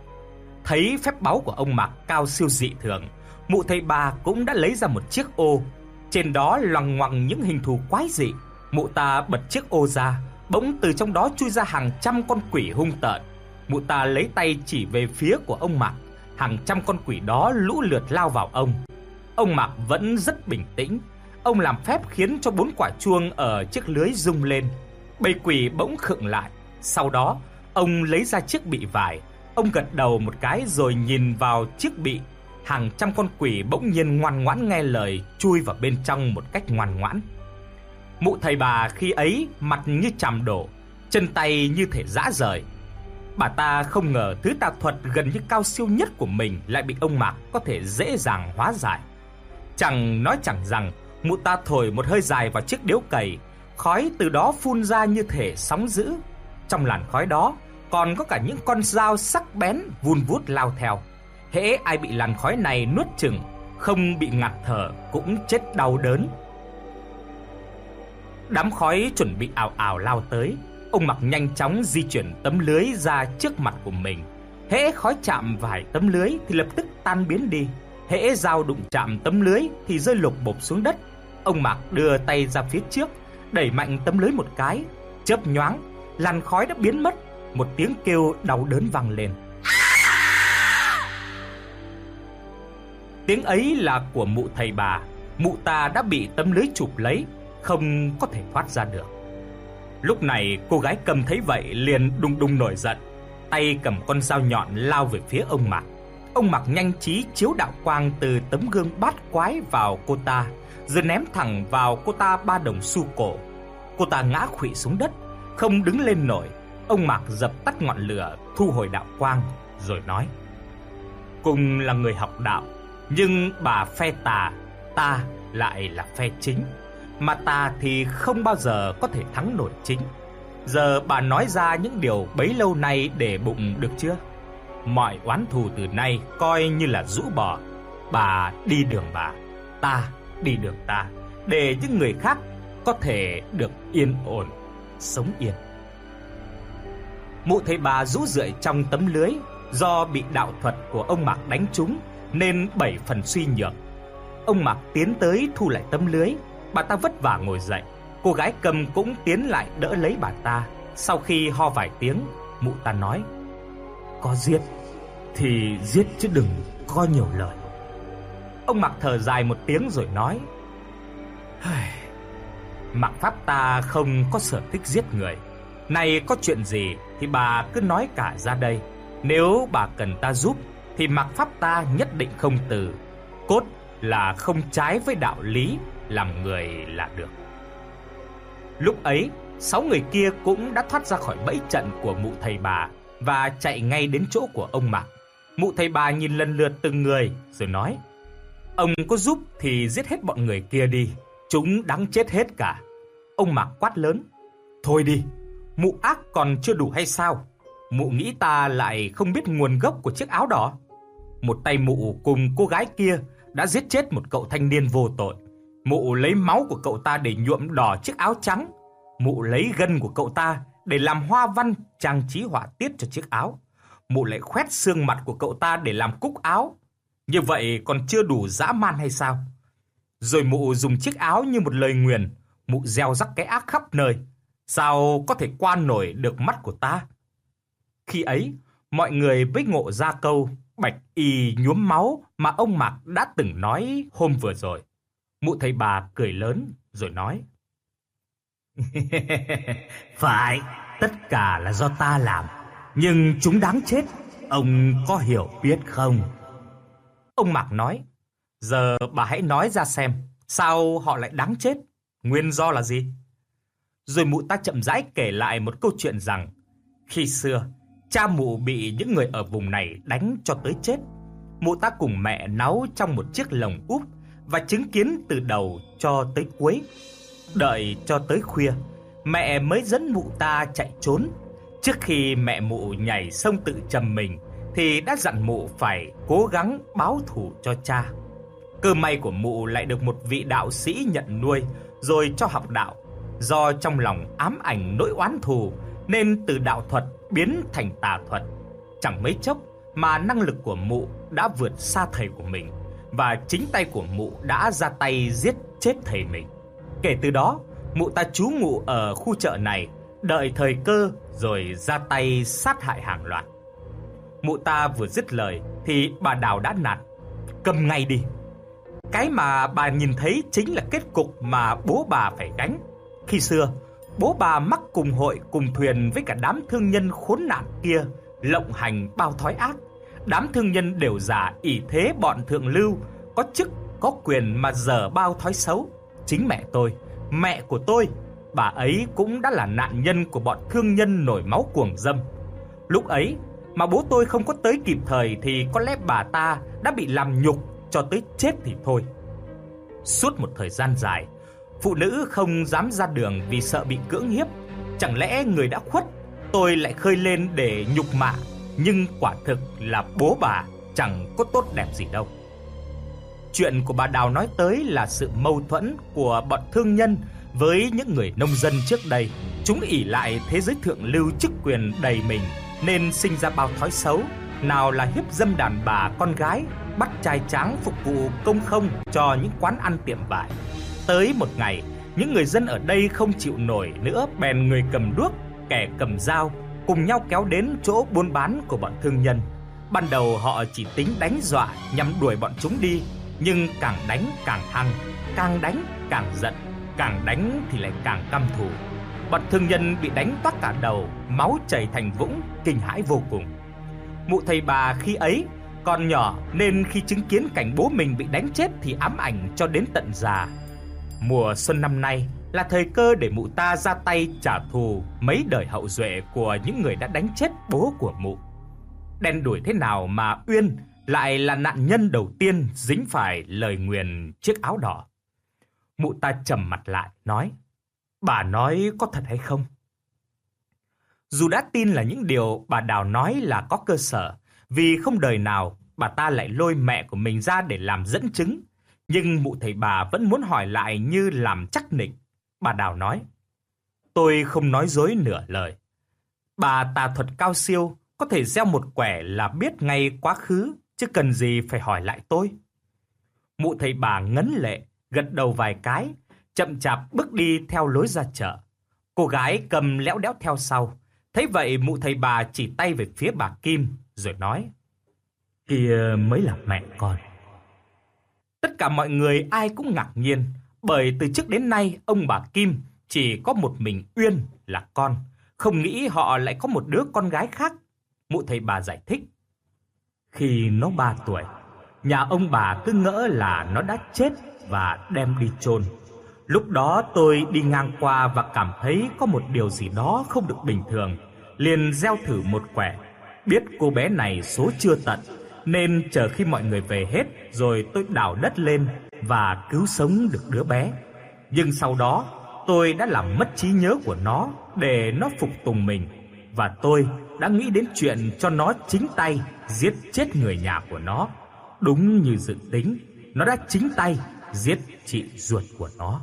Thấy phép báu của ông Mạc cao siêu dị thường, mụ thầy bà cũng đã lấy ra một chiếc ô. Trên đó loằng ngoằng những hình thù quái dị. Mụ ta bật chiếc ô ra, bỗng từ trong đó chui ra hàng trăm con quỷ hung tợn. Mụ ta lấy tay chỉ về phía của ông Mạc, hàng trăm con quỷ đó lũ lượt lao vào ông. Ông Mạc vẫn rất bình tĩnh, ông làm phép khiến cho bốn quả chuông ở chiếc lưới rung lên. Bầy quỷ bỗng khựng lại, sau đó ông lấy ra chiếc bị vải, ông gật đầu một cái rồi nhìn vào chiếc bị. Hàng trăm con quỷ bỗng nhiên ngoan ngoãn nghe lời, chui vào bên trong một cách ngoan ngoãn. Mụ thầy bà khi ấy mặt như chằm đổ, chân tay như thể rã rời. Bà ta không ngờ thứ tà thuật gần như cao siêu nhất của mình lại bị ông Mạc có thể dễ dàng hóa giải. Chẳng nói chẳng rằng, mụ ta thổi một hơi dài vào chiếc điếu cầy khói từ đó phun ra như thể sóng dữ. Trong làn khói đó còn có cả những con dao sắc bén vun vút lao theo. Hễ ai bị làn khói này nuốt chửng, không bị ngạt thở cũng chết đau đớn. Đám khói chuẩn bị ảo ảo lao tới, Ông Mặc nhanh chóng di chuyển tấm lưới ra trước mặt của mình. Hễ khói chạm vài tấm lưới thì lập tức tan biến đi. Hễ dao đụng chạm tấm lưới thì rơi lục bộp xuống đất. Ông Mạc đưa tay ra phía trước, đẩy mạnh tấm lưới một cái, chớp nhoáng, làn khói đã biến mất, một tiếng kêu đau đớn vang lên. Tiếng ấy là của mụ thầy bà, mụ ta đã bị tấm lưới chụp lấy, không có thể thoát ra được. Lúc này cô gái cầm thấy vậy liền đùng đùng nổi giận, tay cầm con dao nhọn lao về phía ông Mạc. Ông Mạc nhanh trí chiếu đạo quang từ tấm gương bát quái vào cô ta, rồi ném thẳng vào cô ta ba đồng xu cổ. Cô ta ngã khuỵu xuống đất, không đứng lên nổi. Ông Mạc dập tắt ngọn lửa, thu hồi đạo quang rồi nói: "Cùng là người học đạo, nhưng bà phe tà, ta lại là phe chính." Mà ta thì không bao giờ có thể thắng nổi chính. Giờ bà nói ra những điều bấy lâu nay để bụng được chưa? Mọi oán thù từ nay coi như là rũ bỏ. Bà đi đường bà, ta đi đường ta, để những người khác có thể được yên ổn, sống yên. Mụ thấy bà rũ rượi trong tấm lưới do bị đạo thuật của ông Mạc đánh trúng nên bảy phần suy nhược. Ông Mạc tiến tới thu lại tấm lưới, Bà ta vất vả ngồi dậy, cô gái cầm cũng tiến lại đỡ lấy bà ta. Sau khi ho vài tiếng, mụ ta nói: "Có giết thì giết chứ đừng có nhiều lời." Ông Mặc thở dài một tiếng rồi nói: Mặc pháp ta không có sở thích giết người. Này có chuyện gì thì bà cứ nói cả ra đây. Nếu bà cần ta giúp thì mặc pháp ta nhất định không từ. Cốt là không trái với đạo lý làm người là được. Lúc ấy, sáu người kia cũng đã thoát ra khỏi bẫy trận của mụ thầy bà và chạy ngay đến chỗ của ông Mạc. Mụ thầy bà nhìn lần lượt từng người rồi nói: "Ông có giúp thì giết hết bọn người kia đi, chúng đáng chết hết cả." Ông Mạc quát lớn: "Thôi đi, mụ ác còn chưa đủ hay sao? Mụ nghĩ ta lại không biết nguồn gốc của chiếc áo đỏ?" Một tay mụ cùng cô gái kia đã giết chết một cậu thanh niên vô tội. Mụ lấy máu của cậu ta để nhuộm đỏ chiếc áo trắng. Mụ lấy gân của cậu ta để làm hoa văn trang trí họa tiết cho chiếc áo. Mụ lại khoét xương mặt của cậu ta để làm cúc áo. Như vậy còn chưa đủ dã man hay sao? Rồi mụ dùng chiếc áo như một lời nguyền, mụ gieo rắc cái ác khắp nơi. Sao có thể qua nổi được mắt của ta? Khi ấy, mọi người với ngộ ra câu bạch y nhuốm máu mà ông Mạc đã từng nói hôm vừa rồi. Mụ thầy bà cười lớn rồi nói. Phải, tất cả là do ta làm, nhưng chúng đáng chết, ông có hiểu biết không? Ông Mạc nói, giờ bà hãy nói ra xem, sao họ lại đáng chết, nguyên do là gì? Rồi mụ ta chậm rãi kể lại một câu chuyện rằng, khi xưa, cha mụ bị những người ở vùng này đánh cho tới chết. Mụ ta cùng mẹ náu trong một chiếc lồng úp và chứng kiến từ đầu cho tới cuối. Đợi cho tới khuya, mẹ mới dẫn mụ ta chạy trốn. Trước khi mẹ mụ nhảy sông tự trầm mình thì đã dặn mụ phải cố gắng báo thù cho cha. Cơ may của mụ lại được một vị đạo sĩ nhận nuôi rồi cho học đạo. Do trong lòng ám ảnh nỗi oán thù nên từ đạo thuật biến thành tà thuật. Chẳng mấy chốc mà năng lực của mụ đã vượt xa thầy của mình và chính tay của mụ đã ra tay giết chết thầy mình. Kể từ đó, mụ ta trú ngụ ở khu chợ này, đợi thời cơ rồi ra tay sát hại hàng loạt. Mụ ta vừa dứt lời thì bà Đào đã nạt, "Cầm ngay đi." Cái mà bà nhìn thấy chính là kết cục mà bố bà phải gánh. Khi xưa, bố bà mắc cùng hội cùng thuyền với cả đám thương nhân khốn nạn kia, lộng hành bao thói ác. Đám thương nhân đều giả ỷ thế bọn thượng lưu, có chức, có quyền mà dở bao thói xấu. Chính mẹ tôi, mẹ của tôi, bà ấy cũng đã là nạn nhân của bọn thương nhân nổi máu cuồng dâm. Lúc ấy mà bố tôi không có tới kịp thời thì có lẽ bà ta đã bị làm nhục cho tới chết thì thôi. Suốt một thời gian dài, phụ nữ không dám ra đường vì sợ bị cưỡng hiếp. Chẳng lẽ người đã khuất, tôi lại khơi lên để nhục mạ, nhưng quả thực là bố bà chẳng có tốt đẹp gì đâu. Chuyện của bà Đào nói tới là sự mâu thuẫn của bọn thương nhân với những người nông dân trước đây. Chúng ỷ lại thế giới thượng lưu chức quyền đầy mình nên sinh ra bao thói xấu, nào là hiếp dâm đàn bà con gái, bắt trai tráng phục vụ công không cho những quán ăn tiệm vải. Tới một ngày, những người dân ở đây không chịu nổi nữa bèn người cầm đuốc, kẻ cầm dao cùng nhau kéo đến chỗ buôn bán của bọn thương nhân. Ban đầu họ chỉ tính đánh dọa nhằm đuổi bọn chúng đi, nhưng càng đánh càng hăng, càng đánh càng giận, càng đánh thì lại càng căm thù. Bọn thương nhân bị đánh toát cả đầu, máu chảy thành vũng, kinh hãi vô cùng. Mụ thầy bà khi ấy còn nhỏ nên khi chứng kiến cảnh bố mình bị đánh chết thì ám ảnh cho đến tận già. Mùa xuân năm nay là thời cơ để mụ ta ra tay trả thù mấy đời hậu duệ của những người đã đánh chết bố của mụ. Đen đuổi thế nào mà Uyên lại là nạn nhân đầu tiên dính phải lời nguyền chiếc áo đỏ. Mụ ta trầm mặt lại, nói, bà nói có thật hay không? Dù đã tin là những điều bà Đào nói là có cơ sở, vì không đời nào bà ta lại lôi mẹ của mình ra để làm dẫn chứng, nhưng mụ thầy bà vẫn muốn hỏi lại như làm chắc nịch. Bà Đào nói, tôi không nói dối nửa lời. Bà tà thuật cao siêu, có thể gieo một quẻ là biết ngay quá khứ, chứ cần gì phải hỏi lại tôi. Mụ thầy bà ngấn lệ, gật đầu vài cái, chậm chạp bước đi theo lối ra chợ. Cô gái cầm léo đéo theo sau. Thấy vậy mụ thầy bà chỉ tay về phía bà Kim, rồi nói. Kia mới là mẹ con. Tất cả mọi người ai cũng ngạc nhiên, bởi từ trước đến nay ông bà Kim chỉ có một mình Uyên là con, không nghĩ họ lại có một đứa con gái khác. Mụ thầy bà giải thích. Khi nó 3 tuổi, nhà ông bà cứ ngỡ là nó đã chết và đem đi chôn. Lúc đó tôi đi ngang qua và cảm thấy có một điều gì đó không được bình thường, liền gieo thử một quẻ. Biết cô bé này số chưa tận, nên chờ khi mọi người về hết rồi tôi đào đất lên và cứu sống được đứa bé. Nhưng sau đó, tôi đã làm mất trí nhớ của nó để nó phục tùng mình và tôi đã nghĩ đến chuyện cho nó chính tay giết chết người nhà của nó. Đúng như dự tính, nó đã chính tay giết chị ruột của nó.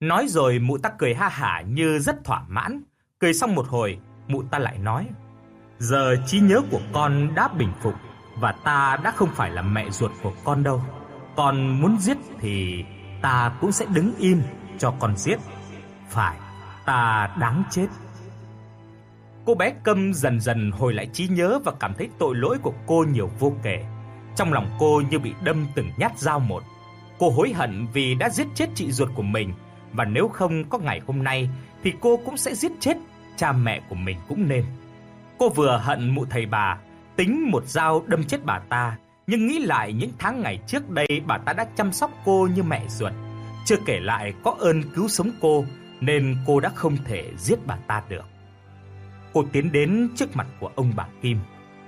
Nói rồi mụ ta cười ha hả như rất thỏa mãn, cười xong một hồi, mụ ta lại nói: "Giờ trí nhớ của con đã bình phục và ta đã không phải là mẹ ruột của con đâu. Con muốn giết thì ta cũng sẽ đứng im cho con giết. Phải, ta đáng chết." Cô bé câm dần dần hồi lại trí nhớ và cảm thấy tội lỗi của cô nhiều vô kể. Trong lòng cô như bị đâm từng nhát dao một. Cô hối hận vì đã giết chết chị ruột của mình và nếu không có ngày hôm nay thì cô cũng sẽ giết chết cha mẹ của mình cũng nên. Cô vừa hận mụ thầy bà, tính một dao đâm chết bà ta, nhưng nghĩ lại những tháng ngày trước đây bà ta đã chăm sóc cô như mẹ ruột, chưa kể lại có ơn cứu sống cô nên cô đã không thể giết bà ta được. Cô tiến đến trước mặt của ông bà Kim,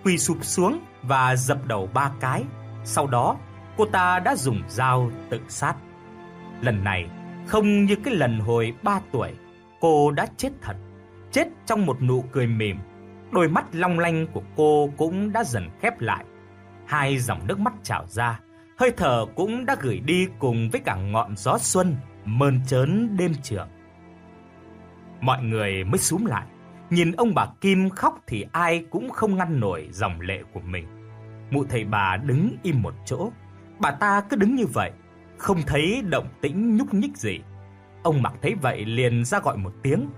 quỳ sụp xuống và dập đầu ba cái. Sau đó, cô ta đã dùng dao tự sát. Lần này, không như cái lần hồi 3 tuổi, cô đã chết thật, chết trong một nụ cười mỉm. Đôi mắt long lanh của cô cũng đã dần khép lại. Hai dòng nước mắt trào ra, hơi thở cũng đã gửi đi cùng với cả ngọn gió xuân mơn trớn đêm trường. Mọi người mới súm lại, nhìn ông bà Kim khóc thì ai cũng không ngăn nổi dòng lệ của mình. Mụ thầy bà đứng im một chỗ, bà ta cứ đứng như vậy, không thấy động tĩnh nhúc nhích gì. Ông mặc thấy vậy liền ra gọi một tiếng,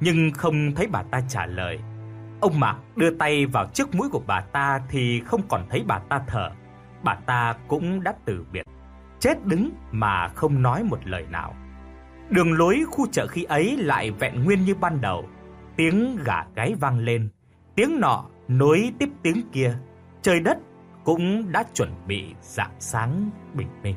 nhưng không thấy bà ta trả lời. Ông Mạc đưa tay vào trước mũi của bà ta thì không còn thấy bà ta thở. Bà ta cũng đã từ biệt, chết đứng mà không nói một lời nào. Đường lối khu chợ khi ấy lại vẹn nguyên như ban đầu. Tiếng gà gáy vang lên, tiếng nọ nối tiếp tiếng kia. Trời đất cũng đã chuẩn bị rạng sáng bình minh.